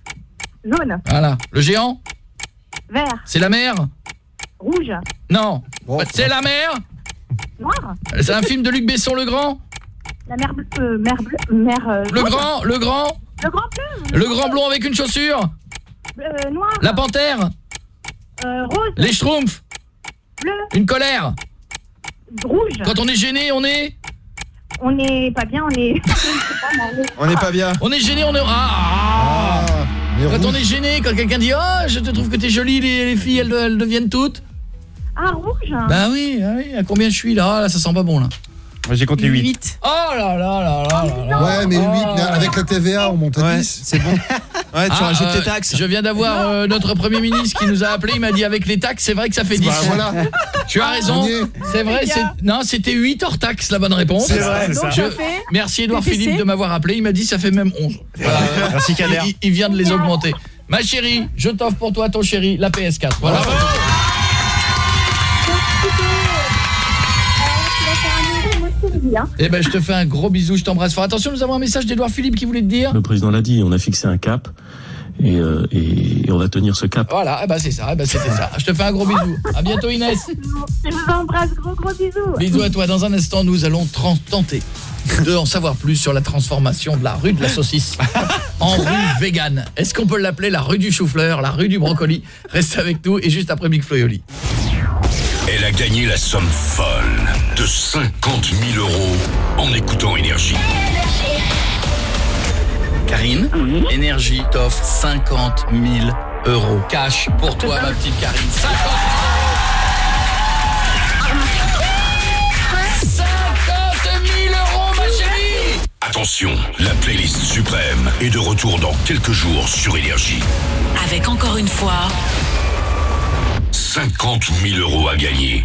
Jaune, Voilà. Le géant? Vert, C'est la mer? Rouge, Non. Bon, C'est la mer. Noir. C'est un film de Luc Besson le grand. La mer bleue, euh, mer bleue, mer euh, Le grand, le grand. Le grand bleu, Le grand blond avec une chaussure. Euh, noir, La panthère. Euh, rose, Les schtroumpfs. Bleu, Une colère. Rouge. Quand on est gêné, on est On n'est pas bien, on est. on est- n'est pas bien. On est gêné, on est... Ah, Ah, Quand on est gêné, quand quelqu'un dit « Oh, je te trouve que t'es jolie, les, les filles, elles, elles deviennent toutes Ah, rouge. ». Bah oui, ah oui, à combien je suis là? Ah, Là, ça sent pas bon, là. Moi, J'ai compté 8. 8. Oh là là là là là là Ouais, mais 8, Oh. mais avec la TVA, on monte à Ouais, 10. c'est bon. Ouais, tu Ah, rajoutes euh, tes taxes. Je viens d'avoir euh, notre Premier ministre qui nous a appelé, il m'a dit avec les taxes, c'est vrai que ça fait 10. Bah voilà. Tu as raison. C'est vrai, c'est non, c'était 8 hors taxes la bonne réponse. C'est vrai, c'est Donc ça. Je- Merci Edouard. Philippe de m'avoir appelé, il m'a dit ça fait même 11. Voilà. Merci Kader. Il, il vient de les augmenter. Ma chérie, je t'offre pour toi ton chéri la PS4. Voilà. Eh ben je te fais un gros bisou, je t'embrasse fort. Attention, nous avons un message d'Edouard Philippe qui voulait te dire. Le président l'a dit, on a fixé un cap et, euh, et- et on va tenir ce cap. Voilà, eh ben c'est ça, eh ben c'était ça. Je te fais un gros bisou. À bientôt Inès. Je vous embrasse, gros gros bisous. Bisous à toi. Dans un instant, nous allons tenter de en savoir plus sur la transformation de la rue de la saucisse en rue vegan. Est-ce qu'on peut l'appeler la rue du chou-fleur, la rue du brocoli? Reste avec nous et juste après Big Flo et Oli. Elle a gagné la somme folle de 50 000 euros en écoutant Énergie. Karine, Énergie t'offre 50 000 euros cash pour toi, ma petite Karine. 50 50 000 euros, ma chérie Attention, la playlist suprême est de retour dans quelques jours sur Énergie. Avec encore une fois 50 000 euros à gagner.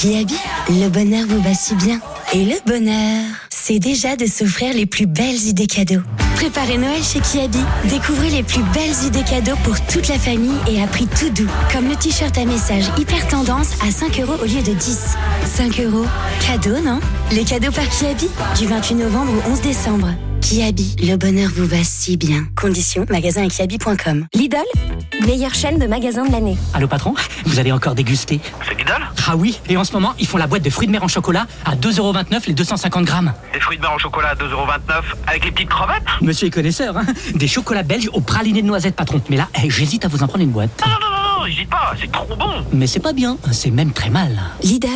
Kiabi, le bonheur vous va si bien. Et le bonheur, c'est déjà de s'offrir les plus belles idées cadeaux. Préparez Noël chez Kiabi. Découvrez les plus belles idées cadeaux pour toute la famille et à prix tout doux. Comme le t-shirt à message hyper tendance à 5 euros au lieu de 10. 5 euros, cadeau, non? Les cadeaux par Kiabi, du 28 novembre au 11 décembre. Kiabi, le bonheur vous va si bien. Conditions, magasin et kiabi.com. Lidl, meilleure chaîne de magasins de l'année. Allô patron, vous allez encore déguster? C'est Lidl? Ah oui, et en ce moment, ils font la boîte de fruits de mer en chocolat à 2,29€ les 250 grammes. Des fruits de mer au chocolat à 2,29€ avec les petites crevettes? Monsieur est connaisseur, hein Des chocolats belges au praliné de noisettes, patron. Mais là, eh, j'hésite à vous en prendre une boîte. Non, non, non, pas, c'est trop bon Mais c'est pas bien, c'est même très mal. Lidl,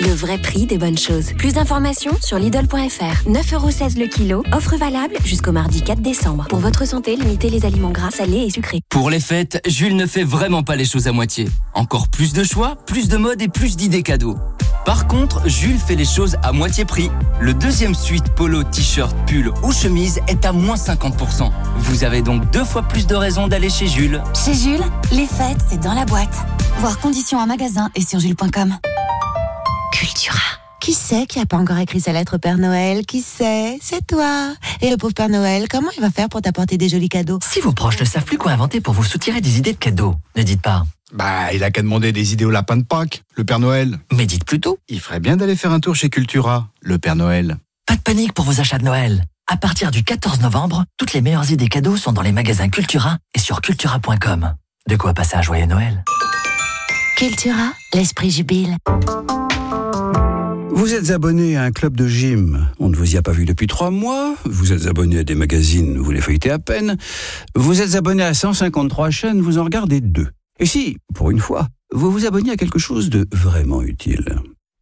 le vrai prix des bonnes choses. Plus d'informations sur Lidl.fr. 9,16€ le kilo. Offre valable jusqu'au mardi 4 décembre. Pour votre santé, limitez les aliments gras, salés et sucrés. Pour les fêtes, Jules ne fait vraiment pas les choses à moitié. Encore plus de choix, plus de mode et plus d'idées cadeaux. Par contre, Jules fait les choses à moitié prix. Le deuxième suite polo, t-shirt, pull ou chemise est à moins 50%. Vous avez donc deux fois plus de raisons d'aller chez Jules. Chez Jules, les fêtes, c'est dans la boîte. Voir conditions en magasin et sur jules.com. Cultura. Qui c'est qui a pas encore écrit sa lettre au Père Noël? Qui c'est? C'est toi. Et le pauvre Père Noël, comment il va faire pour t'apporter des jolis cadeaux? Si vos proches ne savent plus quoi inventer pour vous soutirer des idées de cadeaux, ne dites pas. Bah, il a qu'à demander des idées au lapin de Pâques, le Père Noël. Mais dites plutôt. Il ferait bien d'aller faire un tour chez Cultura, le Père Noël. Pas de panique pour vos achats de Noël. À partir du 14 novembre, toutes les meilleures idées cadeaux sont dans les magasins Cultura et sur cultura.com. De quoi passer un joyeux Noël. Cultura, l'esprit jubile. Vous êtes abonné à un club de gym, on ne vous y a pas vu depuis trois mois, vous êtes abonné à des magazines, vous les feuilletez à peine, vous êtes abonné à 153 chaînes, vous en regardez deux. Et si, pour une fois, vous vous abonnez à quelque chose de vraiment utile?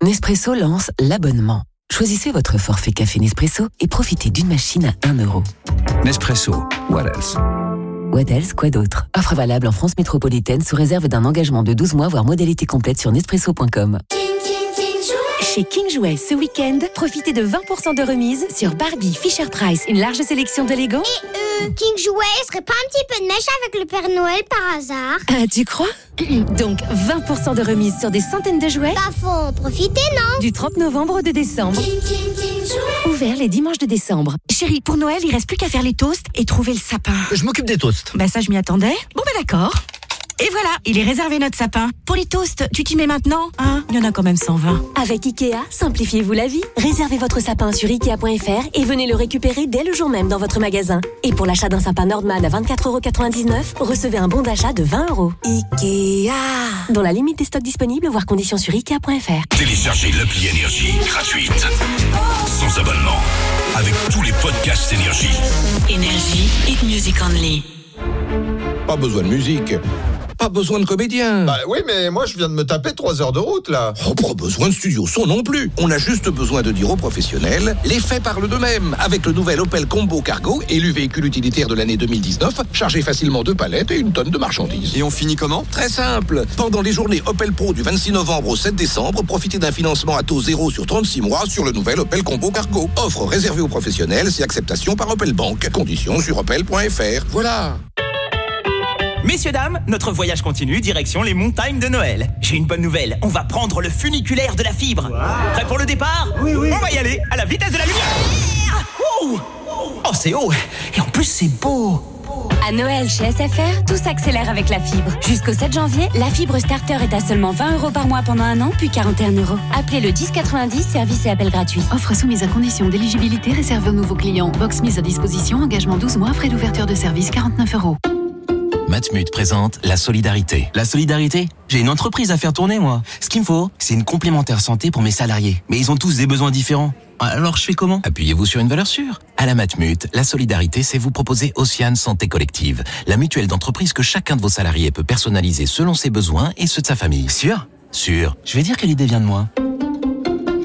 Nespresso lance l'abonnement. Choisissez votre forfait café Nespresso et profitez d'une machine à 1 euro. Nespresso, what else? What else, quoi d'autre? Offre valable en France métropolitaine sous réserve d'un engagement de 12 mois, voire modalité complète sur Nespresso.com. Chez King Jouet, ce week-end, profitez de 20% de remise sur Barbie, Fisher Price, une large sélection de Lego. Euh, King Jouet serait pas un petit peu de mèche avec le Père Noël par hasard? Ah, tu crois? Donc 20% de remise sur des centaines de jouets? Bah faut en profiter, non? Du 30 novembre au 2 décembre. Ouvert les dimanches de décembre. Chérie, pour Noël, il reste plus qu'à faire les toasts et trouver le sapin. Je m'occupe des toasts. Bah ça, je m'y attendais. Bon, bah d'accord. Et voilà, il est réservé notre sapin. Pour les toasts, tu t'y mets maintenant Hein? Il y en a quand même 120. Avec Ikea, simplifiez-vous la vie. Réservez votre sapin sur Ikea.fr et venez le récupérer dès le jour même dans votre magasin. Et pour l'achat d'un sapin Nordman à 24,99€, recevez un bon d'achat de 20 euros. Ikea Dans la limite des stocks disponibles, voire conditions sur Ikea.fr. Téléchargez l'appli Énergie gratuite. Sans abonnement. Avec tous les podcasts Énergie. Énergie, hit music only. Pas besoin de musique. Pas besoin de comédien. Bah oui, mais moi je viens de me taper 3 heures de route là. Oh, pas besoin de studio son non plus. On a juste besoin de dire aux professionnels, les faits parlent d'eux-mêmes. Avec le nouvel Opel Combo Cargo, élu véhicule utilitaire de l'année 2019, chargé facilement deux palettes et une tonne de marchandises. Et on finit comment? Très simple. Pendant les journées Opel Pro du 26 novembre au 7 décembre, profitez d'un financement à taux zéro sur 36 mois sur le nouvel Opel Combo Cargo. Offre réservée aux professionnels, c'est acceptation par Opel Bank. Conditions sur opel.fr. Voilà. Messieurs, dames, notre voyage continue, direction les montagnes de Noël. J'ai une bonne nouvelle, on va prendre le funiculaire de la fibre. Prêt pour le départ Oui, oui. On va y aller, à la vitesse de la lumière Oh, oh c'est haut, et en plus c'est beau À Noël chez SFR, tout s'accélère avec la fibre. Jusqu'au 7 janvier, la fibre starter est à seulement 20 euros par mois pendant un an, puis 41 euros. Appelez le 1090, service et appel gratuit. Offre soumise à condition d'éligibilité réservée aux nouveaux clients. Box mise à disposition, engagement 12 mois, frais d'ouverture de service 49 euros. Matmut présente la solidarité. La solidarité J'ai une entreprise à faire tourner, moi. Ce qu'il me faut, c'est une complémentaire santé pour mes salariés. Mais ils ont tous des besoins différents. Alors je fais comment? Appuyez-vous sur une valeur sûre. À la Matmut, la solidarité, c'est vous proposer Océane Santé Collective, la mutuelle d'entreprise que chacun de vos salariés peut personnaliser selon ses besoins et ceux de sa famille. Sûr? Sûr. Je vais dire quelle idée vient de moi.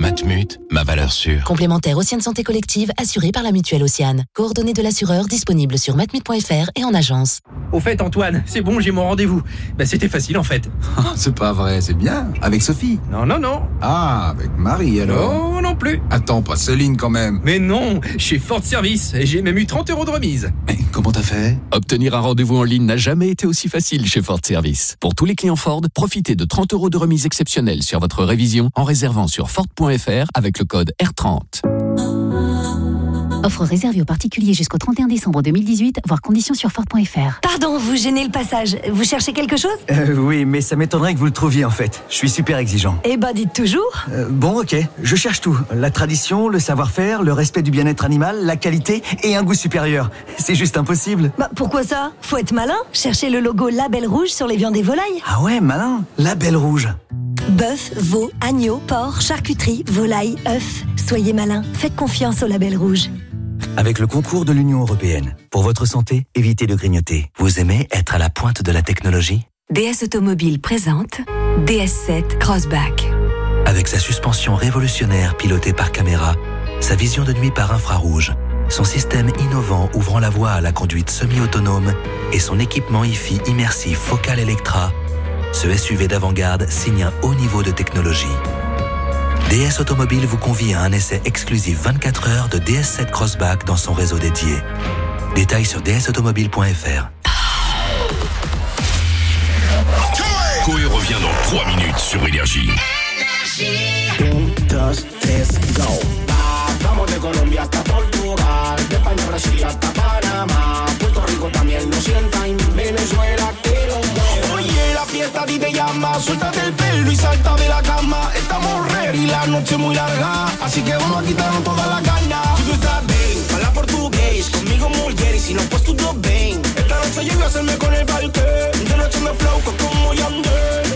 Matmut, ma valeur sûre. Complémentaire Océane Santé Collective, assurée par la mutuelle Océane. Coordonnées de l'assureur disponibles sur matmut.fr et en agence. Au fait, Antoine, c'est bon, j'ai mon rendez-vous. Bah, c'était facile en fait. c'est pas vrai, c'est bien. Avec Sophie Non, non, non. Ah, avec Marie alors Non, non plus. Attends, pas Céline quand même. Mais non, chez Ford Service, et j'ai même eu 30 euros de remise. Mais comment t'as fait? Obtenir un rendez-vous en ligne n'a jamais été aussi facile chez Ford Service. Pour tous les clients Ford, profitez de 30 euros de remise exceptionnelle sur votre révision en réservant sur Ford.fr avec le code R30. Offre réservée aux particuliers jusqu'au 31 décembre 2018, voire conditions sur Ford.fr. Pardon, vous gênez le passage. Vous cherchez quelque chose? Euh, oui, mais ça m'étonnerait que vous le trouviez en fait. Je suis super exigeant. Eh ben, dites toujours. Euh, bon, ok, je cherche tout. La tradition, le savoir-faire, le respect du bien-être animal, la qualité et un goût supérieur. C'est juste impossible. Bah, pourquoi ça? Faut être malin. Cherchez le logo Label Rouge sur les viandes et volailles. Ah ouais, malin. La belle rouge. Bœuf, veau, agneau, porc, charcuterie, volaille, œufs. Soyez malin. Faites confiance au Label Rouge. Avec le concours de l'Union européenne, pour votre santé, évitez de grignoter. Vous aimez être à la pointe de la technologie? DS Automobile présente DS7 Crossback. Avec sa suspension révolutionnaire pilotée par caméra, sa vision de nuit par infrarouge, son système innovant ouvrant la voie à la conduite semi-autonome et son équipement IFI immersif Focal Electra, ce SUV d'avant-garde signe un haut niveau de technologie. DS Automobile vous convie à un essai exclusif 24 heures de DS7 Crossback dans son réseau dédié. Détails sur dsautomobile.fr. Coé revient dans 3 minutes sur Énergie. Un, dos, tres, go. Vamos de Colombia hasta Portugal, de España a Brasil hasta Panamá, Puerto Rico también lo sienta y Venezuela fiesta a ti te llama, suéltate el pelo y salta de la cama. Estamos ready, la noche muy larga, así que vamos a quitarnos toda la caña. Tú estás bien, habla portugués, conmigo mujer y si no pues tú todo bien. Esta noche llego a hacerme con el parque, de noche me flow como Yandel.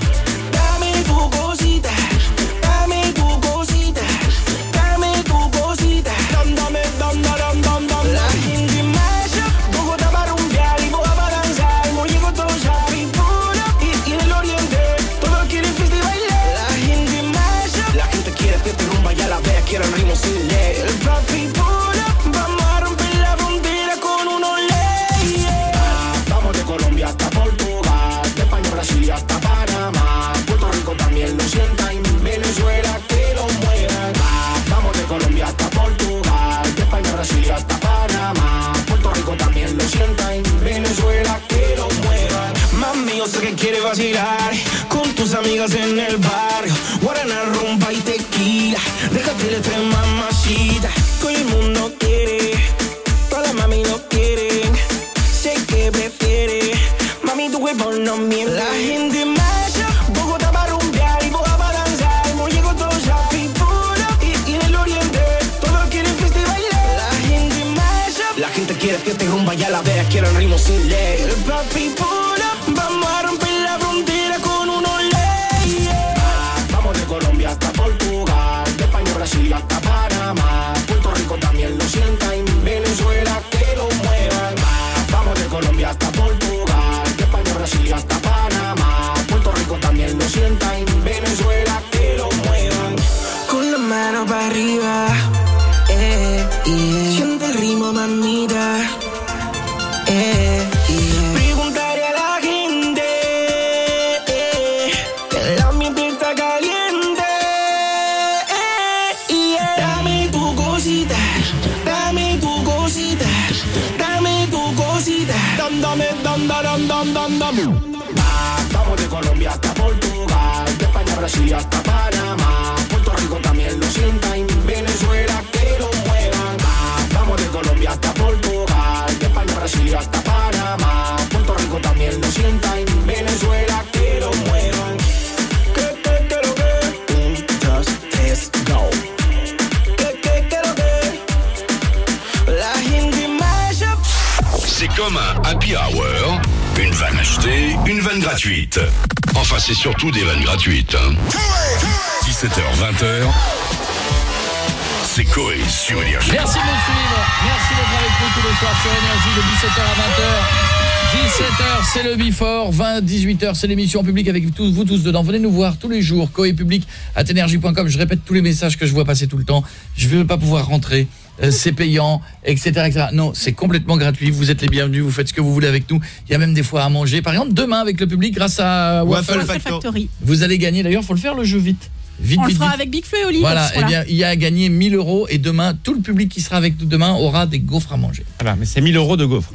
20, 18h, c'est l'émission en public avec tous, vous tous dedans. Venez nous voir tous les jours. Coé public. Je répète tous les messages que je vois passer tout le temps. Je ne veux pas pouvoir rentrer. Euh, c'est payant, etc., etc. Non, c'est complètement gratuit. Vous êtes les bienvenus. Vous faites ce que vous voulez avec nous. Il y a même des fois à manger. Par exemple, demain avec le public, grâce à Waffle, Waffle Factory. vous allez gagner. D'ailleurs, faut le faire le jeu vite. Vite, On le fera vite. avec Big Flo et Oli. Voilà, eh bien, il y a à gagner 1000 euros et demain, tout le public qui sera avec nous demain aura des gaufres à manger. Voilà, mais c'est 1000 euros de gaufres.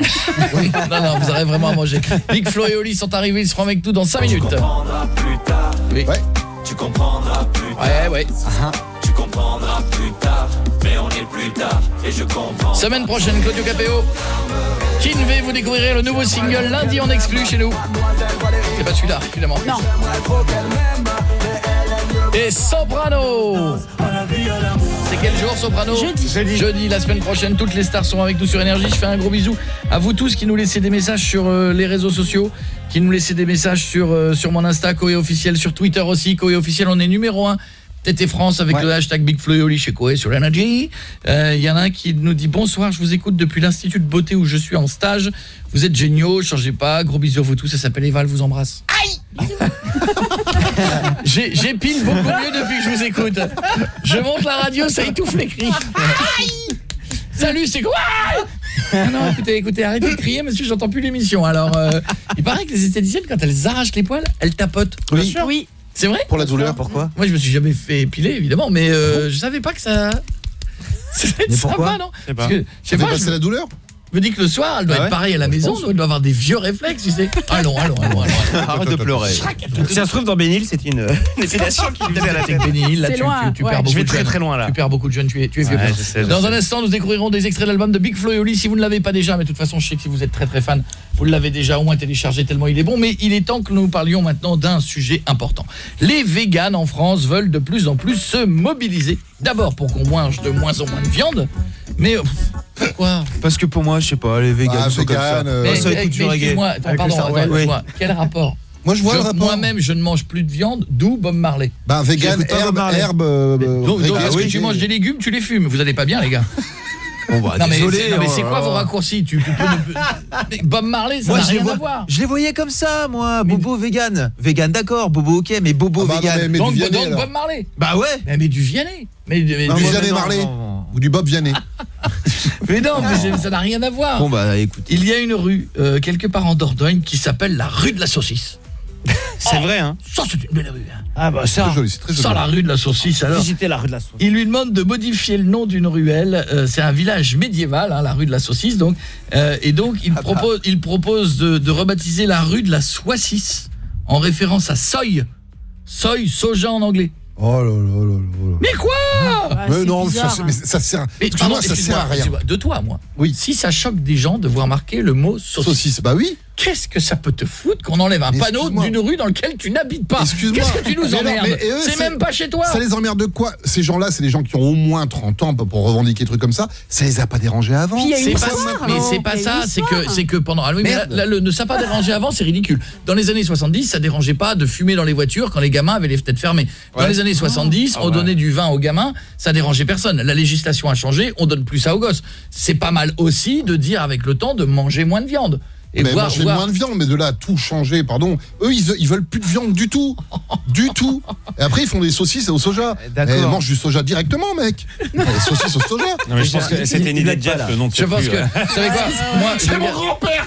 Oui, non, non, vous aurez vraiment à manger. Big Flo et Oli sont arrivés, ils seront avec nous dans 5 minutes. plus tard. Oui. Tu comprendras plus Ouais, ouais. Tu comprendras plus tard. Mais on est plus tard et je comprends. Semaine prochaine, Claudio Capéo. Kinvé, vous découvrirez le nouveau single lundi en exclu chez nous. C'est pas celui-là, évidemment. Non. Et Soprano C'est quel jour Soprano Jeudi. Jeudi. la semaine prochaine, toutes les stars sont avec nous sur Énergie. Je fais un gros bisou à vous tous qui nous laissez des messages sur euh, les réseaux sociaux, qui nous laissez des messages sur, euh, sur mon Insta, Koé officiel, sur Twitter aussi, Koé officiel, on est numéro 1. TT France avec le hashtag Big Flo et Oli chez Koé sur Energy. Euh, Il y en a un qui nous dit bonsoir, je vous écoute depuis l'institut de beauté où je suis en stage. Vous êtes géniaux, changez pas. Gros bisous à vous tous, ça s'appelle Eva, elle vous embrasse. Aïe J'ai J'épile beaucoup mieux depuis que je vous écoute. Je monte la radio, ça étouffe les cris. Salut, c'est quoi Ah Non, écoutez, écoutez, arrêtez de crier, monsieur, j'entends plus l'émission. Alors, euh, il paraît que les esthéticiennes, quand elles arrachent les poils, elles tapotent. Oui. Oui. C'est vrai Pour la douleur, pourquoi Moi, je me suis jamais fait épiler, évidemment, mais euh, je savais pas que ça... Mais pourquoi sympa, non Je sais pas. Parce que, je Ça sais fait pas, je la douleur me dis que le soir, elle doit Ah être pareille à la maison, elle doit avoir des vieux réflexes, tu sais. Allons, allons, allons, allons. Arrête de pleurer. Si ça se trouve dans Bénil, c'est une, une épilation qui lui fait à la tête. Bénil, là, C'est tu, tu, tu ouais. perds beaucoup Je vais de très, jeunes. très loin, là. Tu perds beaucoup de jeunes, tu es, tu es vieux. Ouais, Dans un instant, nous découvrirons des extraits de l'album de Big Flo et Oli. Si vous ne l'avez pas déjà, mais de toute façon, je sais que si vous êtes très très fan, vous l'avez déjà au moins téléchargé tellement il est bon. Mais il est temps que nous parlions maintenant d'un sujet important. Les véganes en France veulent de plus en plus se mobiliser. D'abord pour qu'on mange de moins en moins de viande. Mais euh, pourquoi Parce que pour moi, je sais pas, les véganes Ah, sont comme ça. vegan, euh, Mais- ça écoute du reggae. attends, pardon, star- attends, ouais, excuse-moi. Quel rapport Moi, je vois Je- le rapport. Moi-même, je ne mange plus de viande, d'où Bob Marley. Ben, vegan, herbe, Marley. herbe, euh, Donc, est-ce que oui, tu c'est- manges des légumes, tu les fumes Vous allez pas bien, les gars Bon bah, Non mais désolé. c'est non, mais c'est oh quoi vos raccourcis tu, tu peux ne- Mais Bob Marley, ça Moi, n'a je les, rien vois- à voir. je les voyais comme ça, moi. Bobo vegan. Vegan, d'accord. Bobo, ok, mais Bobo Ah bah non, vegan. mais- mais Donc, Vianney, donc. Bob Marley. Bah ouais. Mais, mais du Vianney. Mais, mais, Non, mais- du mais Vianney non, Marley. non, non. Ou du Bob Vianney. mais non, mais ça n'a rien à voir. Bon bah écoute, Il y a une rue euh, quelque part en Dordogne qui s'appelle la rue de la saucisse. c'est vrai hein. Ça c'est une belle rue. hein. Ah bah C'est très joli, c'est très Ça joli. la rue de la saucisse alors. Visiter la rue de la sauce. Il lui demande de modifier le nom d'une ruelle. Euh, c'est un village médiéval, hein, la rue de la Saucisse. Donc, Euh, et donc, Ah il bah. propose, il propose de, de rebaptiser la rue de la Soissis en référence à soy. Soy, soja en anglais. Oh là là là là. Mais quoi? Ah, Mais non, bizarre, ça, hein. mais ça sert. Mais pardon, ça sert à rien. De toi, moi. Oui. Si ça choque des gens de voir marquer le mot saucisse. Saucisse, bah oui. Qu'est-ce que ça peut te foutre qu'on enlève un panneau d'une rue dans laquelle tu n'habites pas? Excuse-moi. Qu'est-ce que tu nous Mais emmerdes? mais, C'est même pas chez toi Ça les emmerde de quoi? Ces gens-là, c'est des gens qui ont au moins 30 ans pour revendiquer des trucs comme ça. Ça les a pas dérangés avant? C'est pas, mais c'est pas ça, c'est que c'est que pendant mais là, là, le ne ça pas dérangé avant, c'est ridicule. Dans les années 70, ça dérangeait pas de fumer dans les voitures quand les gamins avaient les fenêtres fermées. Dans Ouais. les années 70, Ah on ouais. donnait du vin aux gamins, ça dérangeait personne. La législation a changé, on donne plus ça aux gosses. C'est pas mal aussi de dire avec le temps de manger moins de viande. Et mais voir, manger voir- moins de viande, mais de là à tout changer, pardon. Eux, ils, ils veulent plus de viande du tout. Du tout. Et après, ils font des saucisses au soja. D'accord. Eh, mange du soja directement, mec. Les saucisses au soja. Non, mais je pense que c'était une idée de Jeff, le nom de Je pense que, ouais. vous savez quoi Moi, je vais dire-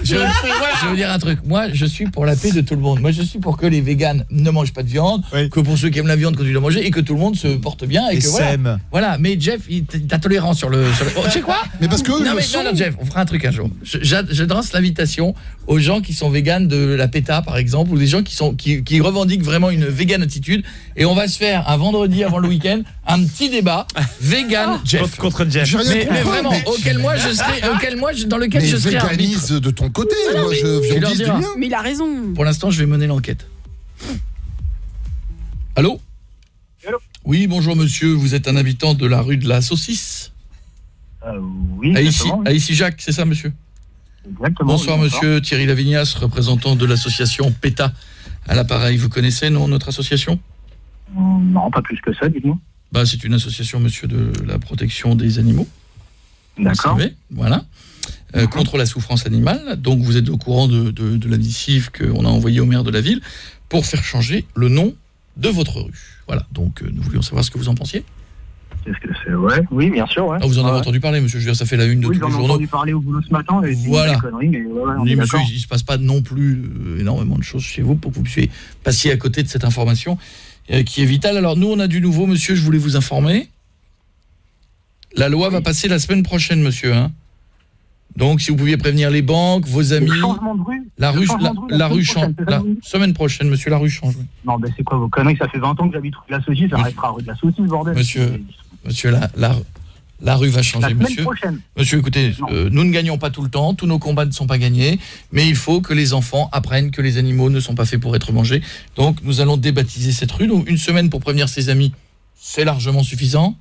je, je vais vous dire un truc. Moi, je suis pour la paix de tout le monde. Moi, je suis pour que les véganes ne mangent pas de viande, que pour ceux qui aiment la viande, continuent de manger et que tout le monde se porte bien et, Et que voilà. Voilà. Mais Jeff, il t'as tolérant sur le. Sur le... Oh, tu sais quoi? Mais parce que non, mais, sont. non, non, Jeff, on fera un truc un jour. Je, j'a- je lance l'invitation aux gens qui sont véganes de la PETA, par exemple, ou des gens qui sont qui, qui revendiquent vraiment une vegan attitude. Et on va se faire un vendredi avant le week-end un petit débat vegan Jeff Contre, contre Jeff. Mais, vraiment, auquel moi je serai, auquel moi je- dans lequel Mais je serai arbitre. de ton côté. Moi, je viandise du mien. Mais il a raison. Pour l'instant, je vais mener l'enquête. Allô Oui, bonjour monsieur, vous êtes un habitant de la rue de la Saucisse oui, Aïssi, exactement, oui. Aïssi Jacques, c'est ça monsieur? Exactement. Bonsoir oui, monsieur Thierry Lavignas, représentant de l'association PETA à l'appareil. Vous connaissez non notre association? D'accord. Non, pas plus que ça, dites-moi. bah, c'est une association monsieur de la protection des animaux. D'accord. Voilà. Euh, contre la souffrance animale. Donc vous êtes au courant de, de, de la missive qu'on a envoyée au maire de la ville pour faire changer le nom de votre rue. Voilà, donc euh, nous voulions savoir ce que vous en pensiez. Qu'est-ce que c'est Ouais, oui, bien sûr, ouais. Ah, vous en avez Ouais. entendu parler, monsieur, je veux dire, ça fait la une de Oui, tous j'en les ai journaux. entendu parler au boulot ce matin, et Voilà. conneries, mais ouais, on Oui, monsieur, il ne se passe pas non plus euh, énormément de choses chez vous pour que vous puissiez passer à côté de cette information euh, qui est vitale. Alors nous, on a du nouveau, monsieur, je voulais vous informer. La loi va passer la semaine prochaine, monsieur. hein. Donc, si vous pouviez prévenir les banques, vos amis... changement de rue La rue, la, la rue change. La semaine prochaine, monsieur, la rue change. oui. Non, ben c'est quoi vos conneries Ça fait 20 ans que j'habite rue de la Saucisse, ça restera rue de la Saucisse, bordel. Monsieur, monsieur, la, la, la rue va changer, monsieur. prochaine. Monsieur, écoutez, euh, nous ne gagnons pas tout le temps, tous nos combats ne sont pas gagnés, mais il faut que les enfants apprennent que les animaux ne sont pas faits pour être mangés. Donc, nous allons débaptiser cette rue. Donc, une semaine pour prévenir ses amis, c'est largement suffisant.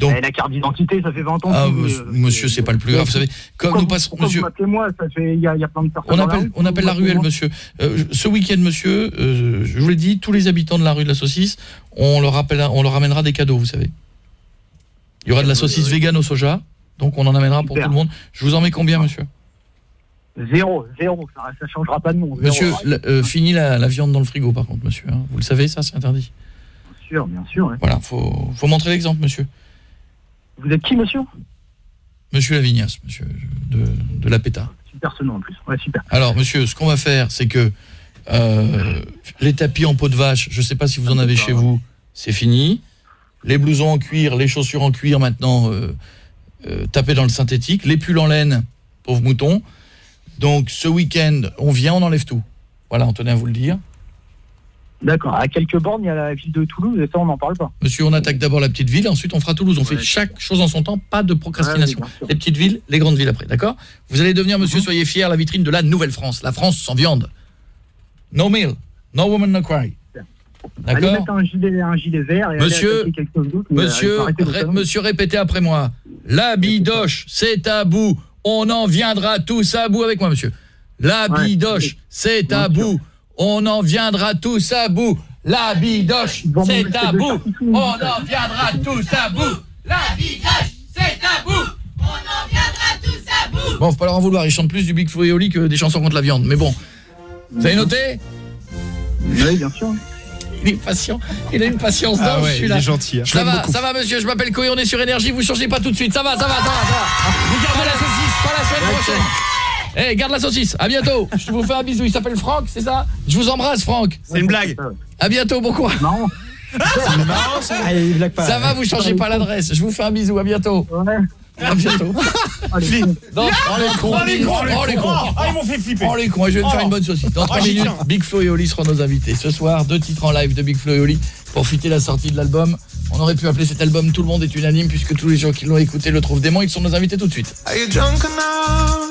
Donc, la carte d'identité, ça fait 20 ans ah, monsieur, c'est pas le plus grave. Vous savez, comme nous passons, monsieur, moi Ça fait... Il y, a- plein de personnes on appelle, rue, on appelle la ruelle, monsieur. Euh, ce week-end, monsieur, euh, je vous l'ai dit, tous les habitants de la rue de la Saucisse, on leur, appellera- on leur amènera des cadeaux, vous savez. Il y aura de la saucisse végane au soja, donc on en amènera pour tout le monde. Je vous en mets combien, monsieur? Zéro, zéro, ça, ça changera pas de nom. Monsieur, euh, fini la, viande dans le frigo, par contre, monsieur. hein. Vous le savez, ça, c'est interdit. Bien sûr, bien sûr. Voilà, faut, faut montrer l'exemple, monsieur. Vous êtes qui, monsieur Monsieur Lavignas, monsieur, de, de la PETA. Super ce nom en plus. Ouais, super. Alors, monsieur, ce qu'on va faire, c'est que euh, les tapis en peau de vache, je ne sais pas si vous en avez chez vous, c'est fini. Les blousons en cuir, les chaussures en cuir, maintenant, euh, euh, tapés dans le synthétique. Les pulls en laine, pauvre mouton. Donc, ce week-end, on vient, on enlève tout. Voilà, on tenait à vous le dire. D'accord. À quelques bornes, il y a la ville de Toulouse, et ça, on n'en parle pas. Monsieur, on attaque d'abord la petite ville, ensuite on fera Toulouse. On fait chaque chose en son temps, pas de procrastination. Ouais, oui, les petites villes, les grandes villes après, d'accord? Vous allez devenir, monsieur, soyez fier, la vitrine de la Nouvelle-France. La France sans viande. No meal, no woman, no cry. D'accord? mettre un gilet, un gilet vert et Monsieur, quelque chose euh, Monsieur, ré- monsieur, répétez après moi. La bidoche, c'est à bout. On en viendra tous à bout avec moi, monsieur. La bidoche, c'est à bout. On en viendra tous à bout. La bidoche, c'est à bout. On en viendra tous à bout. La bidoche, c'est à bout On en viendra tous à bout Bon, faut pas leur en vouloir, ils chantent plus du Big Flo que des chansons contre la viande. Mais bon, vous avez noté Oui, bien sûr. Il est patient. Il a une patience Ah dingue, ouais, celui-là. il est gentil, hein. Ça va, beaucoup. ça va, monsieur. Je m'appelle Coé, on est sur Énergie. Vous changez pas tout de suite. Ça va, ça va, ça va, ça va. Vous gardez la saucisse, pas la semaine prochaine. Eh, garde la saucisse. À bientôt. Je vous fais un bisou. Il s'appelle Franck, c'est ça? Je vous embrasse, Franck. C'est une blague. À bientôt, courage. Non. C'est marrant ça. Allez, pas. Ça va, vous changez pas l'adresse. Je vous fais un bisou. À bientôt. À bientôt. Oh les cons. Oh, les cons, Oh les cons. Ah, ils m'ont fait flipper. Oh les cons, je vais me faire Oh. une bonne saucisse. Dans 3 Oh, j'y minutes, tiens. Big Flo et Oli seront nos invités. Ce soir, deux titres en live de Big Flo et Oli pour fêter la sortie de l'album. On aurait pu appeler cet album Tout le monde est unanime puisque tous les gens qui l'ont écouté le trouvent dément. Ils sont nos invités tout de suite. Are you drunk enough?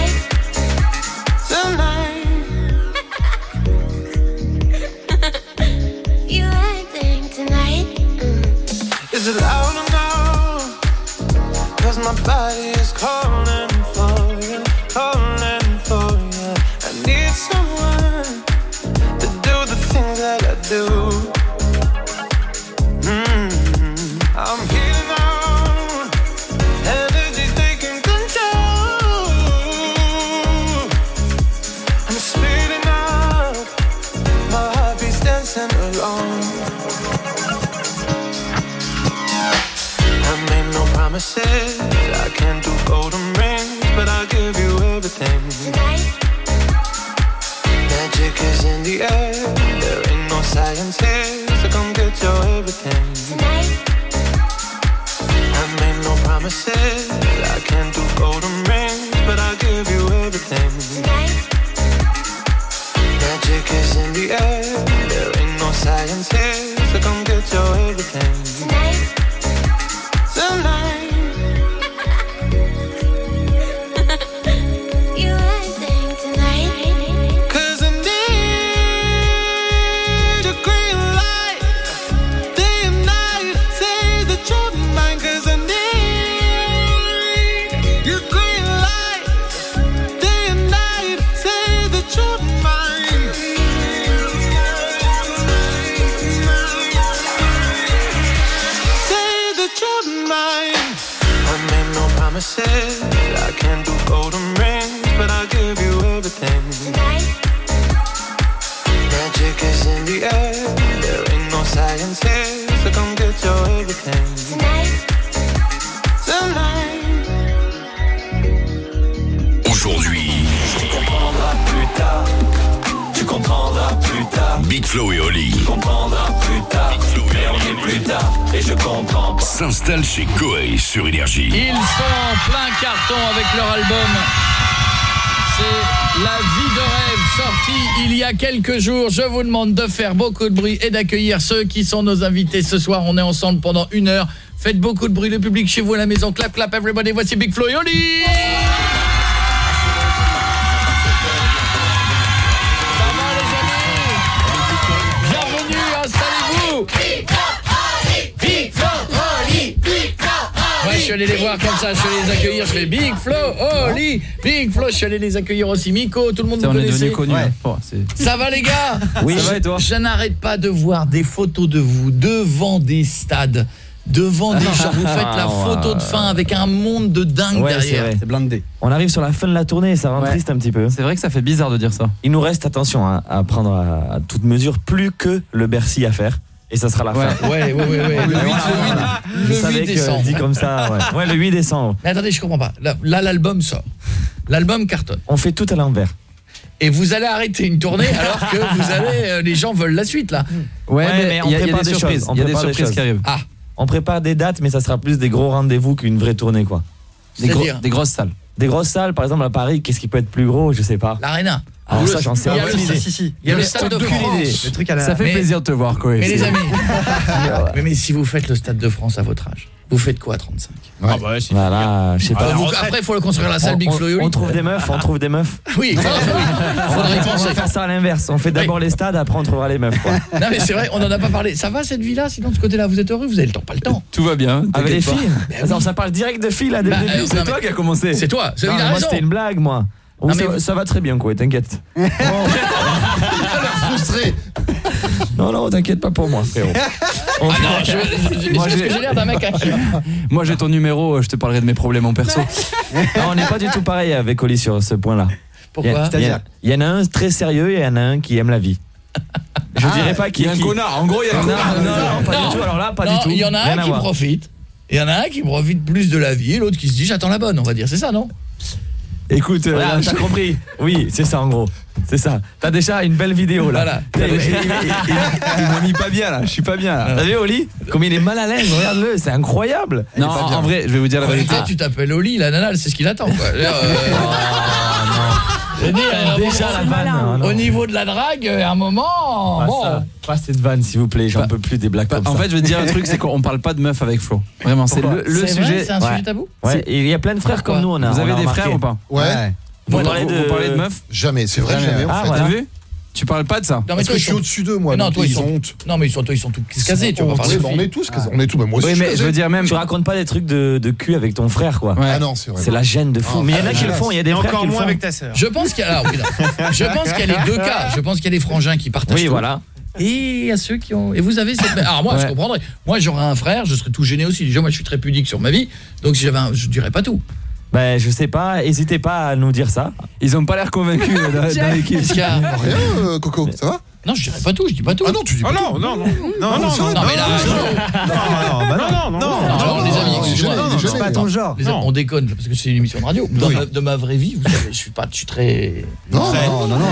Beaucoup de bruit et d'accueillir ceux qui sont nos invités ce soir. On est ensemble pendant une heure. Faites beaucoup de bruit, le public chez vous à la maison. Clap, clap, everybody. Voici Big Flo et Oli. Allé les voir comme ça, je suis allé les accueillir, je fais Big Flo, Oli, Big Flo, je suis allé les accueillir aussi. Miko, tout le monde vous on est connaissez devenu connu. Ouais. hein. Ça va les gars Oui. Ça va et toi Je n'arrête pas de voir des photos de vous devant des stades, devant des gens. Vous faites la photo de fin avec un monde de dingue Ouais, derrière. C'est blindé. On arrive sur la fin de la tournée et ça rend Ouais. triste un petit peu. C'est vrai que ça fait bizarre de dire ça. Il nous reste, attention, hein, à prendre à, à toute mesure plus que le Bercy à faire. Et ça sera la Ouais, fin. ouais, ouais, ouais, ouais. Le 8, le 8, Je le savais 8 que décembre. dit comme ça, ouais. Ouais, le 8 décembre. Mais attendez, je comprends pas. Là, l'album sort. L'album cartonne. On fait tout à l'envers. Et vous allez arrêter une tournée alors que vous euh, les gens veulent la suite là. Ouais, mais on il y a- il y a prépare des des surprises. choses, on Il y a des prépare des surprises choses. qui arrivent. Ah, On prépare des dates, mais ça sera plus des gros rendez-vous qu'une vraie tournée, quoi. Des, gros- des grosses salles. Des grosses salles, par exemple à Paris, qu'est-ce qui peut être plus gros Je sais pas. l'Arena. Alors ça, j'en sais Il y a aucune le- idée. si, si. Il y a le stade de France. idée. Le truc à la- Ça fait Mais- plaisir de te voir, quoi. Mais les amis, mais, mais si vous faites le stade de France à votre âge, vous faites quoi à 35 Ah bah, c'est- Voilà, je sais pas. Vous- Après, il faut le construire la salle on, Big Flo on- trouve des meufs, on trouve des meufs. Oui, enfin, oui. on penser. va faire ça à l'inverse. On fait d'abord les stades, après on trouvera les meufs. Quoi. Non mais c'est vrai, on en a pas parlé. Ça va cette vie-là Sinon de ce côté-là, vous êtes heureux Vous avez le temps, pas le temps. Tout va bien. Avec les t'inquiète pas. filles Attends, ça parle direct de filles là dès Bah, le début. euh, C'est toi mais- qui as commencé. C'est toi, c'est- a mais c'était une blague moi. Non, ça, mais va- vous- ça va très bien, quoi, t'inquiète. frustré. Non, non, t'inquiète pas pour moi, frérot. Ah non, je, je- je- Moi, j'ai- l'air d'un mec à qui Moi j'ai ton numéro, euh, je te parlerai de mes problèmes en perso. Non, on n'est pas du tout pareil avec Oli sur ce point-là. Pourquoi Il y a- C'est-à-dire Il y en a un très sérieux et il y en a un qui aime la vie. Je Ah, dirais pas qui il y a un qui- connard, en gros, il y a un Non, connard. Non, non, pas du tout. Alors là, pas Non, du tout. Il y en a Rien un qui profite. Il y en a un qui profite plus de la vie et l'autre qui se dit j'attends la bonne, on va dire. C'est ça, non? Écoute, euh, Voilà, là, t'as je- compris. Oui, c'est ça en gros. C'est ça. T'as déjà une belle vidéo là. Voilà. Il, il- il- il m'a mis pas bien là, je suis pas bien là. T'as vu Oli Comme il est mal à l'aise, regarde-le, c'est incroyable. Non, en, en vrai, je vais vous dire la vérité. réalité, tu t'appelles Oli, la nana, c'est ce qu'il attend. Quoi. Euh, à un Déjà la vanne. non. Au niveau de la drague, à un moment, Pas bon, ça. Pas cette vanne s'il vous plaît, j'en peux plus des blagues comme En ça. fait, je veux te dire un truc, c'est qu'on parle pas de meuf avec Flo. Vraiment, c'est le, le c'est vrai, sujet. c'est un Ouais. sujet tabou Ouais, il y a plein de frères Pourquoi comme nous on a. Vous on avez a des frères ou pas Ouais. Vous parlez vous- de vous parlez de meufs Jamais, c'est vrai, jamais. Ah, en fait. voilà. T'as vu Tu parles pas de ça Non, mais Parce toi, que ils je suis sont- au-dessus d'eux, moi. Mais non, donc toi, ils ils sont- ont honte. Non, mais ils sont, toi, ils sont tous casés, tu vas On- parler de On filles. est tous casés. On est tous. mais Moi aussi, Oui, mais je veux dire même. Tu racontes pas des trucs de, de cul avec ton frère quoi. Ouais. Ah non, c'est vrai. C'est la gêne de fou. Ah, mais il y en a ah, qui le ah, font, il y a des Et frères encore qui le moins font. avec ta sœur. Je pense qu'il y a, alors, oui, non. je pense qu'il y a les deux cas. Je pense qu'il y a les frangins qui partagent Oui, tout. voilà. Et il y a ceux qui ont. Et vous avez cette. Alors moi, je Ouais. comprendrais. Moi, j'aurais un frère, je serais tout gêné aussi. Déjà, moi, je suis très pudique sur ma vie. Donc, si j'avais un. Je dirais pas tout. Ben je sais pas, hésitez pas à nous dire ça. Ils ont pas l'air convaincus euh, dans, dans l'équipe. Qu'est-ce qu'il y a Rien, euh, Coco, ça va Non, je dirais pas tout. Je dis pas tout. Ah non, tu dis Oh pas non, tout. non, non, non, non, non, ça va. Non, mais là, non, non, bah non, non, non, Non, alors, les amis, non, excusez-moi. non, non, C'est non, pas non. ton genre. Les Non. on déconne parce que c'est une émission de radio. Dans Oui. ma, de ma vraie vie, vous savez, je suis pas, je suis très, Non, non, non, non.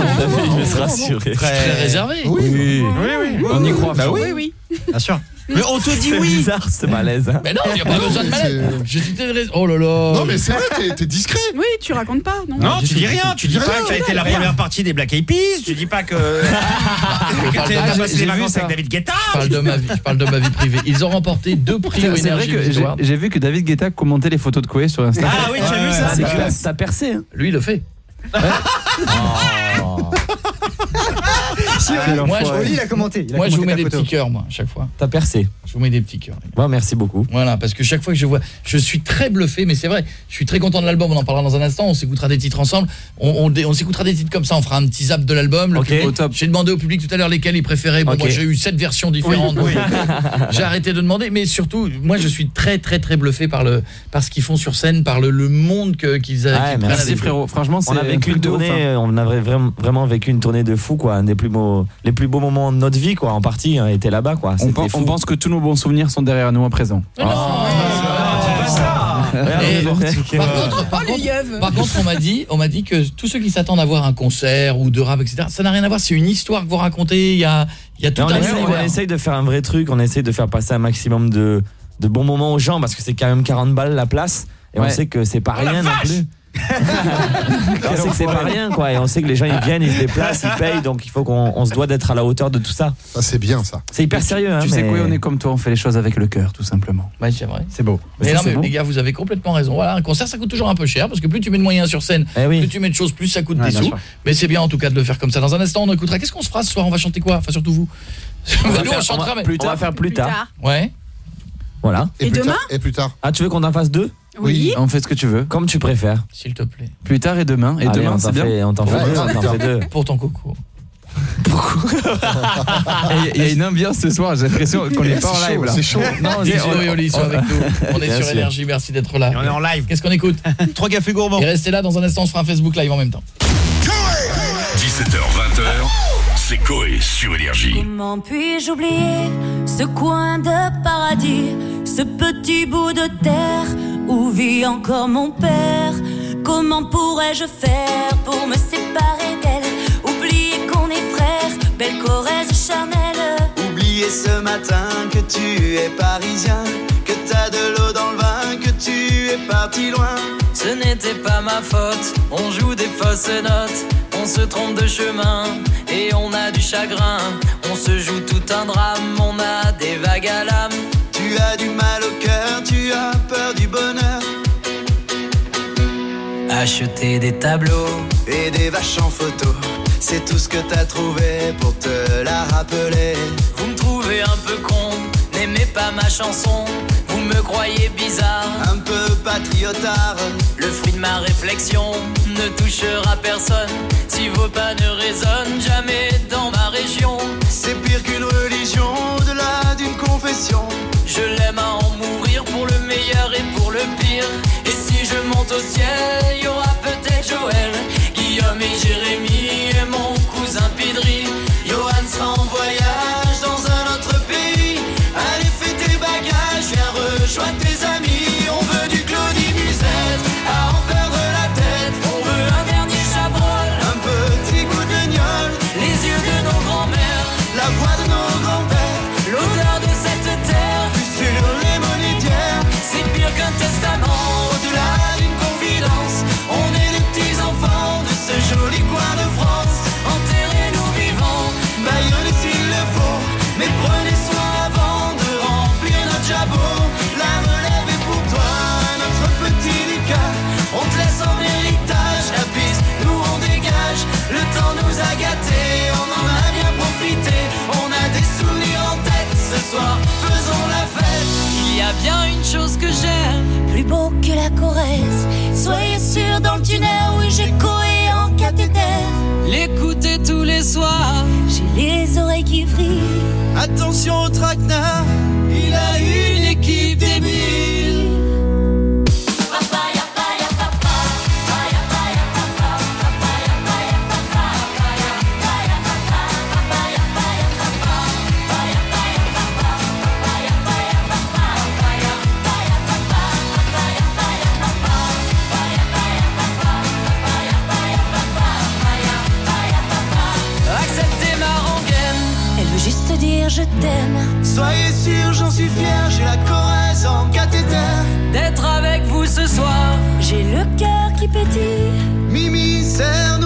Il veut se rassurer. très réservé. Oui, Oui, Oui, oui. on y croit. Bah oui, oui. Bien sûr. Mais on te dit C'est oui. bizarre ce malaise. hein. Mais non, il n'y a pas besoin de malaise. c'est- suis très raison. Oh là là. Non, mais c'est vrai, t'es- t'es discret. Oui, tu racontes pas, non Non, tu dis rien, tu dis pas rien. que t'as été la première partie des Black Eyed Peas, tu dis pas que que t'as j'ai- passé j'ai les vu vacances ça. avec David Guetta. Je parle de ma vie, je parle de ma vie privée. Ils ont remporté deux prix au C'est vrai Energy que j'ai vu que David Guetta commentait les photos de Koé sur Instagram. Ah oui, tu as vu ça C'est classe, t'as percé. hein. Lui, il le fait. Quel Moi, je, enfoiré. Oli, il a commenté. il a moi, je vous commenté mets ta des photo. petits cœurs, moi, à chaque fois. T'as percé. Je vous mets des petits cœurs. Bon, merci beaucoup. Voilà, parce que chaque fois que je vois, je suis très bluffé, mais c'est vrai, je suis très content de l'album, on en parlera dans un instant, on s'écoutera des titres ensemble, on, on, dé- on s'écoutera des titres comme ça, on fera un petit zap de l'album. le Ok. public- Au top. J'ai demandé au public tout à l'heure lesquels ils préféraient, bon Ok. moi j'ai eu sept versions différentes, donc j'ai arrêté de demander, mais surtout, moi je suis très très très bluffé par, le, par ce qu'ils font sur scène, par le, le monde que- qu'ils a- Ouais, qu'ils prennent merci, avec eux. frérot. Franchement, c'est On a un vécu truc une de ouf, tournée, hein. euh, on avait vraiment, vraiment vécu une tournée de fou quoi, un des plus beaux les plus beaux moments de notre vie quoi, en partie hein, était là-bas quoi. On, pense que tous nos bons souvenirs sont derrière nous à présent. Et- n'importe quel- Par contre, par les contre, yeux par contre, on m'a dit, on m'a dit que tous ceux qui s'attendent à voir un concert ou de rap, etc., ça n'a rien à voir. C'est une histoire que vous racontez. Il y a, il y a tout on, un univers. on essaye de faire un vrai truc, on essaye de faire passer un maximum de, de bons moments aux gens parce que c'est quand même 40 balles la place et on sait que c'est pas Oh rien non plus. On sait que c'est pas rien quoi et on sait que les gens ils viennent, ils se déplacent, ils payent donc il faut qu'on on se doit d'être à la hauteur de tout ça. Ça, c'est bien, ça. C'est hyper sérieux hein, Tu sais mais- quoi, on est comme toi, on fait les choses avec le cœur, tout simplement. Ouais, c'est vrai. C'est beau. Mais non, c'est mais beau. les gars, vous avez complètement raison. Voilà, un concert, ça coûte toujours un peu cher parce que plus tu mets de moyens sur scène, Eh oui. plus tu mets de choses, plus ça coûte Ouais, des sous. sûr. Mais c'est bien en tout cas de le faire comme ça. Dans un instant, on écoutera. Qu'est-ce qu'on se fera ce soir? On va chanter quoi? Enfin, surtout vous. On va Nous, faire- on chantera, on va- mais plus tard. On va faire plus tard. Ouais. Voilà. Et demain tard, Et plus tard. Ah, tu veux qu'on en fasse deux? Oui. On fait ce que tu veux. Comme tu préfères. S'il te plaît. Plus tard et demain. Et Allez, demain, on c'est t'en bien. fait- on t'en fait Ouais, deux, on t'en fait deux. Pour ton coco. Et Il y a une ambiance ce soir, j'ai l'impression qu'on n'est pas en C'est live chaud, là. c'est chaud. Non, Dis- Zizo et Oli sont avec nous. On est Bien sur. Énergie. Merci d'être là. Et on est en live. Qu'est-ce qu'on écoute Trois cafés gourmands. Et restez là. Dans un instant, on se fera un Facebook Live en même temps. 17h, 20h, c'est Coé sur Énergie. Comment puis-je oublier ce coin de paradis, ce petit bout de terre où vit encore mon père? Comment pourrais-je faire pour me séparer d'elle? Oublier qu'on est frères, belle Corrèze charnelle Oublier ce matin que tu es parisien, que t'as de l'eau dans le vin, que tu es parti loin. Ce n'était pas ma faute, on joue des fausses notes, on se trompe de chemin et on a du chagrin. On se joue tout un drame, on a des vagues à l'âme. Tu as du mal cœur, tu as peur du bonheur. Acheter des tableaux Et des vaches en photo, c'est tout ce que t'as trouvé pour te la rappeler. Vous me trouvez un peu con, n'aimez pas ma chanson. Me me croyais bizarre, un peu patriotard. le fruit de ma réflexion ne touchera personne. Si vos pas ne résonnent jamais dans ma région, C'est pire qu'une religion, au-delà d'une confession. je l'aime à en mourir pour le meilleur et pour le pire. Et si je monte au ciel, il y aura peut-être Joël, Guillaume et Jérémy et mon cousin Pidri. Johan sera en voyage la Corrèze. Soyez sûr dans le tunnel, oui j'ai coé en cathéter. L'écouter tous les soirs. J'ai les oreilles qui vrillent. Attention au traquenard, il a une équipe débile. Je t'aime. Soyez sûr, j'en suis fier, j'ai la Corrèze en cathéter. D'être avec vous ce soir. J'ai le cœur qui pétille. Mimi, serre-nous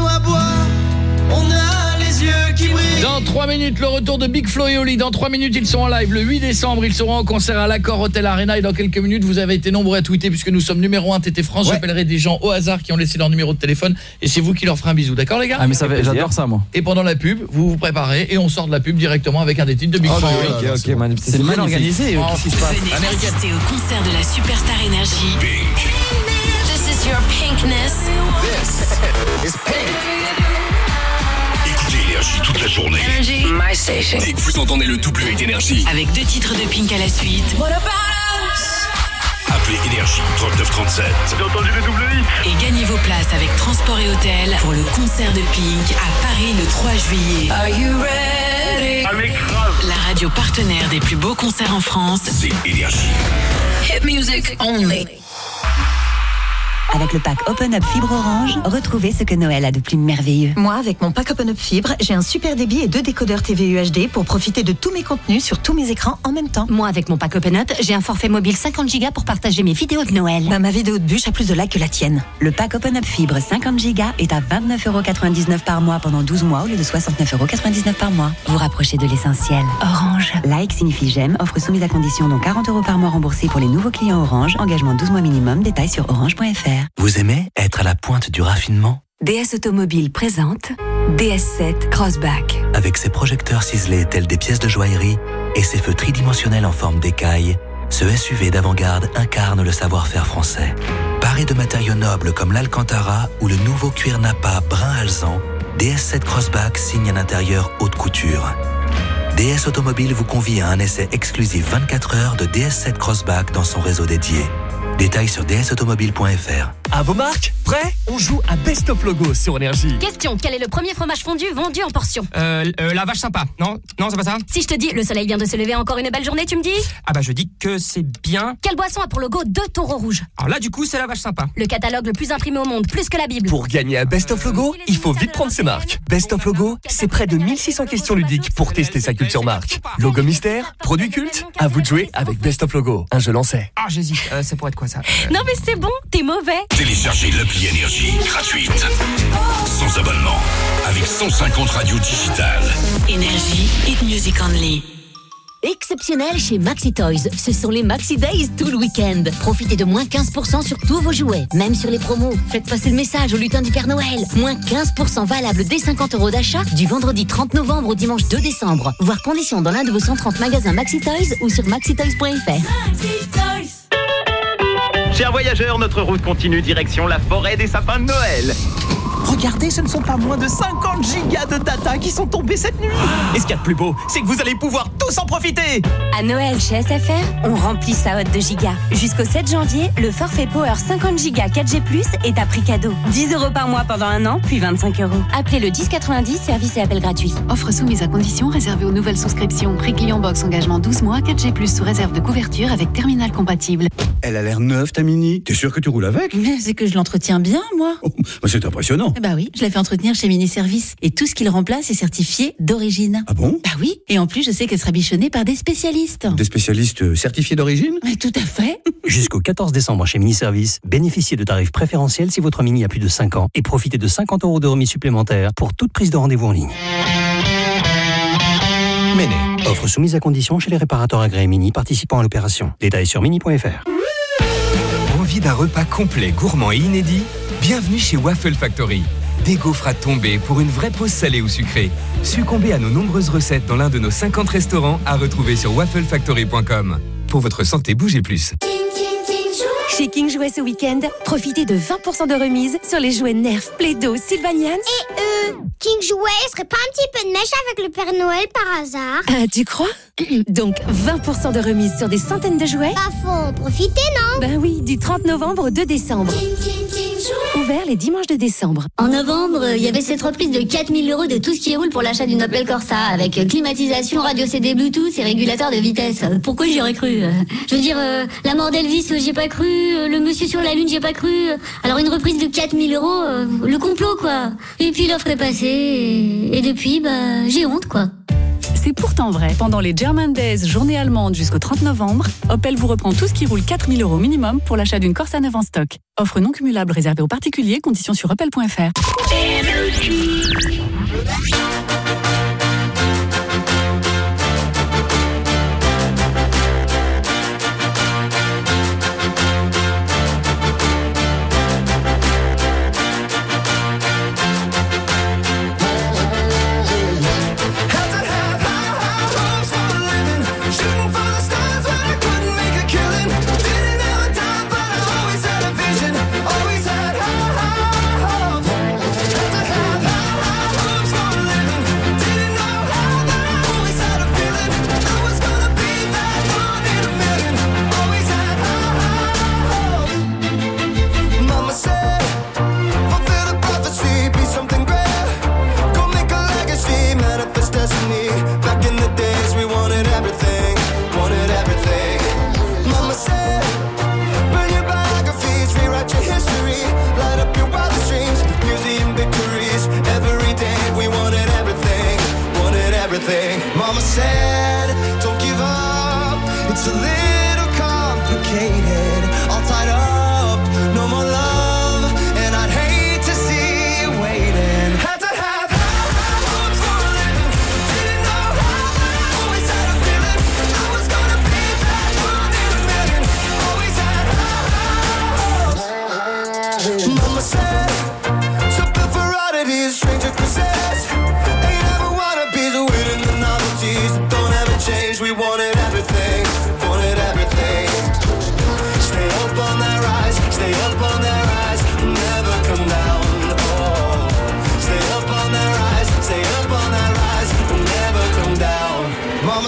3 minutes, le retour de Big Flo et Oli. Dans 3 minutes, ils sont en live. Le 8 décembre, ils seront en concert à l'Accord Hotel Arena. Et dans quelques minutes, vous avez été nombreux à tweeter puisque nous sommes numéro 1 TT France. J'appellerai des gens au hasard qui ont laissé leur numéro de téléphone. Et c'est vous qui leur ferez un bisou. D'accord, les gars? Ah mais j'adore ça moi. Et pendant la pub, vous vous préparez et on sort de la pub directement avec un des titres de Big Oh, Flo et Oli. c'est mal organisé, euh, qu'est-ce qui se passe? Venez au concert de la Superstar Énergie. This is your pinkness. Toute la journée. Energy. My station. Dès que vous entendez le double d'énergie, Avec deux titres de Pink à la suite. appelez Énergie 3937. J'ai entendu le double hit. Et gagnez vos places avec transport et hôtel pour le concert de Pink à Paris le 3 juillet. Are you ready? La radio partenaire des plus beaux concerts en France. C'est Énergie. Hit music only. Avec le pack Open Up Fibre Orange, retrouvez ce que Noël a de plus merveilleux. Moi, avec mon pack Open Up Fibre, j'ai un super débit et deux décodeurs TV UHD pour profiter de tous mes contenus sur tous mes écrans en même temps. Moi, avec mon pack Open Up, j'ai un forfait mobile 50 Go pour partager mes vidéos de Noël. Bah, ma vidéo de bûche a plus de likes que la tienne. Le pack Open Up Fibre 50 Go est à 29,99€ par mois pendant 12 mois au lieu de 69,99€ par mois. Vous rapprochez de l'essentiel. Orange. Like signifie j'aime, offre soumise à condition dont 40 euros par mois remboursés pour les nouveaux clients Orange, engagement 12 mois minimum, détails sur orange.fr. Vous aimez être à la pointe du raffinement? DS Automobile présente DS7 Crossback. Avec ses projecteurs ciselés tels des pièces de joaillerie et ses feux tridimensionnels en forme d'écaille, ce SUV d'avant-garde incarne le savoir-faire français. Paré de matériaux nobles comme l'Alcantara ou le nouveau cuir Napa brun alezan, DS7 Crossback signe un intérieur haute couture. DS Automobile vous convie à un essai exclusif 24 heures de DS7 Crossback dans son réseau dédié. Détails sur dsautomobile.fr. À vos marques, prêt On joue à Best of Logo sur Énergie. Question, quel est le premier fromage fondu vendu en portion? Euh, euh, la vache sympa. Non, non, c'est pas ça? Si je te dis le soleil vient de se lever, encore une belle journée, tu me dis? Ah bah je dis que c'est bien. Quelle boisson a pour logo deux taureaux rouges? Alors là du coup c'est la vache sympa. Le catalogue le plus imprimé au monde, plus que la Bible. Pour gagner à Best of Logo, il faut vite prendre ses marques. Best of Logo, c'est près de 1600 questions ludiques pour tester sa culture marque. Logo mystère, produit culte, à vous de jouer avec Best of Logo. Un jeu lancé. Ah j'hésite. Euh, c'est pour être quoi ça Euh, Non mais c'est bon, t'es mauvais. Téléchargez l'appli Énergie gratuite. Sans abonnement. Avec 150 radios digitales. Énergie, hit music only. Exceptionnel chez Maxi Toys, ce sont les Maxi Days tout le week-end. Profitez de moins 15% sur tous vos jouets, même sur les promos. Faites passer le message au lutin du Père Noël. Moins 15% valable dès 50 euros d'achat du vendredi 30 novembre au dimanche 2 décembre. Voir conditions dans l'un de vos 130 magasins Maxi Toys ou sur maxitoys.fr. Chers voyageurs, notre route continue direction la forêt des sapins de Noël. Regardez, ce ne sont pas moins de 50 gigas de data qui sont tombés cette nuit. Et ce qu'il y a de plus beau, c'est que vous allez pouvoir tous en profiter. À Noël chez SFR, on remplit sa hotte de gigas. Jusqu'au 7 janvier, le forfait Power 50 gigas 4G+, est à prix cadeau. 10 euros par mois pendant un an, puis 25 euros. Appelez le 1090, service et appel gratuit. Offre soumise à conditions réservée aux nouvelles souscriptions. Prix client box engagement 12 mois, 4G+, sous réserve de couverture avec terminal compatible. Elle a l'air neuve, ta Mini. T'es sûr que tu roules avec? Mais c'est que je l'entretiens bien, moi. Bah, C'est impressionnant. Eh Bah oui, je l'ai fait entretenir chez Mini Service. Et tout ce qu'il remplace est certifié d'origine. Ah bon? Bah oui. Et en plus, je sais qu'elle sera bichonnée par des spécialistes. Des spécialistes euh, certifiés d'origine? Mais tout à fait. Jusqu'au 14 décembre chez Mini Service, bénéficiez de tarifs préférentiels si votre Mini a plus de 5 ans et profitez de 50 euros de remise supplémentaire pour toute prise de rendez-vous en ligne. Méné. Offre soumise à condition chez les réparateurs agréés Mini participant à l'opération. Détails sur mini.fr. Envie d'un repas complet, gourmand et inédit Bienvenue chez Waffle Factory. Des gaufres à tomber pour une vraie pause salée ou sucrée. Succombez à nos nombreuses recettes dans l'un de nos 50 restaurants à retrouver sur wafflefactory.com. Pour votre santé, bougez plus. Chez King Jouet ce week-end, profitez de 20% de remise sur les jouets Nerf, Play-Doh, Sylvanians. Et euh, King Jouet serait pas un petit peu de mèche avec le Père Noël par hasard? Ah, tu crois? Donc 20% de remise sur des centaines de jouets? Bah faut en profiter, non? Ben oui, du 30 novembre au 2 décembre. Ouvert les dimanches de décembre. En novembre, il y avait cette reprise de 4000 euros de tout ce qui roule pour l'achat d'une Opel Corsa, avec climatisation, radio CD Bluetooth et régulateur de vitesse. Euh, Pourquoi j'y aurais cru? Euh Je veux dire, euh, la mort d'Elvis, euh, j'y ai pas cru, euh, le monsieur sur la lune, j'y ai pas cru. Alors une reprise de 4000 euros, euh, le complot quoi. Et puis l'offre est passée, et, depuis, bah, j'ai honte quoi. C'est pourtant vrai. Pendant les German Days, journée allemande jusqu'au 30 novembre, Opel vous reprend tout ce qui roule 4000 euros minimum pour l'achat d'une Corsa neuve en stock. Offre non cumulable réservée aux particuliers, conditions sur opel.fr.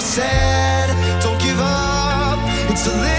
said, don't give up, it's a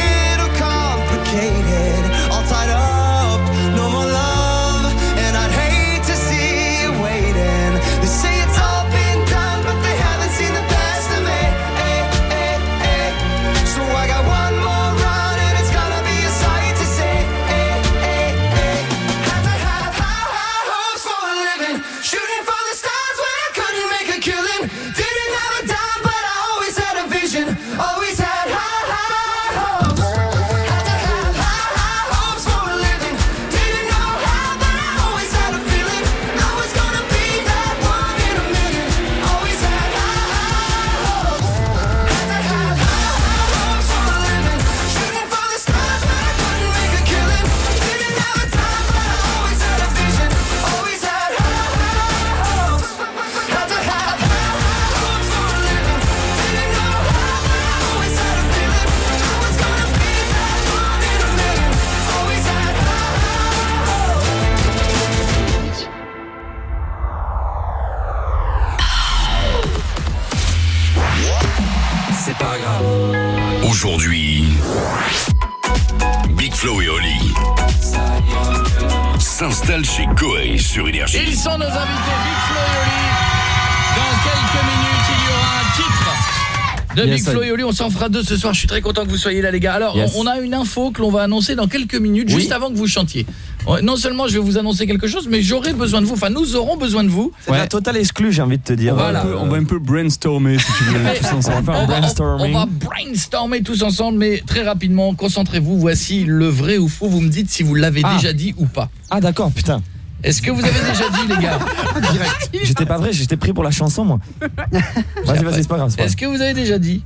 de Yes, Big Flo I- et Oli. On s'en fera deux ce soir. Je suis très content que vous soyez là, les gars. Alors, Yes. on a une info que l'on va annoncer dans quelques minutes, Oui. juste avant que vous chantiez. Ouais, Non seulement je vais vous annoncer quelque chose, mais j'aurai besoin de vous. Enfin, nous aurons besoin de vous. C'est de la totale exclue, j'ai envie de te dire. Voilà. On va un peu brainstormer si tu veux tous ensemble. On va faire un on, va, on- brainstorming. on va brainstormer tous ensemble, mais très rapidement, concentrez-vous. Voici le vrai ou faux. Vous me dites si vous l'avez Ah. déjà dit ou pas. Ah d'accord, putain. Est-ce que vous avez déjà dit, les gars J'étais pas vrai, j'étais pris pour la chanson moi. Vas-y, vas-y, c'est pas grave. Est-ce que vous avez déjà dit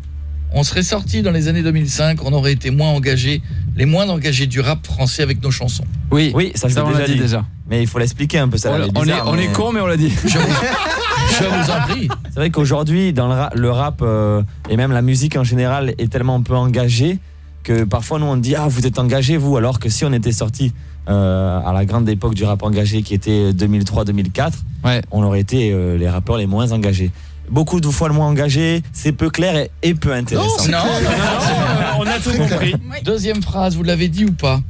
on serait sorti dans les années 2005, on aurait été moins engagés, les moins engagés du rap français avec nos chansons. Oui, Oui, ça ça on l'a déjà dit dit. déjà. Mais il faut l'expliquer un peu ça. On, est on est, bizarre, on mais- est con mais on l'a dit. Je vous, je vous en prie. C'est vrai qu'aujourd'hui, dans le rap, le rap, euh, et même la musique en général est tellement un peu engagée que parfois nous on dit ah vous êtes engagés vous alors que si on était sorti euh, à la grande époque du rap engagé qui était 2003-2004, Ouais. on aurait été euh, les rappeurs les moins engagés. Beaucoup de fois le moins engagés, c'est peu clair et, et peu intéressant. Non, non, non, On a tout compris. Deuxième phrase, vous l'avez dit ou pas?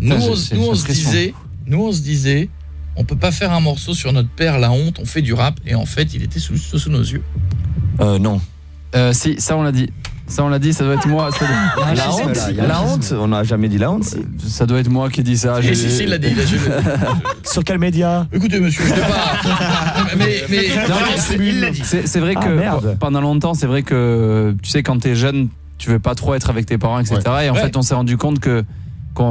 Nous, on, nous, se disait, nous on se disait, on peut pas faire un morceau sur notre père, la honte, on fait du rap, et en fait, il était sous, sous, sous nos yeux. Euh, non. Euh, si, ça on l'a dit. Ça on l'a dit, ça doit être moi. Ça doit, La honte, la honte, on n'a jamais dit la honte. si. ça doit être moi qui dis ça. Et si, si, il l'a dit. il a- je- Sur quel média Écoutez, monsieur, je sais pas. mais, mais, Non, mais c'est- il l'a dit. C'est c'est vrai Ah, que merde. pendant longtemps, c'est vrai que tu sais quand t'es jeune, tu veux pas trop être avec tes parents, etc. Et en Ouais. fait, on s'est rendu compte que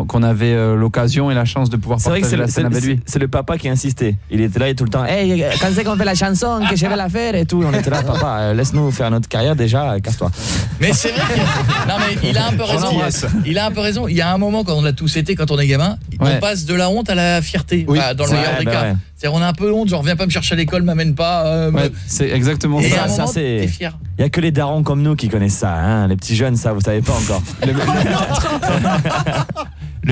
qu'on avait euh, l'occasion et la chance de pouvoir C'est vrai que partager c'est le, la scène avec c'est- lui. c'est le papa qui insistait. Il était là et tout le temps. Hey, quand c'est qu'on fait la chanson, que je vais la faire? et tout. On était là, papa, euh, laisse-nous faire notre carrière déjà, euh, casse-toi. Mais c'est vrai non mais il a un peu raison. Il a un peu raison. Il y a un moment quand on a tous été quand on est gamin, Ouais. on passe de la honte à la fierté. Oui. Enfin, dans le meilleur des bah cas. ouais. C'est-à-dire on a un peu honte, genre viens pas me chercher à l'école, m'amène pas. euh, Ouais, c'est exactement Et ça. à un ça, moment, c'est- t'es fier. Il y a que les darons comme nous qui connaissent ça. Hein. Les petits jeunes, ça, vous savez pas encore. Le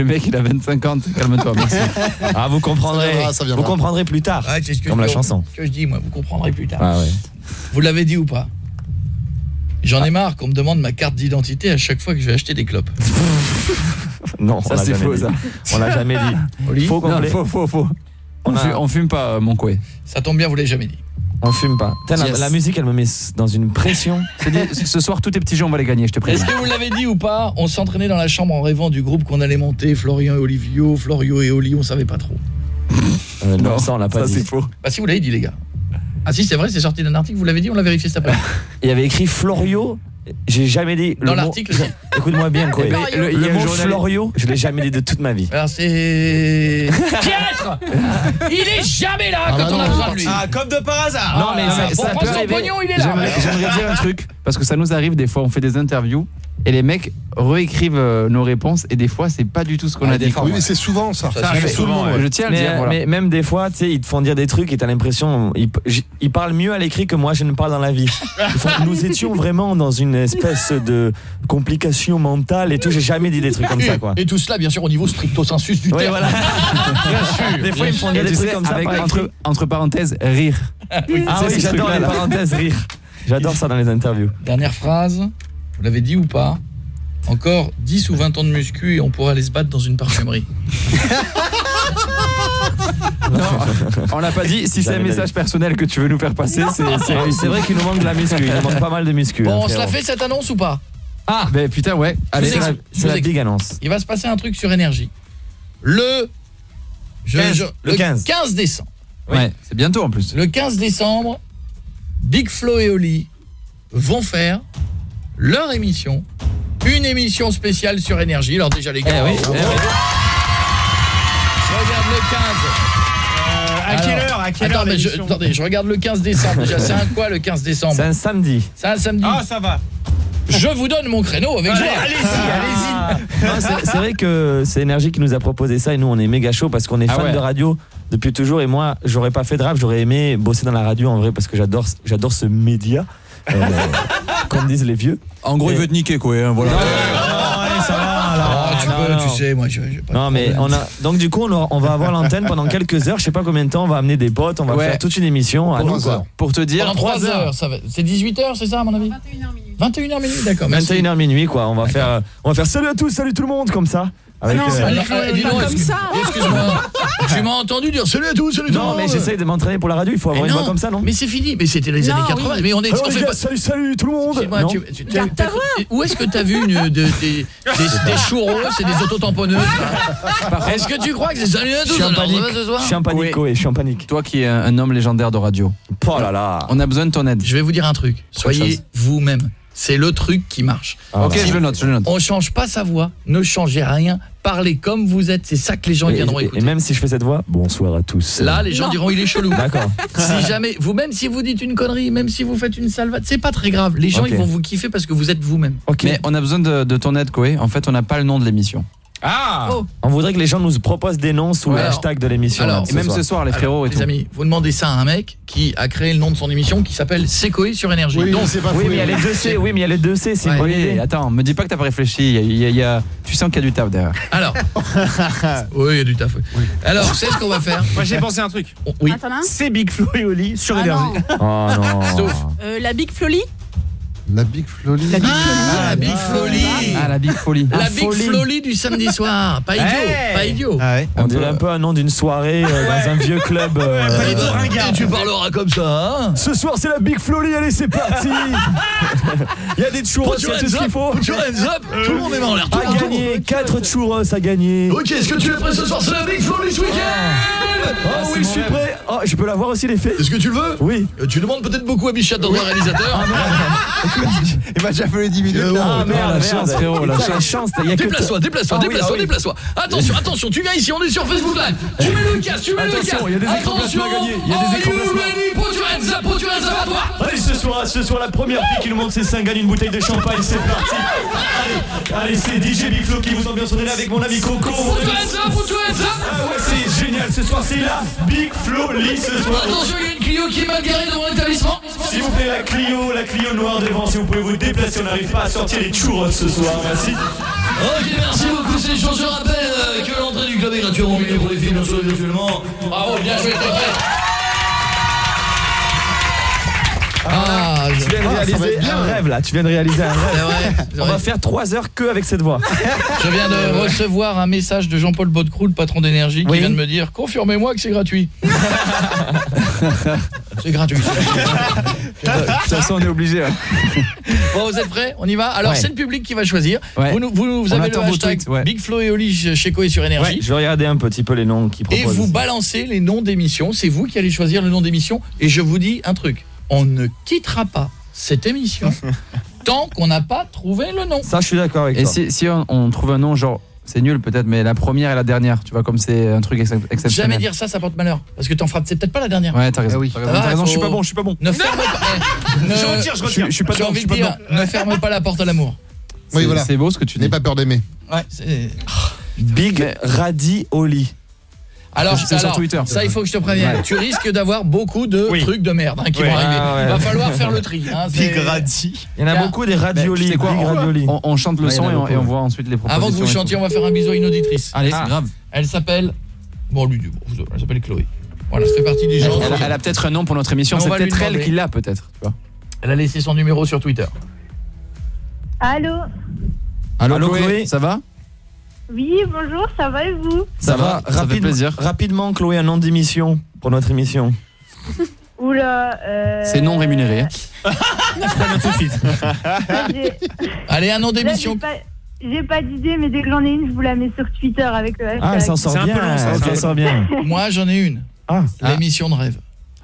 mec, il a 25 ans. Calme-toi, merci. Ah, vous comprendrez. Ça viendra, ça viendra. Vous comprendrez plus tard. Ouais, c'est ce que Comme je la dis, chanson. Ce que je dis moi, vous comprendrez plus tard. Ah ouais. Vous l'avez dit ou pas J'en ai marre qu'on me demande ma carte d'identité à chaque fois que je vais acheter des clopes. Non, Ça, c'est faux, dit. ça. On l'a jamais dit. Oli Faux Non, faux, faux, faux. On, On a- fume, on fume pas, euh, mon coué. Ça tombe bien, vous l'avez jamais dit. On fume pas. Putain, la, Yes. la musique, elle me met dans une pression. C'est dit, Ce soir, tous tes petits jeux, on va les gagner, je te Est-ce préviens. que vous l'avez dit ou pas On s'entraînait dans la chambre en rêvant du groupe qu'on allait monter, Florian et Olivio, Florio et Oli, on savait pas trop. Euh, non, ça, on l'a pas ça, dit. c'est faux. Bah si vous l'avez dit les gars. Ah si c'est vrai, c'est sorti d'un article, vous l'avez dit, on l'a vérifié cet après. Il y avait écrit Florio. J'ai jamais dit. le Dans mot- l'article. Écoute-moi bien, quoi. Le, le- il y a un mot Florio, je l'ai jamais dit de toute ma vie. Alors c'est Piètre Il est jamais là Ah quand bah on a besoin de lui. Ah, comme de par hasard. Non, mais Ah, ça, ça prendre peut arriver. pognon, il est là. J'aimerais dire un truc, parce que ça nous arrive des fois, on fait des interviews et les mecs réécrivent euh, nos réponses et des fois, c'est pas du tout ce qu'on a dit. Oui, mais c'est souvent ça. Ça Ça arrive arrive souvent. ouais. Je tiens à le Mais, dire, voilà. mais même des fois, tu sais, ils te font dire des trucs et t'as l'impression, ils, parlent mieux à l'écrit que moi je ne parle dans la vie. Nous étions vraiment dans une espèce de complication mentale et tout. J'ai jamais dit des trucs comme ça, quoi. Et tout cela bien sûr au niveau stricto sensus du Ouais, terme. voilà. Bien sûr. Des fois, ils me font dire des trucs sais, comme ça par entre, parenthèses, rire. Ah Tu sais, oui, j'adore les parenthèses rire. J'adore ça dans les interviews. Dernière phrase, vous l'avez dit ou pas Encore 10 ou 20 ans de muscu et on pourra aller se battre dans une parfumerie. On l'a pas dit, si c'est un message personnel que tu veux nous faire passer, c'est vrai qu'il nous manque de la muscu. Il nous manque pas mal de muscu. Bon, hein, on se la fait cette annonce ou pas Ah, ben putain, ouais. Allez, C'est la, big annonce. Il va se passer un truc sur énergie. Le je- 15, je- le 15. 15 décembre. Ouais, c'est bientôt en plus. Le 15 décembre, Big Flo et Oli vont faire leur émission, une émission spéciale sur énergie. Alors déjà les gars, Eh oui, bravo. eh oui. je regarde le 15. À quelle Alors, heure À quelle attends, heure je, attendez, je regarde le 15 décembre. Déjà, c'est un quoi le 15 décembre C'est un samedi. C'est un samedi. Ah, ça va. Je vous donne mon créneau avec allez-y, allez-y. Non, c'est c'est vrai que c'est Énergie qui nous a proposé ça et nous on est méga chaud parce qu'on est Ah fan ouais. de radio depuis toujours et moi j'aurais pas fait de rap, j'aurais aimé bosser dans la radio en vrai parce que j'adore j'adore ce média euh, comme disent les vieux. En gros, il veut te niquer, quoi. hein, voilà. allez, ça va Ah, tu non, peux, non. tu sais, moi, je, pas Non mais on a donc du coup on, aura- on va avoir l'antenne pendant quelques heures, je sais pas combien de temps, on va amener des potes, on va Ouais. faire toute une émission à nous trois quoi. Pour te dire, Pendant 3 heures, ça va. C'est 18 heures, c'est ça à mon avis 21h minutes. 21h minuit, d'accord. merci. 21h minuit quoi, on va faire on va faire salut à tous, salut tout le monde comme ça. Avec, non, euh, alors, euh, dis donc, excuse- Excuse-moi. tu m'as entendu dire salut à tous, salut tout le Non, monde. mais j'essaye de m'entraîner pour la radio, il faut avoir Mais une non, voix comme ça, non Mais c'est fini, mais c'était les Non, années 80, oui. mais on est Alors, on les fait gars, pas salut, salut tout le monde. Excuse-moi, Non. tu- tu- tu- t'as- Où est-ce que t'as vu une, de- des, des, des churros et des autotamponneuses Est-ce que tu crois que c'est salut à Je tous suis en alors, ça panique. va ce soir Je suis en panique, je suis en panique. Toi qui es un, un homme légendaire de radio. Oh là là. On a besoin de ton aide. Je vais vous dire un truc. Soyez chose. vous-même. C'est le truc qui marche. Ah, ok, je le note, je le note. On change pas sa voix, ne changez rien, parlez comme vous êtes, c'est ça que les gens Et, viendront et- écouter. et même si je fais cette voix, bonsoir à tous. Là, les gens Non. diront il est chelou. D'accord. Si jamais vous même si vous dites une connerie, même si vous faites une salvade, c'est pas très grave. Les gens ils vont vous kiffer parce que vous êtes vous-même. Mais on a besoin de, de ton aide, Koé. En fait, on n'a pas le nom de l'émission. Ah On voudrait que les gens nous proposent des noms sous le hashtag de l'émission. Alors, là, ce soir. Alors, les amis, vous demandez ça à un mec qui a créé le nom de son émission qui s'appelle Secoé sur énergie. Oui, Donc, oui, mais il y a les deux C, oui, mais il y a les deux C, c'est une bonne Oui, idée. attends, me dis pas que t'as pas réfléchi. Il y a- il y a- il y a- tu sens qu'il y a du taf derrière. Alors, oui, il y a du taf. oui. Alors, c'est ce qu'on va faire. Moi j'ai pensé à un truc. Oui. C'est Big Flo et Oli sur Ah énergie. Oh non. Euh, la Big Floli La Big Floli. La Big Ah, la Big Floli. Ah, la Big Folie. La Big du samedi soir. Pas idiot, Hey pas idiot. On dirait un peu un nom d'une soirée euh, dans un vieux club. euh, Eh ben, et tu parleras comme ça, hein Ce soir, c'est la Big Floli, allez, c'est parti Il y a des churros, Put il y your a tout ce hands qu'il up, faut. put your hands up. Tout le monde est en l'air, tout le À monde, tout le gagner, 4 churros à gagner. Ok, est-ce que tu es prêt ce soir C'est la Big Floli ce week-end Oh oui, je suis prêt. Oh, je peux l'avoir aussi, les faits Est-ce que tu le veux? Oui. Euh, Tu demandes peut-être beaucoup à Bichat dans le réalisateur. Il m'a déjà fallu 10 minutes. Ah merde, la chance, frérot, la chance. Déplace-toi, déplace-toi, Ah oui, déplace-toi, ah déplace-toi. Attention, attention, tu viens ici, on est sur Facebook Live. Tu mets le casque, tu mets le casque. Attention, il y a des écrans à gagner, il y a des are écrans you placements. ready? Put your hands up, put your hands up à toi. Allez, ce soir, ce soir, la première fille qui nous montre ses seins gagne une bouteille de champagne, c'est parti Allez, allez c'est DJ Big Flo qui vous ambiance on est là avec mon ami Coco. Put your hands up, put your hands up. Ah ouais, c'est génial, ce soir, c'est la Big Flo Lee ce soir. Attention, il y a une Clio qui est mal garée devant l'établissement. S'il vous plaît, la Clio, la Clio noire devant, si vous pouvez vous déplacer, on n'arrive pas à sortir les churros ce soir, merci. Ok, merci beaucoup, c'est chaud. Je rappelle euh, que l'entrée du club est gratuite en milieu pour les filles, bien sûr, virtuellement. Bravo, bien joué, t'es. Ah, Tu viens de réaliser un rêve là, tu viens de réaliser un rêve. vrai, On va faire 3 heures que avec cette voix. Je viens de recevoir un message de Jean-Paul Baudecroux, le patron d'énergie, qui Oui. vient de me dire confirmez-moi que c'est gratuit. c'est gratuit. De toute façon, on est obligé. ouais. Bon, vous êtes prêts? On y va? Alors, Ouais. c'est le public qui va choisir. Ouais. Vous, vous, vous avez le hashtag tweets, ouais. Big Flo et Oli chez Koé sur Énergie. Je vais regarder un petit peu les noms qui Et proposent. vous balancez les noms d'émissions. C'est vous qui allez choisir le nom d'émission. Et je vous dis un truc. On ne quittera pas cette émission tant qu'on n'a pas trouvé le nom. Ça, je suis d'accord avec Et toi. si, si on, on trouve un nom, genre, c'est nul peut-être, mais la première et la dernière, tu vois, comme c'est un truc ex- exceptionnel. Jamais dire ça, ça porte malheur. Parce que t'en feras, c'est peut-être pas la dernière. Ouais, t'as raison. Ah oui. T'as Ça raison, t'as raison, faut- je suis pas bon, je suis pas bon. Ne ferme pas. eh, ne- Je retire, je retire. Je suis pas J'ai dedans, envie je de suis pas dire, ne ferme pas la porte à l'amour. Oui, C'est- voilà. C'est beau ce que tu N'aie dis. pas peur d'aimer. Ouais, c'est- Big Radi Oli. Alors, sur Twitter. ça il faut que je te prévienne. Ouais. Tu risques d'avoir beaucoup de Oui. trucs de merde hein, qui Oui. vont arriver. Ah ouais. Il va falloir faire le tri. Hein, Big Radzi. Il y en a beaucoup des Mais radioli, tu sais quoi, Big on, radioli. on- on chante le son et on, et voit ensuite les propositions. Avant que vous chantiez, on va faire un bisou à une auditrice. Allez, Ah. c'est grave. Elle s'appelle. Bon, lui, bon, elle s'appelle Chloé. Voilà, ça fait partie des gens. elle- elle a peut-être un nom pour notre émission, On c'est peut-être elle qui l'a peut-être. tu vois. Elle a laissé son numéro sur Twitter. Allô Allô, Allô, Chloé ça va? Oui, bonjour, ça va et vous Ça va, ça fait rapide- plaisir. Rapidement, Chloé, un nom d'émission pour notre émission. Oula, euh... C'est non rémunéré. hein. tout de suite. Allez, un nom d'émission. J'ai pas, d'idée, mais dès que j'en ai une, je vous la mets sur Twitter avec le hashtag. Ah, elle s'en sort un bien. peu long, ça, sort bien. Moi, j'en ai une. Ah, L'émission de rêve.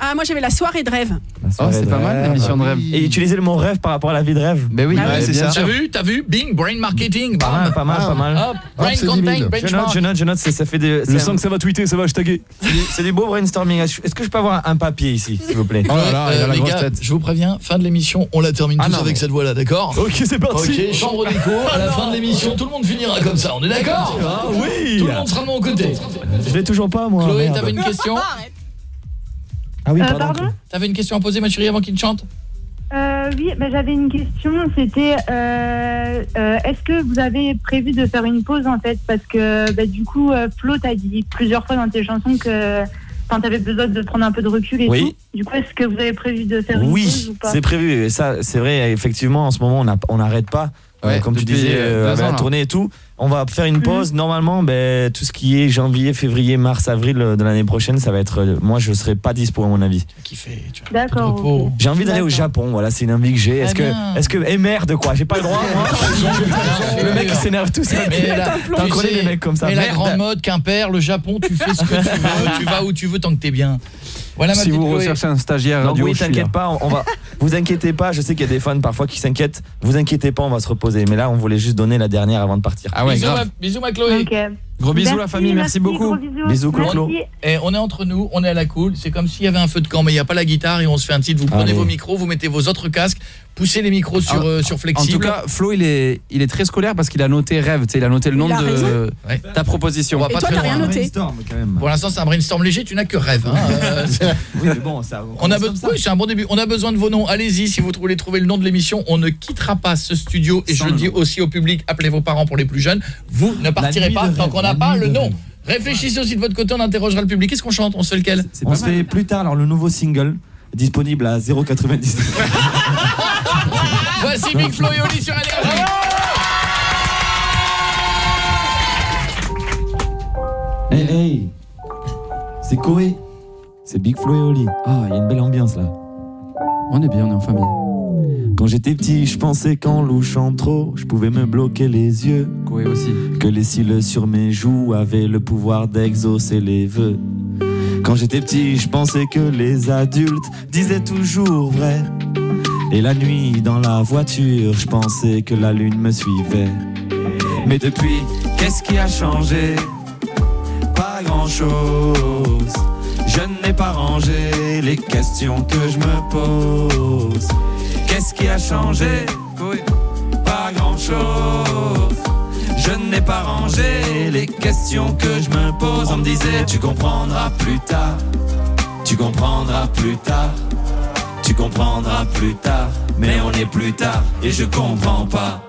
Ah, moi j'avais la soirée de rêve. Oh, c'est pas mal l'émission de rêve. Et utiliser le mot rêve par rapport à la vie de rêve. Ben oui, Ah c'est ça. T'as vu T'as vu Bing, brain marketing. Pas mal, pas mal, pas mal. Hop, brain c'est content, 10 000. Je note, benchmark. je note, je note, c'est- ça fait des. c'est un- que ça va tweeter, ça va hashtaguer. c'est du- C'est du beau brainstorming. Est-ce que je peux avoir un papier ici, s'il vous plaît Oh là là, il a Euh, la les grosse gars, tête. je vous préviens, fin de l'émission, on la termine Ah tous non, avec mais- cette voix-là, d'accord Ok, c'est parti. Ok, chambre d'écho, à la fin de l'émission, tout le monde finira comme ça, on est d'accord Ah oui Tout le monde sera de mon côté. Je l'ai toujours pas, moi. Chloé, t'avais une question Ah oui, Euh, pardon. pardon T'avais une question à poser, ma chérie, avant qu'il te chante Euh, oui, bah, j'avais une question. C'était euh, euh, est-ce que vous avez prévu de faire une pause en fait? Parce que bah, du coup, Flo, t'as dit plusieurs fois dans tes chansons que enfin, t'avais besoin de prendre un peu de recul et Oui. tout. Du coup, est-ce que vous avez prévu de faire une Oui, pause ou pas? c'est prévu. Et ça, c'est vrai, effectivement, en ce moment, on n'arrête pas. Ouais, comme tu disais, ans, la tournée et tout. On va faire une pause. Normalement, ben, tout ce qui est janvier, février, mars, avril euh, de l'année prochaine, ça va être. euh, moi, je serai pas dispo, à mon avis. D'accord. ok. J'ai envie d'aller au Japon, voilà, c'est une envie que j'ai. Est-ce Ah que, est-ce que, eh merde, quoi, j'ai pas le droit, moi Le mec, il s'énerve tout seul. T'en connais des mecs comme ça. Mais la grande mode, Quimper, le Japon, tu fais ce que tu veux, tu vas où tu veux tant que t'es bien. Voilà ma Si vous recherchez un stagiaire radio, oui, t'inquiète pas, on on va. Vous inquiétez pas, je sais qu'il y a des fans parfois qui s'inquiètent. Vous inquiétez pas, on va se reposer. Mais là, on voulait juste donner la dernière avant de partir. Ah ouais, bisous, grave. ma, bisous ma Chloé. Gros bisous la Merci, famille, merci, beaucoup. bisous. Bisous. Clo-Clo. Et on est entre nous, on est à la cool. C'est comme s'il y avait un feu de camp, mais il n'y a pas la guitare et on se fait un titre. Vous prenez Allez. vos micros, vous mettez vos autres casques, poussez les micros sur, Ah, euh, sur En flexible. tout cas, Flo, il est, il est très scolaire parce qu'il a noté rêve. Tu sais, il a noté le nom a de. Ouais. ta proposition. On va Et pas toi, très rien loin. noté. Brainstorm, quand même. Pour l'instant, c'est un brainstorm léger, tu n'as que rêve. hein. Euh, Oui, mais bon, ça. on a be- oui, c'est un bon début. On a besoin de vos noms. Allez-y, si vous voulez trouver le nom de l'émission, on ne quittera pas ce studio. Et Sans je dis nom. aussi au public, appelez vos parents pour les plus jeunes. Vous ne partirez pas tant qu'on n'a pas nuit le nom. Réfléchissez aussi de votre côté, on interrogera le public. Qu'est-ce qu'on chante? On se lequel C'est On se fait plus tard, alors le nouveau single disponible à 0,99. Voici Big Flo et Oli sur Énergie. Hey, hey C'est Koé C'est Big Flo et Oli. Ah, il y a une belle ambiance là. On est bien, on est en famille. Quand j'étais petit, je pensais qu'en louchant trop, je pouvais me bloquer les yeux. Aussi. Que les cils sur mes joues avaient le pouvoir d'exaucer les vœux. Quand j'étais petit, je pensais que les adultes disaient toujours vrai. Et la nuit, dans la voiture, je pensais que la lune me suivait. Mais depuis, qu'est-ce qui a changé? Pas grand-chose. Je n'ai pas rangé les questions que je me pose. Qu'est-ce qui a changé Pas grand-chose. Je n'ai pas rangé les questions que je me pose. On me disait, tu comprendras plus tard. Tu comprendras plus tard. Tu comprendras plus tard. Mais on est plus tard et je comprends pas.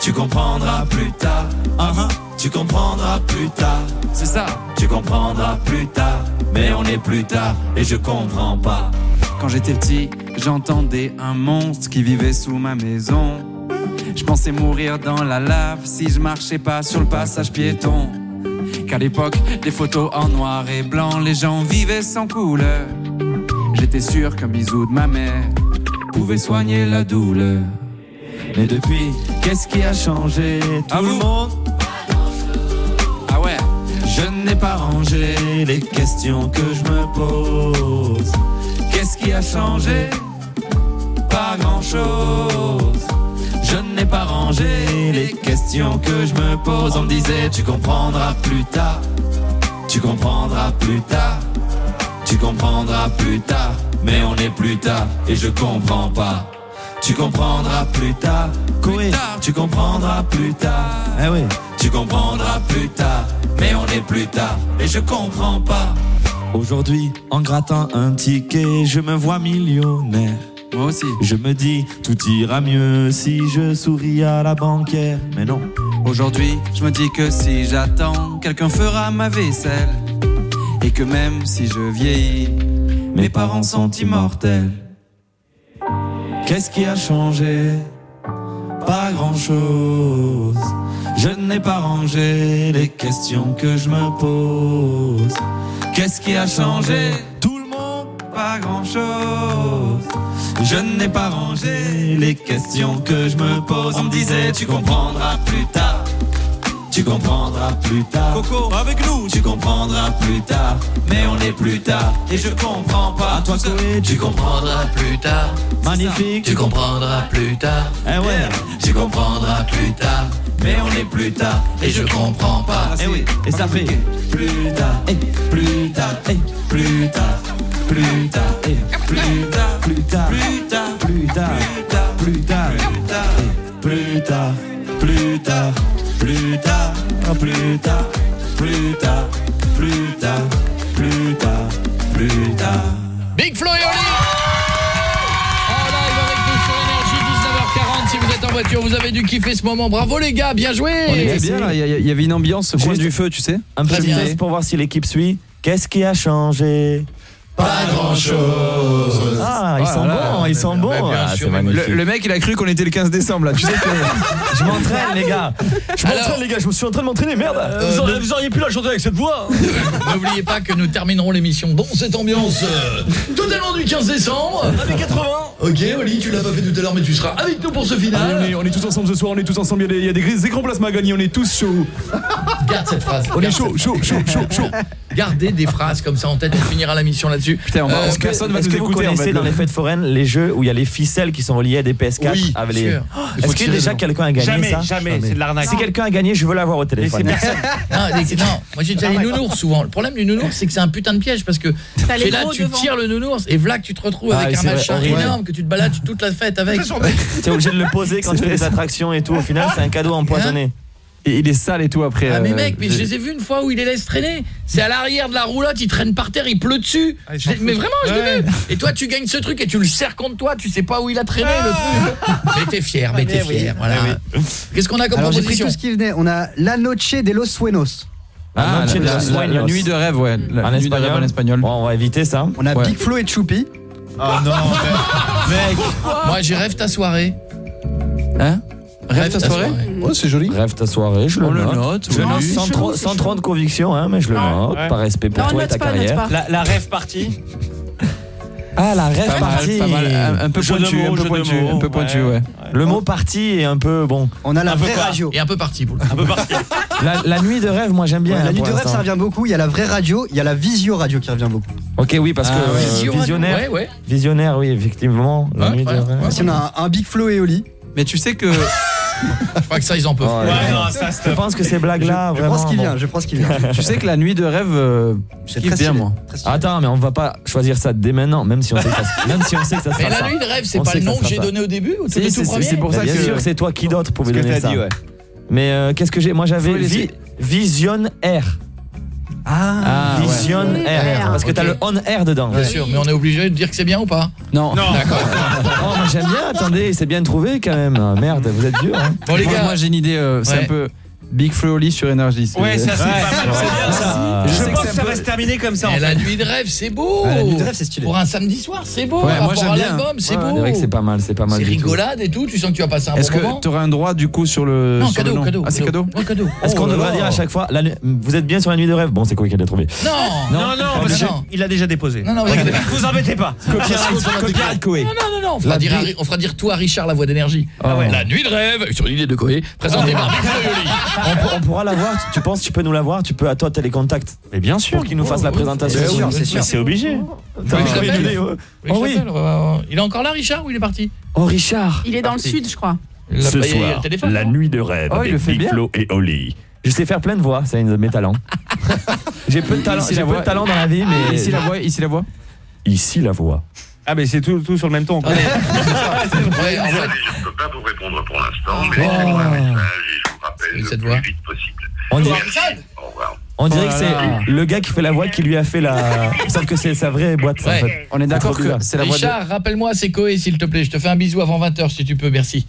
Tu comprendras plus tard. Ah. Tu comprendras plus tard. C'est ça. Tu comprendras plus tard. Mais on est plus tard et je comprends pas. Quand j'étais petit, j'entendais un monstre qui vivait sous ma maison. Je pensais mourir dans la lave si je marchais pas sur le passage piéton. Qu'à l'époque, des photos en noir et blanc, les gens vivaient sans couleur. J'étais sûr qu'un bisou de ma mère pouvait soigner la douleur. Mais depuis, qu'est-ce qui a changé? Tout À le vous. monde? Ah ouais Je n'ai pas rangé les questions que je me pose. Qui a changé Pas grand-chose. Je n'ai pas rangé les questions que je me pose. On me disait, tu comprendras plus tard. Tu comprendras plus tard. Tu comprendras plus tard. Mais on est plus tard et je comprends pas. Tu comprendras plus tard. Koé, tu comprendras plus tard. Eh oui. Tu comprendras plus tard. Mais on est plus tard et je comprends pas. Aujourd'hui, en grattant un ticket, je me vois millionnaire. Moi aussi. Je me dis, tout ira mieux si je souris à la banquière. Mais non. Aujourd'hui, je me dis que si j'attends, quelqu'un fera ma vaisselle. Et que même si je vieillis, Mes parents sont immortels. Qu'est-ce qui a changé? Pas grand-chose. Je n'ai pas rangé les questions que je me pose. Qu'est-ce qui a changé? Tout le monde, pas grand-chose. Je n'ai pas rangé les questions que je me pose. On me disait, tu comprendras plus tard. Tu comprendras plus tard. Coco, avec nous Tu comprendras plus tard, mais on est plus tard et je comprends pas. toi, Koé, tu comprendras plus tard. Magnifique, tu comprendras plus tard. Eh ouais, tu comprendras plus tard, mais on est plus tard et je comprends pas. Eh oui, et ça fait plus tard, eh, plus tard, eh, plus tard, plus tard, eh, plus tard, plus tard, plus tard, plus tard, plus tard, eh, plus tard, plus tard, plus tard, plus tard, plus tard, plus tard, plus tard, plus tard. Big Flo et vous avez dû kiffer ce moment. Bravo les gars, bien joué. On était bien là, il y avait une ambiance au coin du feu, tu sais. Un petit pour voir si l'équipe suit. Qu'est-ce qui a changé? Pas grand chose. Ah, il sent bon, il sent bon. Ah, le, mec, il a cru qu'on était le 15 décembre là. Tu sais que je m'entraîne les gars. Je m'entraîne les gars, je me suis en train de m'entraîner, merde. Euh, vous, auriez, pu la chanter avec cette voix. Hein. N'oubliez pas que nous terminerons l'émission dans cette ambiance euh, totalement du 15 décembre avec 80. OK, Oli, tu l'as pas fait tout à l'heure mais tu seras avec nous pour ce final. On, est, tous ensemble ce soir, on est tous ensemble, il y a des, grises, des grands plasmas à gagner, on est tous chauds. Garde cette phrase. On est chaud, chaud, chaud, chaud, chaud. Gardez des phrases comme ça en tête, on finira la mission là là-dessus. Putain, on va, euh. Vous connaissez dans les fêtes foraines les jeux où il y a les ficelles qui sont reliées à des PS4 oui, avec les... oh, Est-ce que déjà quelqu'un a gagné ça Jamais, c'est de l'arnaque. Si quelqu'un a gagné, je veux l'avoir au téléphone. non, moi j'ai déjà les nounours souvent. Le problème du nounours, c'est que c'est un putain de piège parce que tu là, tu tires le nounours et voilà que tu te retrouves ah, avec un machin énorme que tu te balades toute la fête avec. Tu es obligé de le poser quand tu fais des attractions et tout. Au final, c'est un cadeau empoisonné et il est sale et tout après. Ah mais euh, mec, mais je les ai vus une fois où il les laisse traîner. C'est à l'arrière de la roulotte, il traîne par terre, il pleut dessus. Mais vraiment, je l'ai ouais. vu. Et toi, tu gagnes ce truc et tu le serres contre toi, tu sais pas où il a traîné le truc. Mais t'es fier, mais t'es fier, voilà. Qu'est-ce qu'on a comme Alors, proposition tout ce qui venait. On a La Noche de los Suenos. Ah, la, la, la, la, nuit de rêve, ouais. La, en, espagnol. Rêve en espagnol. Bon, on va éviter ça. On a. Big Flo et Choupi. Oh non, mec. Moi, j'ai rêve ta soirée. Hein? Rêve ta soirée Ouais, c'est joli. Rêve ta soirée, je le On note. le note. Je sans, trop, de conviction, hein, mais je le note, ouais. par respect pour Non, toi et ta carrière. La, rêve partie. Ah, la rêve partie. Un, peu pointu, un peu pointu, un peu pointu, ouais. Le mot parti est un peu bon. On a la vraie radio. Et un peu parti partie. La, nuit de rêve, moi j'aime bien. la nuit de rêve, ça revient beaucoup. Il y a la vraie radio, il y a la visio radio qui revient beaucoup. Ok, oui, parce ah, que euh, visionnaire, Ouais, visionnaire, oui, effectivement. La nuit de rêve. Si on a un, Big Flow et Oli, mais tu sais que je crois que ça ils en peuvent. Oh, ouais, non, ça, je pense que ces blagues là je, vraiment. Je prends ce qui vient, je prends ce vient. tu sais que la nuit de rêve euh, je bien moi. Ah, attends, mais on va pas choisir ça dès maintenant même si on sait que ça même si on sait que ça sera Mais la nuit de rêve, c'est pas le nom que, j'ai donné au début c'est pour ça que sûr c'est toi qui d'autre pouvait donner ça. Mais euh, qu'est-ce que j'ai? Moi j'avais Vision Air. Ah, ah Vision Air parce que t'as le on air dedans. Bien sûr, mais on est obligé de dire que c'est bien ou pas Non. Non. D'accord. j'aime bien. Attendez, c'est bien trouvé quand même. Ah, merde, vous êtes dur. Hein. Bon les gars, moi, j'ai une idée. Euh, c'est un peu. Big Flowly sur Energy. Ouais, ça c'est ouais, pas mal, bien ah, ça. Ah. Je, je pense que, ça va se terminer comme ça. La nuit de rêve, c'est beau. La nuit de rêve, c'est stylé. Pour un samedi soir, c'est beau. Ouais, moi j'aime bien. C'est ouais, beau. C'est c'est pas mal, c'est pas mal. C'est rigolade et tout. Tu sens que tu vas passer un bon moment. Est-ce que tu auras un droit du coup sur le Non, sur cadeau, Ah, c'est cadeau. Cadeau. Est-ce qu'on oh, devra oh. dire à chaque fois vous êtes bien sur la nuit de rêve? Bon, c'est quoi qu'il a trouvé Non. Non, non, il l'a déjà déposé. Non, non, vous embêtez pas. Copyright Coé. Non, non, non, on fera dire tout à Richard la voix d'énergie. Ah la nuit de rêve sur l'idée de Coé, présenté par Big on, pourra la voir. Tu, penses tu peux nous la voir? Tu peux à toi t'as les contacts. Mais bien sûr. Qu'il nous fasse la présentation. C'est sûr, c'est obligé. Oh oui. Ah il est encore là Richard ou il est parti? Oh Richard. Il est dans le sud je crois. Ce soir, la nuit de rêve oh, avec Big Flo et Oli. Je sais faire plein de voix, c'est un de mes talents. J'ai peu de talent, j'ai peu de talent dans la vie mais ici la voix, ici la voix. Ici la voix. Ah mais c'est tout, sur le même ton. Ouais, en peux pas vous répondre pour l'instant, mais oh cette voix. possible. On dirait, que c'est le gars qui fait la voix qui lui a fait la... Sauf que c'est sa vraie boîte, en On est d'accord que c'est la voix de... Richard, rappelle-moi c'est Coé s'il te plaît. Je te fais un bisou avant 20h si tu peux, merci.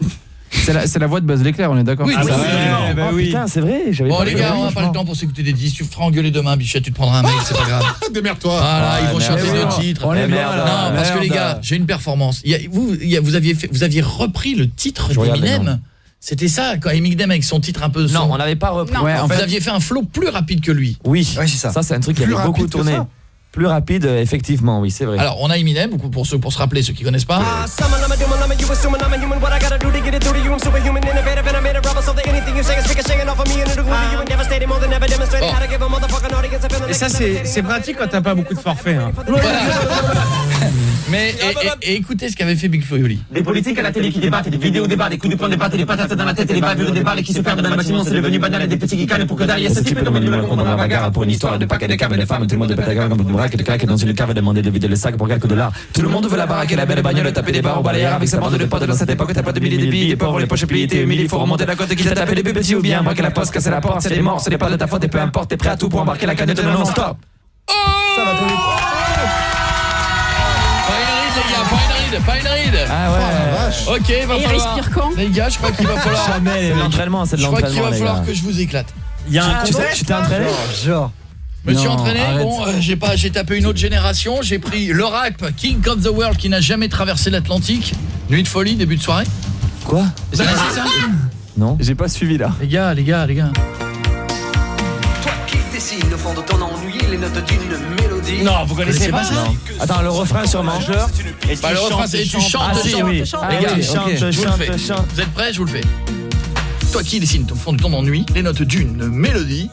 C'est la, voix de Buzz l'éclair, on est d'accord Oui, Ah, oh, bah oui, putain, c'est vrai, Bon les gars, on n'a pas le temps pour s'écouter des 10. Tu feras engueuler demain, Bichette, tu te prendras un mail, c'est pas grave. Démerde-toi. Voilà, ils vont chanter le titre. Non, parce que les gars, j'ai une performance. Vous, aviez repris le titre Je. C'était ça, quand Eminem avec son titre un peu son... Non, on n'avait pas repris. Ouais, en vous aviez fait un flow plus rapide que lui. Oui, c'est ça. Ça, c'est un truc qui avait beaucoup tourné plus rapide, effectivement, oui, c'est vrai. Alors, on a Eminem, pour, ceux, pour se rappeler, ceux qui connaissent pas. Oh. Et ça, c'est pratique quand t'as pas beaucoup de forfaits. Hein. Mais et, écoutez ce qu'avait fait Big Flo Des politiques à la télé qui débattent, des vidéos débattent, des coups de poing débattent, des patates dans la tête, et des bavures débattent, et qui se perdent dans le bâtiment, c'est devenu banal, et des petits qui calent pour que d'ailleurs ce type dans de baraque et de claque. Dans une cave, demander de vider le sac pour quelques dollars. Tout le monde veut la baraque et la belle bagnole, taper des barres au avec sa bande de potes. Dans cette époque, t'as pas de mille débits, des pauvres, les poches pliées, t'es humilié. Faut remonter la côte qui t'a tapé les petits ou bien braquer la poste, casser la porte. C'est les morts, c'est les pas de ta faute et peu importe, t'es prêt à tout pour embarquer la canette non stop. Ça va trop pas une ride. Ah ouais. Oh, OK, il va Et falloir. respire quand? Les gars, je crois qu'il va falloir. Jamais l'entraînement, c'est l'entraînement. Je crois qu'il va falloir que je vous éclate. Il y a ah, tu sais, tu t'es entraîné? Genre suis Non, entraîné, arrête. bon, euh, j'ai pas j'ai tapé une autre génération, j'ai pris le rap King of the World qui n'a jamais traversé l'Atlantique, Nuit de folie début de soirée. Quoi ça Non. J'ai pas suivi là. Les gars, les gars, les gars. Toi qui dessines au fond de ton ennui les notes d'une mélodie. Non, vous connaissez pas ça Attends, le refrain sur majeur. Et Bah, le refrain c'est tu chantes, Ah, si, oui. Les Ah, gars, oui, je vous le chante, fais. chante. Vous êtes prêts Je vous le fais. Toi qui dessines au fond de ton ennui les notes d'une mélodie,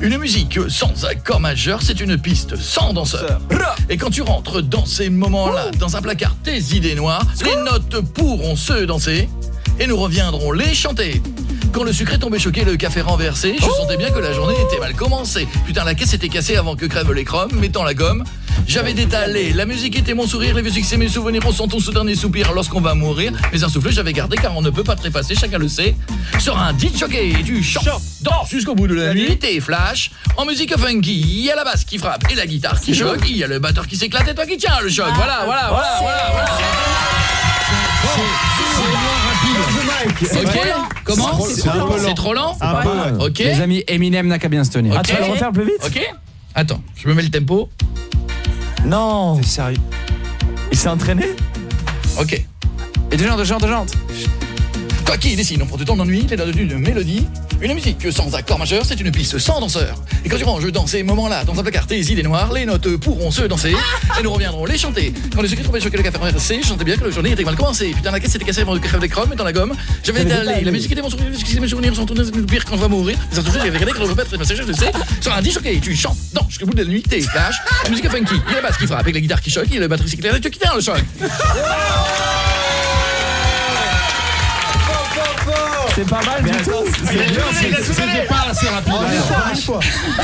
une musique sans accord majeur, c'est une piste sans danseur. Et quand tu rentres dans ces moments-là, dans un placard tes idées noires, les notes pourront se danser et nous reviendrons les chanter. Quand le sucre est tombé choqué, le café renversé, je sentais bien que la journée était mal commencée. Putain, la caisse était cassée avant que crèvent les chromes, mettant la gomme. J'avais détalé, la musique était mon sourire, les vieux succès, mes souvenirs, on sent ce dernier soupir lorsqu'on va mourir. Mais un souffle j'avais gardé car on ne peut pas trépasser, chacun le sait. Sur un dit choqué, tu chantes, danses jusqu'au bout de la nuit, t'es flash. En musique funky, il y a la basse qui frappe et la guitare qui choque, il y a le batteur qui s'éclate et toi qui tiens le choc. Voilà, voilà, voilà, voilà, voilà. Ok, comment C'est peu lent. C'est trop lent. Ok. Les amis, Eminem n'a qu'à bien se tenir. Ok. Ok. Attends, je me mets le tempo. Non. T'es sérieux Il s'est entraîné Ok. Et de genre, de genre, de genre. Toi qui dessine au fond de ton ennui, les notes d'une mélodie, une musique sans accord majeur, c'est une piste sans danseur. Et quand tu ranges dans ces moments-là, dans un placard tes idées noires, les notes pourront se danser et nous reviendrons les chanter. Quand le sucre est tombé choqué le café renversé, je chantais bien que la journée était mal commencée. Putain, la caisse était cassée avant que crève les chromes et dans la gomme. J'avais étalé, la musique était mon sourire, les mes souvenirs sont tournés pire quand je vais mourir. Les autres j'avais regardé quand je vais pas très je le sais. Sur un dit choqué, tu chantes, dans jusqu'au bout de la nuit, t'es flash. La musique est funky, il y a la basse qui frappe avec la guitare qui choque, il y a le batterie qui et tu qui tient le choc. C'est pas mal du tout. C'était pas assez rapide.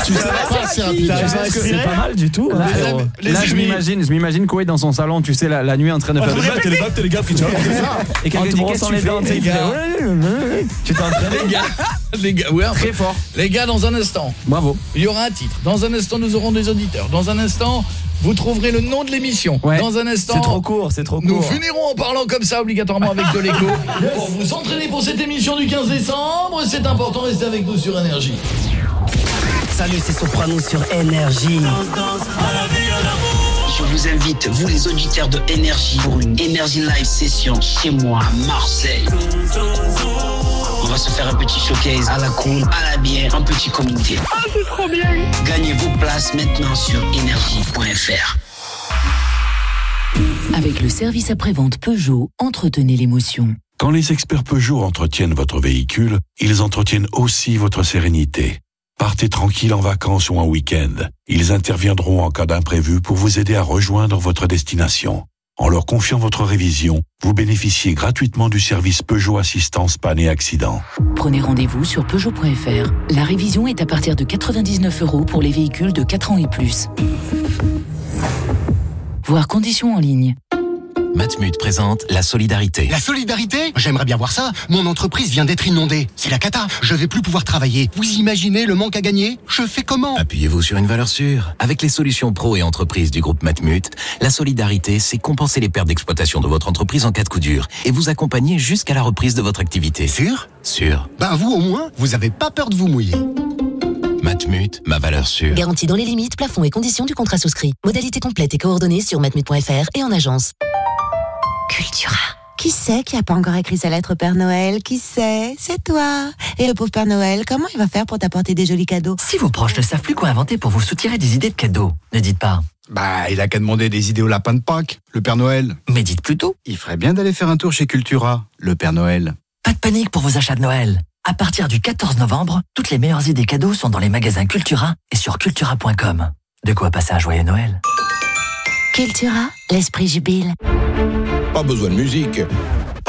Tu sais pas assez rapide. C'est pas mal du tout. Là, je m'imagine, je m'imagine Koé dans son salon, tu sais, la, nuit en train de faire. T'es les gars, t'es les gars, Fritz. Et quelqu'un dit qu'est-ce que tu les fais Les gars, Tu t'es entraîné Les gars, les gars, ouais, Très fort. Les gars, dans un instant, Bravo. il y aura un titre. Dans un instant, nous aurons des auditeurs. Dans un instant, vous trouverez le nom de l'émission. Ouais. Dans un instant, C'est trop court, c'est trop nous court. finirons en parlant comme ça, obligatoirement avec de l'écho. Pour vous entraîner pour cette émission du 15 décembre, c'est important, restez avec nous sur Énergie. Salut, c'est Soprano sur Énergie. Je vous invite, vous les auditeurs de Énergie, pour une Énergie Live session chez moi à Marseille. Se faire un petit showcase à la cool, à la bière, en petit comité. Ah, c'est trop bien. Gagnez vos places maintenant sur énergie.fr. Avec le service après-vente Peugeot, entretenez l'émotion. Quand les experts Peugeot entretiennent votre véhicule, ils entretiennent aussi votre sérénité. Partez tranquille en vacances ou en week-end. Ils interviendront en cas d'imprévu pour vous aider à rejoindre votre destination. En leur confiant votre révision, vous bénéficiez gratuitement du service Peugeot Assistance Panne et Accident. Prenez rendez-vous sur Peugeot.fr. La révision est à partir de 99 euros pour les véhicules de 4 ans et plus. Voir conditions en ligne. Matmut présente la solidarité. La solidarité J'aimerais bien voir ça. Mon entreprise vient d'être inondée. C'est la cata. Je vais plus pouvoir travailler. Vous imaginez le manque à gagner? Je fais comment? Appuyez-vous sur une valeur sûre. Avec les solutions pro et entreprises du groupe Matmut, la solidarité, c'est compenser les pertes d'exploitation de votre entreprise en cas de coup dur et vous accompagner jusqu'à la reprise de votre activité. Sûr? Sûr. Ben vous au moins, vous avez pas peur de vous mouiller. Matmut, ma valeur sûre. Garantie dans les limites, plafonds et conditions du contrat souscrit. Modalité complète et coordonnées sur matmut.fr et en agence. Cultura. Qui c'est qui a pas encore écrit sa lettre au Père Noël? Qui c'est? C'est toi. Et le pauvre Père Noël, comment il va faire pour t'apporter des jolis cadeaux? Si vos proches ne savent plus quoi inventer pour vous soutirer des idées de cadeaux, ne dites pas. Bah, il a qu'à demander des idées au lapin de Pâques, le Père Noël. Mais dites plutôt. Il ferait bien d'aller faire un tour chez Cultura, le Père Noël. Pas de panique pour vos achats de Noël. À partir du 14 novembre, toutes les meilleures idées cadeaux sont dans les magasins Cultura et sur cultura.com. De quoi passer un joyeux Noël. Cultura, l'esprit jubile. Besoin de musique.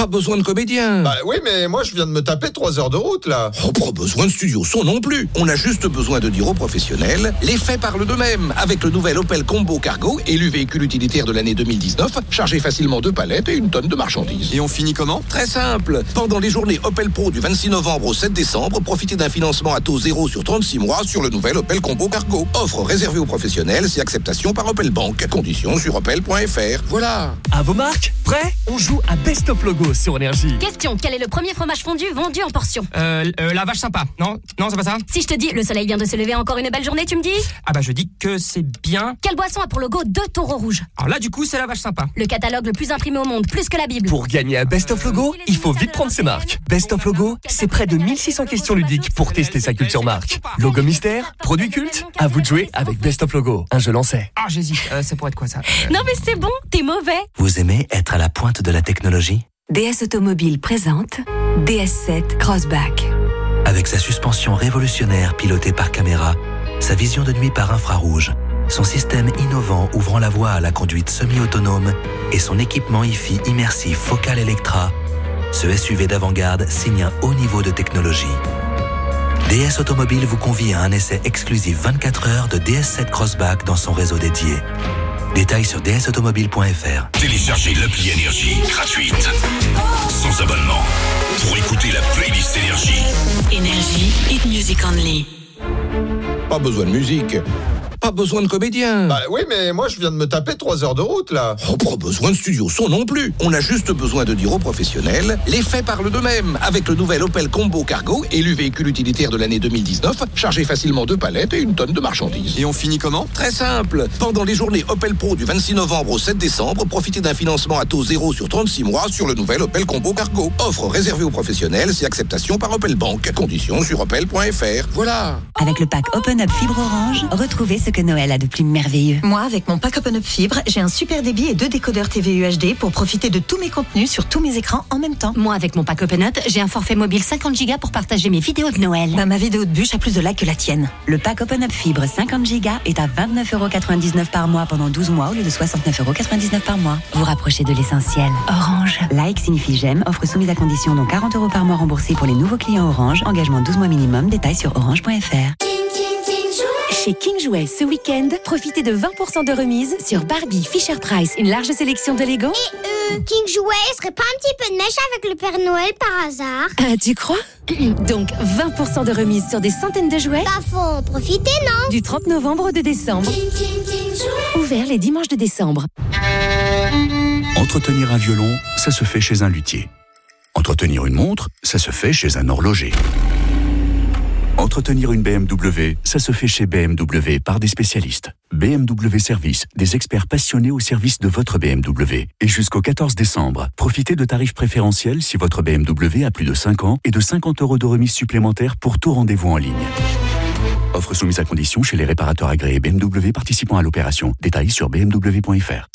Pas besoin de comédien. Bah oui, mais moi je viens de me taper trois heures de route là. Oh, pas besoin de studio son non plus. On a juste besoin de dire aux professionnels, les faits parlent d'eux-mêmes. Avec le nouvel Opel Combo Cargo, élu véhicule utilitaire de l'année 2019, chargé facilement deux palettes et une tonne de marchandises. Et on finit comment? Très simple. Pendant les journées Opel Pro du 26 novembre au 7 décembre, profitez d'un financement à taux zéro sur 36 mois sur le nouvel Opel Combo Cargo. Offre réservée aux professionnels, c'est acceptation par Opel Bank. Conditions sur opel.fr. Voilà. À vos marques, prêts On joue à Best of Logo sur Énergie. Question, quel est le premier fromage fondu vendu en portion Euh, euh, la vache sympa. Non, non, c'est pas ça Si je te dis le soleil vient de se lever, encore une belle journée, tu me dis Ah bah je dis que c'est bien. Quelle boisson a pour logo deux taureaux rouges Alors là du coup c'est la vache sympa. Le catalogue le plus imprimé au monde, plus que la Bible. Pour gagner à Best of Logo, il faut vite prendre ses marques. Best of Logo, c'est près de 1600 questions ludiques pour tester sa culture marque. Logo mystère, produit culte, à vous de jouer avec Best of Logo. Un jeu lancé. Ah j'hésite, euh, c'est pour être quoi ça? Non mais c'est bon, t'es mauvais. Vous aimez être à la pointe de la technologie? DS Automobile présente DS7 Crossback. Avec sa suspension révolutionnaire pilotée par caméra, sa vision de nuit par infrarouge, son système innovant ouvrant la voie à la conduite semi-autonome et son équipement IFI immersif Focal Electra, ce SUV d'avant-garde signe un haut niveau de technologie. DS Automobile vous convie à un essai exclusif 24 heures de DS7 Crossback dans son réseau dédié. Détails sur dsautomobile.fr. Téléchargez l'appli Énergie gratuite. Sans abonnement. Pour écouter la playlist Énergie. Énergie, hit music only. Pas besoin de musique. Pas besoin de comédien. Bah oui, mais moi je viens de me taper 3 heures de route là. Oh, pas besoin de studio son non plus. On a juste besoin de dire aux professionnels, les faits parlent d'eux-mêmes. Avec le nouvel Opel Combo Cargo, élu véhicule utilitaire de l'année 2019, chargé facilement deux palettes et une tonne de marchandises. Et on finit comment? Très simple. Pendant les journées Opel Pro du 26 novembre au 7 décembre, profitez d'un financement à taux zéro sur 36 mois sur le nouvel Opel Combo Cargo. Offre réservée aux professionnels, c'est acceptation par Opel Bank. Conditions sur opel.fr. Voilà. Avec le pack Open Up Fibre Orange, retrouvez ce que Noël a de plus merveilleux. Moi, avec mon pack Open Up Fibre, j'ai un super débit et deux décodeurs TV UHD pour profiter de tous mes contenus sur tous mes écrans en même temps. Moi, avec mon pack Open Up, j'ai un forfait mobile 50 Go pour partager mes vidéos de Noël. Bah, ma vidéo de bûche a plus de likes que la tienne. Le pack Open Up Fibre 50 Go est à 29,99€ par mois pendant 12 mois au lieu de 69,99€ par mois. Vous rapprochez de l'essentiel. Orange. Like signifie j'aime, offre soumise à condition dont 40 euros par mois remboursés pour les nouveaux clients Orange. Engagement 12 mois minimum. Détails sur orange.fr. Chez King Jouet, ce week-end, profitez de 20% de remise sur Barbie, Fisher Price, une large sélection de Lego. Euh, King Jouet serait pas un petit peu de mèche avec le Père Noël par hasard? Ah, tu crois? Donc 20% de remise sur des centaines de jouets? Bah faut en profiter, non? Du 30 novembre au 2 décembre. Ouvert les dimanches de décembre. Entretenir un violon, ça se fait chez un luthier. Entretenir une montre, ça se fait chez un horloger. Entretenir une BMW, ça se fait chez BMW par des spécialistes. BMW Service, des experts passionnés au service de votre BMW. Et jusqu'au 14 décembre, profitez de tarifs préférentiels si votre BMW a plus de 5 ans et de 50 euros de remise supplémentaire pour tout rendez-vous en ligne. Offre soumise à condition chez les réparateurs agréés BMW participant à l'opération. Détails sur bmw.fr.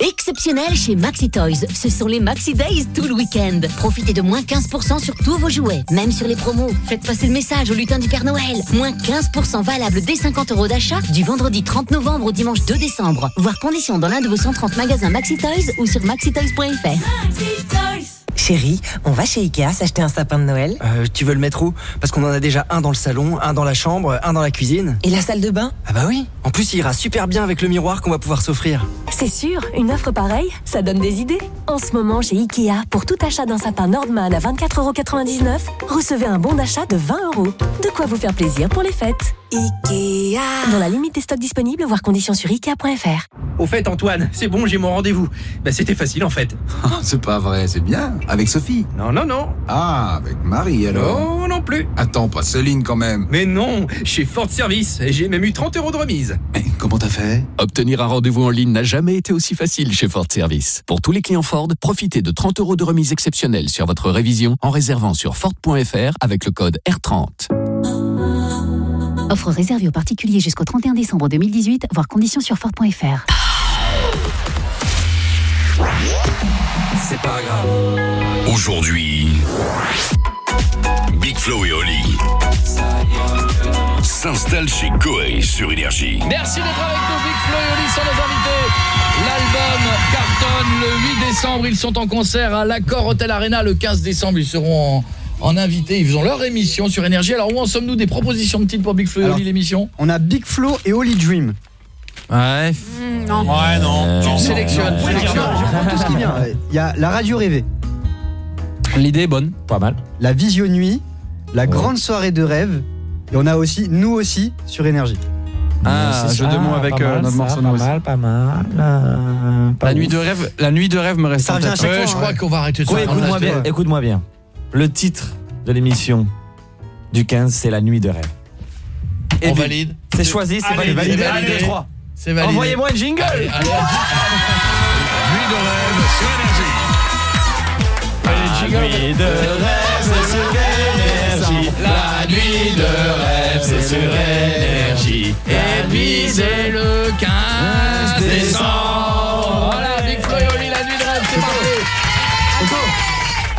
Exceptionnel chez Maxi Toys. Ce sont les Maxi Days tout le week-end. Profitez de moins 15% sur tous vos jouets, même sur les promos. Faites passer le message au lutin du Père Noël. Moins 15% valable dès 50 euros d'achat du vendredi 30 novembre au dimanche 2 décembre. Voir conditions dans l'un de vos 130 magasins Maxi Toys ou sur maxitoys.fr. Chérie, on va chez Ikea s'acheter un sapin de Noël Euh, tu veux le mettre où? Parce qu'on en a déjà un dans le salon, un dans la chambre, un dans la cuisine. Et la salle de bain? Ah bah oui. En plus, il ira super bien avec le miroir qu'on va pouvoir s'offrir. C'est sûr, une offre pareille, ça donne des idées. En ce moment, chez Ikea, pour tout achat d'un sapin Nordman à 24,99€, recevez un bon d'achat de 20 euros. De quoi vous faire plaisir pour les fêtes. Ikea Dans la limite des stocks disponibles, voir conditions sur ikea.fr. Au fait, Antoine, c'est bon, j'ai mon rendez-vous. Bah, c'était facile en fait. c'est pas vrai, c'est bien. Avec Sophie Non, non, non. Ah, avec Marie alors Oh, non plus. Attends, pas Céline quand même. Mais non, chez Ford Service, et j'ai même eu 30 euros de remise. Comment t'as fait? Obtenir un rendez-vous en ligne n'a jamais été aussi facile chez Ford Service. Pour tous les clients Ford, profitez de 30 euros de remise exceptionnelle sur votre révision en réservant sur Ford.fr avec le code R30. Offre réservée aux particuliers jusqu'au 31 décembre 2018, voir conditions sur Ford.fr. C'est pas grave. Aujourd'hui, Big Flo et Oli s'installent chez Koei sur Énergie. Merci d'être avec nous, Big Flo et Oli sont nos invités. L'album cartonne le 8 décembre. Ils sont en concert à l'Accord Hotel Arena. Le 15 décembre, ils seront en, en invité. Ils font leur émission sur Énergie. Alors, où en sommes-nous des propositions de titres pour Big Flo et Alors, Oli, l'émission? On a Big Flo et Holy Dream. Ouais. non. Ouais, non. Tu sélectionnes. Je prends tout ce qui vient. Il y a la radio rêvée. L'idée est bonne, pas mal. La vision nuit, la grande soirée de rêve. Et on a aussi, nous aussi, sur Énergie. Ah, C'est jeu ça, de mots avec pas euh, mal, notre ça, morceau Pas mal, pas mal. euh, pas La nuit de rêve, la nuit de rêve me reste Ça en revient à tête. chaque Ouais, fois, je crois qu'on va arrêter de la écoute-moi bien, écoute-moi bien. Le titre de l'émission du 15, c'est La nuit de rêve. On valide. C'est choisi, c'est Allez, validé. validé. Allez, trois. C'est validé. Envoyez-moi un jingle. Allez, allez. Nuit de rêve sur énergie. Allez, La nuit de rêve, c'est sur énergie. La nuit de rêve, c'est sur énergie. Et puis c'est le 15 décembre.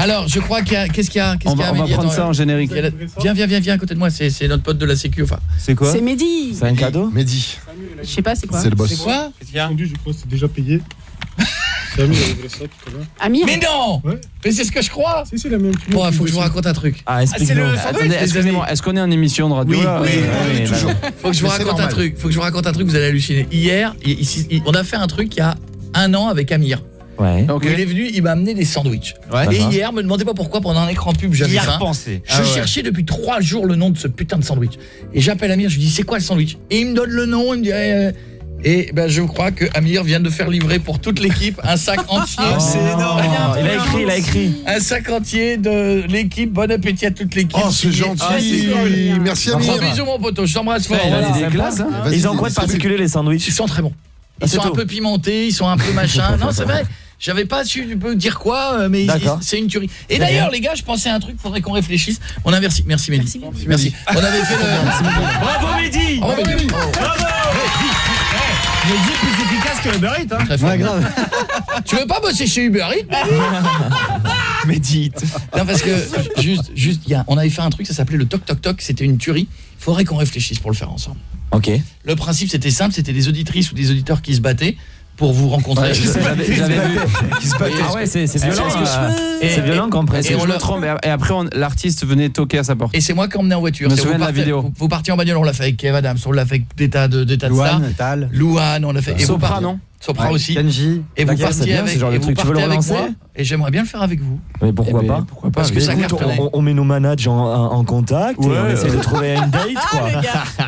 Alors, je crois qu'il y a... Qu'est-ce qu'il y a Qu'est-ce On qu'il y va, a, on va Amélie prendre Attends, ça en générique. la- Viens, viens, viens, viens à côté de moi, c'est notre pote de la sécu, enfin. C'est quoi C'est Mehdi. C'est un cadeau Mehdi. Je sais pas, c'est quoi C'est le boss. C'est quoi Fondu, je crois, c'est déjà payé. C'est Amir, il avait ça tout à l'heure. Amir Mais non Ouais. Mais c'est ce que je crois Si, c'est la même. Bon, il faut que je vous raconte un truc. Ah, explique-nous. Attendez, excusez-moi, est-ce qu'on est en émission de radio Oui, là oui, oui, toujours. Faut que je vous raconte un truc. Faut que je vous raconte un truc, vous allez halluciner. Hier, ici, on a fait un truc il y a un an avec Amir. Ouais. Il est venu, il m'a amené des sandwichs. Ouais. Et hier, me demandez pas pourquoi pendant un écran pub j'avais Il y a faim. repensé. Je Ah ouais. cherchais depuis trois jours le nom de ce putain de sandwich. Et j'appelle Amir, je lui dis c'est quoi le sandwich? Et il me donne le nom, il me dit euh, et ben je crois que Amir vient de faire livrer pour toute l'équipe un sac entier. Oh, c'est énorme. Il a écrit, il a écrit. Un sac entier de l'équipe. Bon appétit à toute l'équipe. Oh, c'est gentil. Ah. Merci, Gros Amir. bisous mon poteau, je t'embrasse fort. Voilà. classes, hein. Ils ont quoi de particulier les sandwichs? Ils sont très bons. Ils Ah, sont un peu pimentés, ils sont un peu machin. non, c'est vrai. J'avais pas su dire quoi, euh, mais c'est une tuerie. Et d'ailleurs, les gars, je pensais à un truc, faudrait qu'on réfléchisse. On inverse. Merci Mehdi. Merci. On avait fait le. Bravo Mehdi Bravo, Mehdi. Efficace que Uber Eats, hein. Ouais, grave. Tu veux pas bosser chez Uber Eats? Mehdi. Non parce que juste juste il y a- on avait fait un truc ça s'appelait le toc toc toc, c'était une tuerie. Faudrait qu'on réfléchisse pour le faire ensemble. Ok. Le principe c'était simple, c'était des auditrices ou des auditeurs qui se battaient pour vous rencontrer. J'avais vu. Ah ouais, c'est violent. C'est violent Est-ce presque. que on le- trompe Et après, l'artiste venait toquer à sa porte. Et c'est moi qui emmenais en voiture. Je me C'est- souviens vous de la partez- vidéo. Vous, vous partiez en bagnole, on l'a fait avec Kev Adams, on l'a fait avec des tas de, des tas de stars. Louane, Tal. Louane, on l'a fait. Et vous Sopra, non? Sopra Ouais, aussi. Kenji. Et vous partiez bien, avec, genre et vous truc. Tu veux le partez avec moi, et j'aimerais bien le faire avec vous. Mais pourquoi Eh ben, pas Pourquoi pas Parce que ça Écoute, on, on met nos managers en, en- en contact et Ouais. on essaie de trouver une date quoi.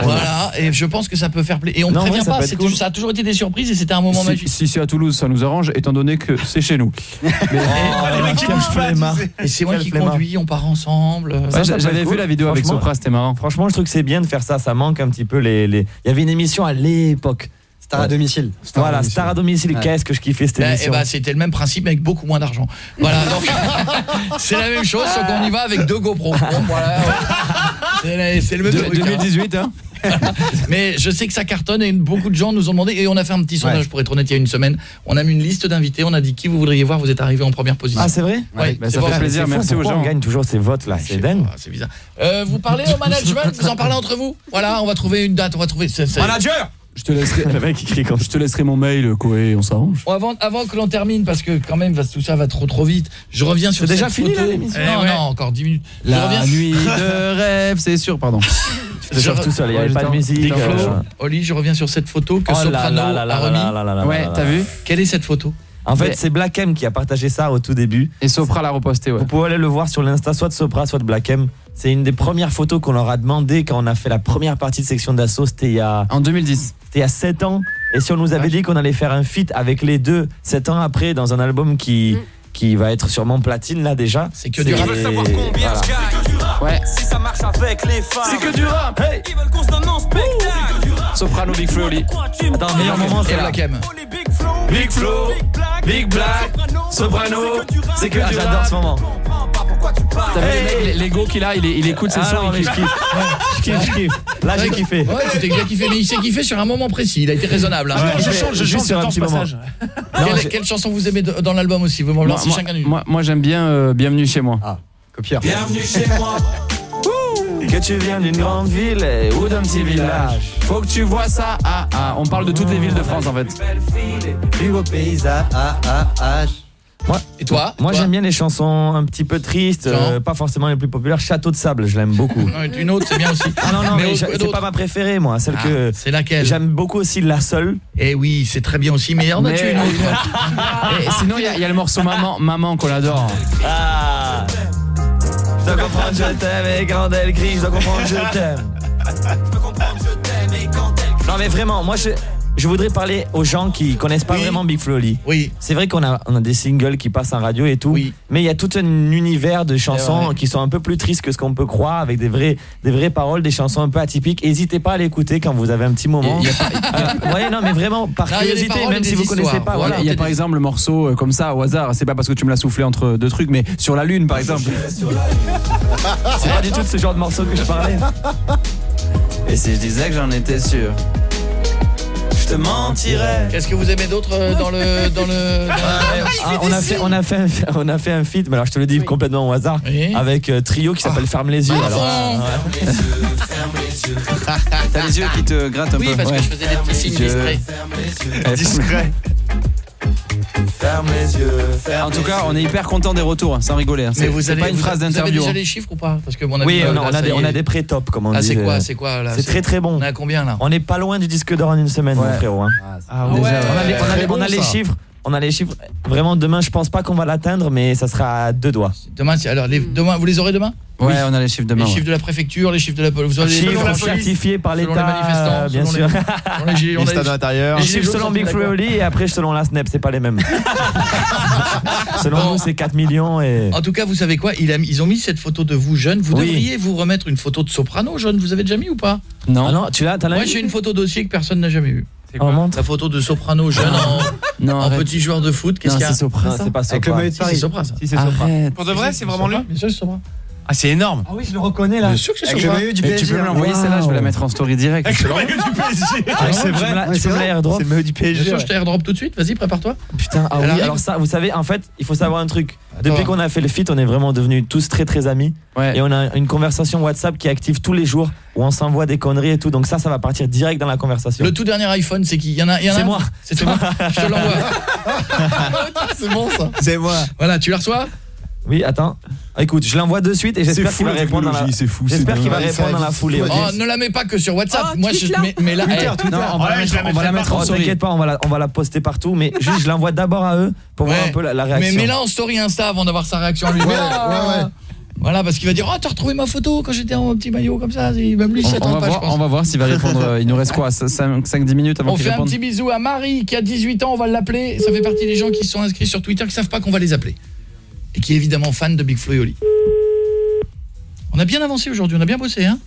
Voilà, et je pense que ça peut faire plaisir. Et on ne ouais, prévient ça pas, cool. ça a toujours été des surprises et c'était un moment si, magique. si c'est à Toulouse, ça nous arrange, étant donné que c'est chez nous. Oh. Et c'est moi qui conduis, on part ensemble. J'avais vu la vidéo avec Sopra, c'était marrant. Franchement, je trouve que c'est bien de faire ça. Ça manque un petit peu les... Il y avait une émission à l'époque. Star à domicile. Voilà, Star à domicile. Ouais. Qu'est-ce que je kiffais cette Ben, émission. eh ben, c'était le même principe mais avec beaucoup moins d'argent. Voilà, donc c'est la même chose, sauf qu'on y va avec deux GoPro. Bon, voilà, ouais. C'est le même De- truc, hein. 2018, hein Mais je sais que ça cartonne et beaucoup de gens nous ont demandé et on a fait un petit sondage Ouais. pour être honnête il y a une semaine. On a mis une liste d'invités, on a dit qui vous voudriez voir, vous êtes arrivé en première position. Ah, c'est vrai Ouais, bah, c'est ça fait plaisir, merci aux gens. On gagne toujours ces votes là, c'est dingue. C'est bizarre. Euh, vous parlez au management, vous en parlez entre vous? Voilà, on va trouver une date, on va trouver c'est- c'est- Manager Je te laisserai, Le mec il crie comme je te laisserai mon mail, Koé, on s'arrange. Bon, avant, avant que l'on termine, parce que quand même va- tout ça va trop trop vite, je reviens sur C'est déjà cette fini, photo. là, l'émission Eh Non, ouais. non, encore 10 minutes. je La reviens nuit de rêve, c'est sûr, pardon. Je tout seul, il n'y avait pas de musique. Euh, Oli, je reviens sur cette photo que Oh Soprano là là là a remis. là là là Ouais, t'as vu Quelle est cette photo En fait, c'est Black M qui a partagé ça au tout début. Et Sopra l'a reposté, ouais. Vous pouvez aller le voir sur l'Insta, soit de Sopra, soit de Black M. C'est une des premières photos qu'on leur a demandé quand on a fait la première partie de section d'assaut. C'était il y a, En 2010. c'était il y a 7 ans. Et si on nous avait dit qu'on allait faire un feat avec les deux 7 ans après dans un album qui, qui va être sûrement platine là déjà. C'est que du rap. Voilà. Ouais. Si ça marche avec les femmes. C'est que du rap. Hey Ils veulent qu'on se donne en spectacle. Soprano, Big Flo, Oli. Attends, meilleur moment c'est Et là. Black M. Big Flow. Big Flow, Big Black, Soprano, c'est que Ah, du J'adore rap. ce moment. T'as vu le mec, l'ego qu'il a, il, est- il écoute ses Ah sons, non, il kiffe. Je kiffe, je kiffe. Là, j'ai kiffé. Ouais, tu t'es bien kiffé, mais il s'est kiffé sur un moment précis. Il a été raisonnable. hein. Ouais, je je chante, je juste chante, sur un petit ce moment. passage. Quelle, chanson vous aimez de- dans l'album aussi Vous m'en lancez chacun une. moi, moi, j'aime bien euh, Bienvenue chez moi. Ah, copieur. Bienvenue chez moi. Que tu viennes d'une grande ville ou d'un petit village. Faut que tu vois ça. Ah, ah, on parle de toutes les villes de France en fait. Plus beau paysage. Ah, ah, ah. Moi, Et toi moi j'aime bien les chansons un petit peu tristes, euh, pas forcément les plus populaires. Château de sable, je l'aime beaucoup. Non, Une autre, c'est bien aussi. Ah non, non, Mais mais c'est pas ma préférée, moi. Celle Ah, que C'est laquelle j'aime beaucoup aussi, La Seule. Eh oui, c'est très bien aussi, mais en as-tu Mais- une autre Et sinon, il y, a- il y a le morceau Maman, Maman qu'on adore. Ah Je dois comprendre, je t'aime, et quand elle crie, je dois comprendre, je t'aime. Non, Non mais vraiment, moi je je voudrais parler aux gens qui connaissent pas vraiment Big Flo et Oli. Oui. C'est vrai qu'on a, on a des singles qui passent en radio et tout, mais il y a tout un univers de chansons qui sont un peu plus tristes que ce qu'on peut croire, avec des vraies, des vraies paroles, des chansons un peu atypiques. N'hésitez pas à l'écouter quand vous avez un petit moment. Il y a Euh, ouais, non, mais vraiment, par Non, curiosité, paroles même si vous connaissez pas. Voilà. Il y a par exemple le morceau euh, comme ça au hasard, c'est pas parce que tu me l'as soufflé entre deux trucs, mais sur la lune par exemple. C'est pas du tout de ce genre de morceau que je parlais. Et si je disais que j'en étais sûr, te mentirais. Qu'est-ce que vous aimez d'autre euh, dans le dans le dans le- Ah, on, a fait, on, a fait un, on a fait un feat, mais alors je te le dis complètement au hasard, avec euh, Trio qui s'appelle Ferme les yeux. alors, ouais. T'as les yeux qui te grattent un Oui, peu. parce que je faisais des petits signes Je- discrets. Discret. Ferme les yeux. En tout cas, on est hyper content des retours, hein, sans rigoler. hein. C'est pas une vous, phrase vous avez d'interview. déjà hein. les chiffres ou pas Parce que mon avis, Oui, là, on, a, on a des, on a est. des pré-top, comme on Ah, dit. c'est quoi, euh, c'est quoi, C'est très très bon. On est à combien là On n'est pas loin du disque d'or en une semaine, mon frérot. hein. Ah, Déjà, ouais. on a, les, on a les- on a bon, les ça. chiffres. On a les chiffres. Vraiment, demain, je pense pas qu'on va l'atteindre, mais ça sera à deux doigts. Demain, c'est- alors les, demain, vous les aurez demain Ouais, on a les chiffres demain. Les ouais. chiffres de la préfecture, les chiffres de la police, vous aurez les Chiffres selon la police, certifiés par l'État, manifestants, bien selon sûr. les- selon les Les stades les- chiffres selon Big Flo et après selon la SNEP, c'est pas les mêmes. selon Bon. nous, c'est 4 millions et. En tout cas, vous savez quoi? Ils ont mis cette photo de vous jeune. Vous Oui. devriez vous remettre une photo de soprano jeune. Vous avez déjà mis ou pas? Non. Ah non, tu l'as, Moi, j'ai une photo dossier que personne n'a jamais vue. Oh, montre. La photo de soprano jeune en, Non, en petit joueur de foot. Qu'est-ce qu'il y a c'est Sopra, c'est pas Avec le Sopra. maillot de Si, c'est Paris. Sopra, ça. Si, c'est Sopra. Arrête. Pour de vrai, c'est vraiment lui Bien sûr, c'est Sopra. Ah, c'est énorme. Ah oui, je le reconnais là. Bien sûr que c'est Sopra. maillot du Mais PSG. tu peux me l'envoyer celle-là, je vais la mettre en story direct. Avec le maillot du PSG. Ah, c'est vrai, tu me c'est le maillot du Bien PSG. sûr, ouais. je te airdrop tout de suite. Vas-y, prépare-toi. Putain, ah oui, alors ça, vous savez, en fait, il faut savoir un truc. Depuis qu'on a fait le feat, on est vraiment devenus tous très très amis. Et on a une conversation WhatsApp qui est active tous les jours, où on s'envoie des conneries et tout. Donc ça, ça va partir direct dans la conversation. Le tout dernier iPhone, c'est qui? Il y en a, il y en a C'est moi. C'est toi. Je te l'envoie. c'est bon ça. C'est moi. Voilà, tu la reçois? Oui, attends. Écoute, je l'envoie de suite et j'espère fou qu'il va répondre dans la... c'est fou. c'est J'espère qu'il va répondre dans la foulée. Oh, ne la mets pas que sur WhatsApp. Oh, Moi, je mais, mais là, Twitter, Twitter. Non, on va la Ouais, mettre, on va la mettre en story. T'inquiète pas, on va, la, on va la poster partout, mais juste je l'envoie d'abord à eux pour voir un peu la, la mais réaction. mets-la en story Insta avant d'avoir sa réaction à lui. Ouais, Mets-la. ouais, ouais. Voilà, parce qu'il va dire Oh, t'as retrouvé ma photo quand j'étais en petit maillot comme ça. Il va me lui, On, ça on va pas, je voir, pense. on va voir s'il va répondre. euh, Il nous reste quoi 5-10 minutes avant On qu'il fait un réponde petit bisou à Marie qui a 18 ans, on va l'appeler. Ça fait partie des gens qui se sont inscrits sur Twitter qui savent pas qu'on va les appeler. Et qui est évidemment fan de Big Flo et Oli. On a bien avancé aujourd'hui, on a bien bossé hein.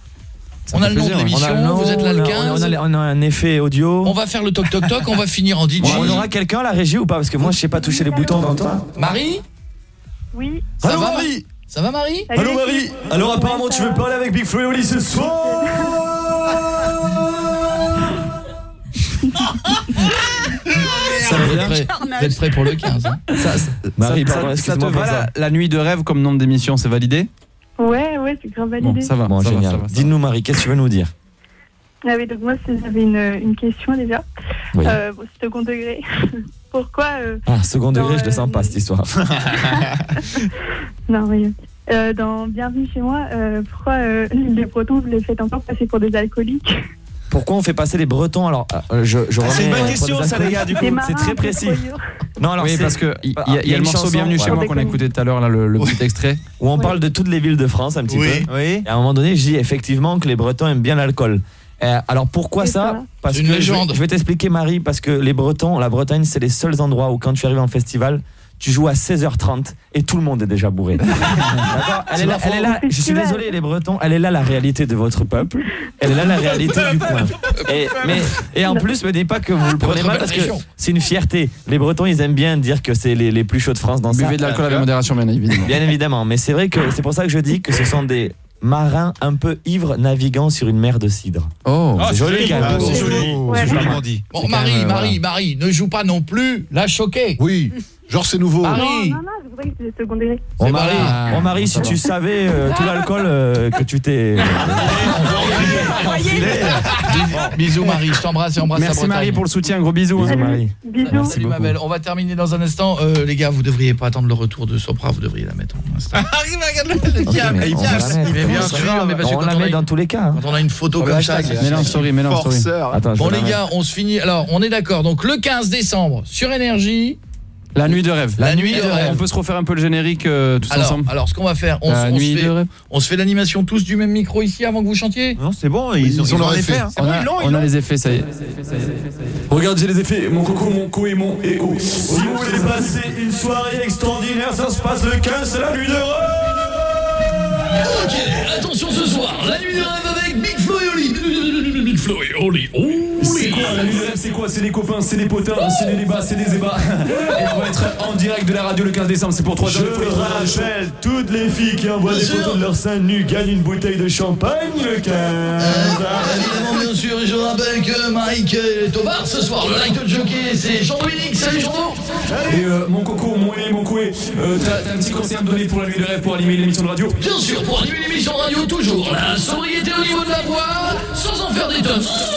On a le nom de On a l'émission, le nom, vous êtes là le on a- 15. On a, on a un effet audio. On va faire le toc toc toc, on va finir en DJ. Bon, on aura quelqu'un à la régie ou pas? Parce que moi, je sais pas toucher les boutons dans toi. Marie? Oui. Ça Allô, va Marie? Ça va Marie? Salut, Allô Marie? Alors apparemment tu veux parler avec Big Flo et Oli ce soir Vous êtes prêts pour le 15 hein Ça, ça- Marie, ça- pardon, ça- ça te va la, la nuit de rêve comme nom d'émission, c'est validé Ouais, ouais, c'est grave Bon, validé. ça va. Bon, ça va, génial. Dis-nous Marie, qu'est-ce que tu veux nous dire Ah oui, donc moi, j'avais une, une question déjà. Oui. Euh, second degré. Pourquoi euh, Ah, second degré, dans, je le sens pas cette histoire. Non, rien. Euh, dans Bienvenue chez moi, euh, pourquoi euh, les Bretons, vous les faites encore passer pour des alcooliques? Pourquoi on fait passer les Bretons Alors, euh, je, je Ah, c'est une bonne euh, question, ça, les gars, du coup. Des C'est très précis. Non, alors oui, parce que il y, a- il y a il y a le morceau Bienvenue chez moi qu'on a écouté tout à l'heure, là, le, le petit extrait. où on parle de toutes les villes de France un petit Oui. peu. Oui. Et à un moment donné, je dis effectivement que les Bretons aiment bien l'alcool. Euh, alors pourquoi ça, ça. Parce C'est une que je vais- légende. Je vais t'expliquer Marie parce que les Bretons, la Bretagne, c'est les seuls endroits où quand tu arrives en festival, tu joues à 16h30 et tout le monde est déjà bourré. D'accord elle, est là, elle est là, je suis désolé les Bretons, elle est là la réalité de votre peuple. Elle est là la réalité du coin. Et, mais, et en plus, me dis pas que vous le prenez mal parce que c'est une fierté. Les Bretons, ils aiment bien dire que c'est les, les plus chauds de France dans ça. Buvez de l'alcool avec modération, bien évidemment. Bien évidemment, mais c'est vrai que c'est pour ça que je dis que ce sont des marins un peu ivres naviguant sur une mer de cidre. Oh, Ah, c'est joli quand Ah, même. c'est joli. Ouais. C'est dit. Bon Marie, même, Marie, Marie, ne joue pas non plus la choquée. Oui, genre c'est nouveau. Marie. Non, non, non, pour ça que c'était second degré. Marie, bon, Marie, si tu savais euh, tout l'alcool euh, que tu t'es. Bisous Marie, je t'embrasse et embrasse Merci. Marie pour le soutien, gros bisous. hein. Bisous, Marie. Bisous. Salut ma belle, on va terminer dans un instant. Euh, les gars, vous devriez pas attendre le retour de Sopra, vous devriez la mettre en instant. Arrive, regarde le Il on. Mais bien sûr, mais parce que on la on met dans tous les cas. hein. Quand on a une photo comme ça, en story, en story. Je Bon les gars, on se finit. Alors, on est d'accord. Donc le 15 décembre sur énergie, La nuit de rêve. La nuit de rêve. On peut se refaire un peu le générique euh, tous alors, ensemble alors, ce qu'on va faire, on, La s- on nuit se fait, de rêve. on se fait l'animation tous du même micro ici avant que vous chantiez Non, c'est bon, ils ont- ils ont leur effet. C'est On a, on les effets, ça y est. Regarde, j'ai les effets, mon coco, mon co et mon EO. Si vous voulez passer une soirée extraordinaire, ça se passe le 15, c'est la nuit de rêve. Ok, attention ce soir, la nuit de rêve avec Big Flo et Oli. Big Flo et Oli. C'est quoi la nuit de rêve C'est quoi C'est des copains, c'est des potins, c'est des débats, c'est des ébats. Et on va être en direct de la radio le 15 décembre, c'est pour 3 Je rappelle, toutes les filles qui envoient Bien des sûr. photos de leur sein nu gagnent une bouteille de champagne le 15. Évidemment, bien sûr, et je rappelle que Mike est au bar ce soir. Le light de jockey, c'est Jean-Dominique. Salut Jean-Do. Et euh, mon coco, mon et mon coué, euh, t'as un petit conseil à me donner pour la nuit de rêve pour animer l'émission de radio? Bien sûr, pour animer l'émission de radio, toujours la sobriété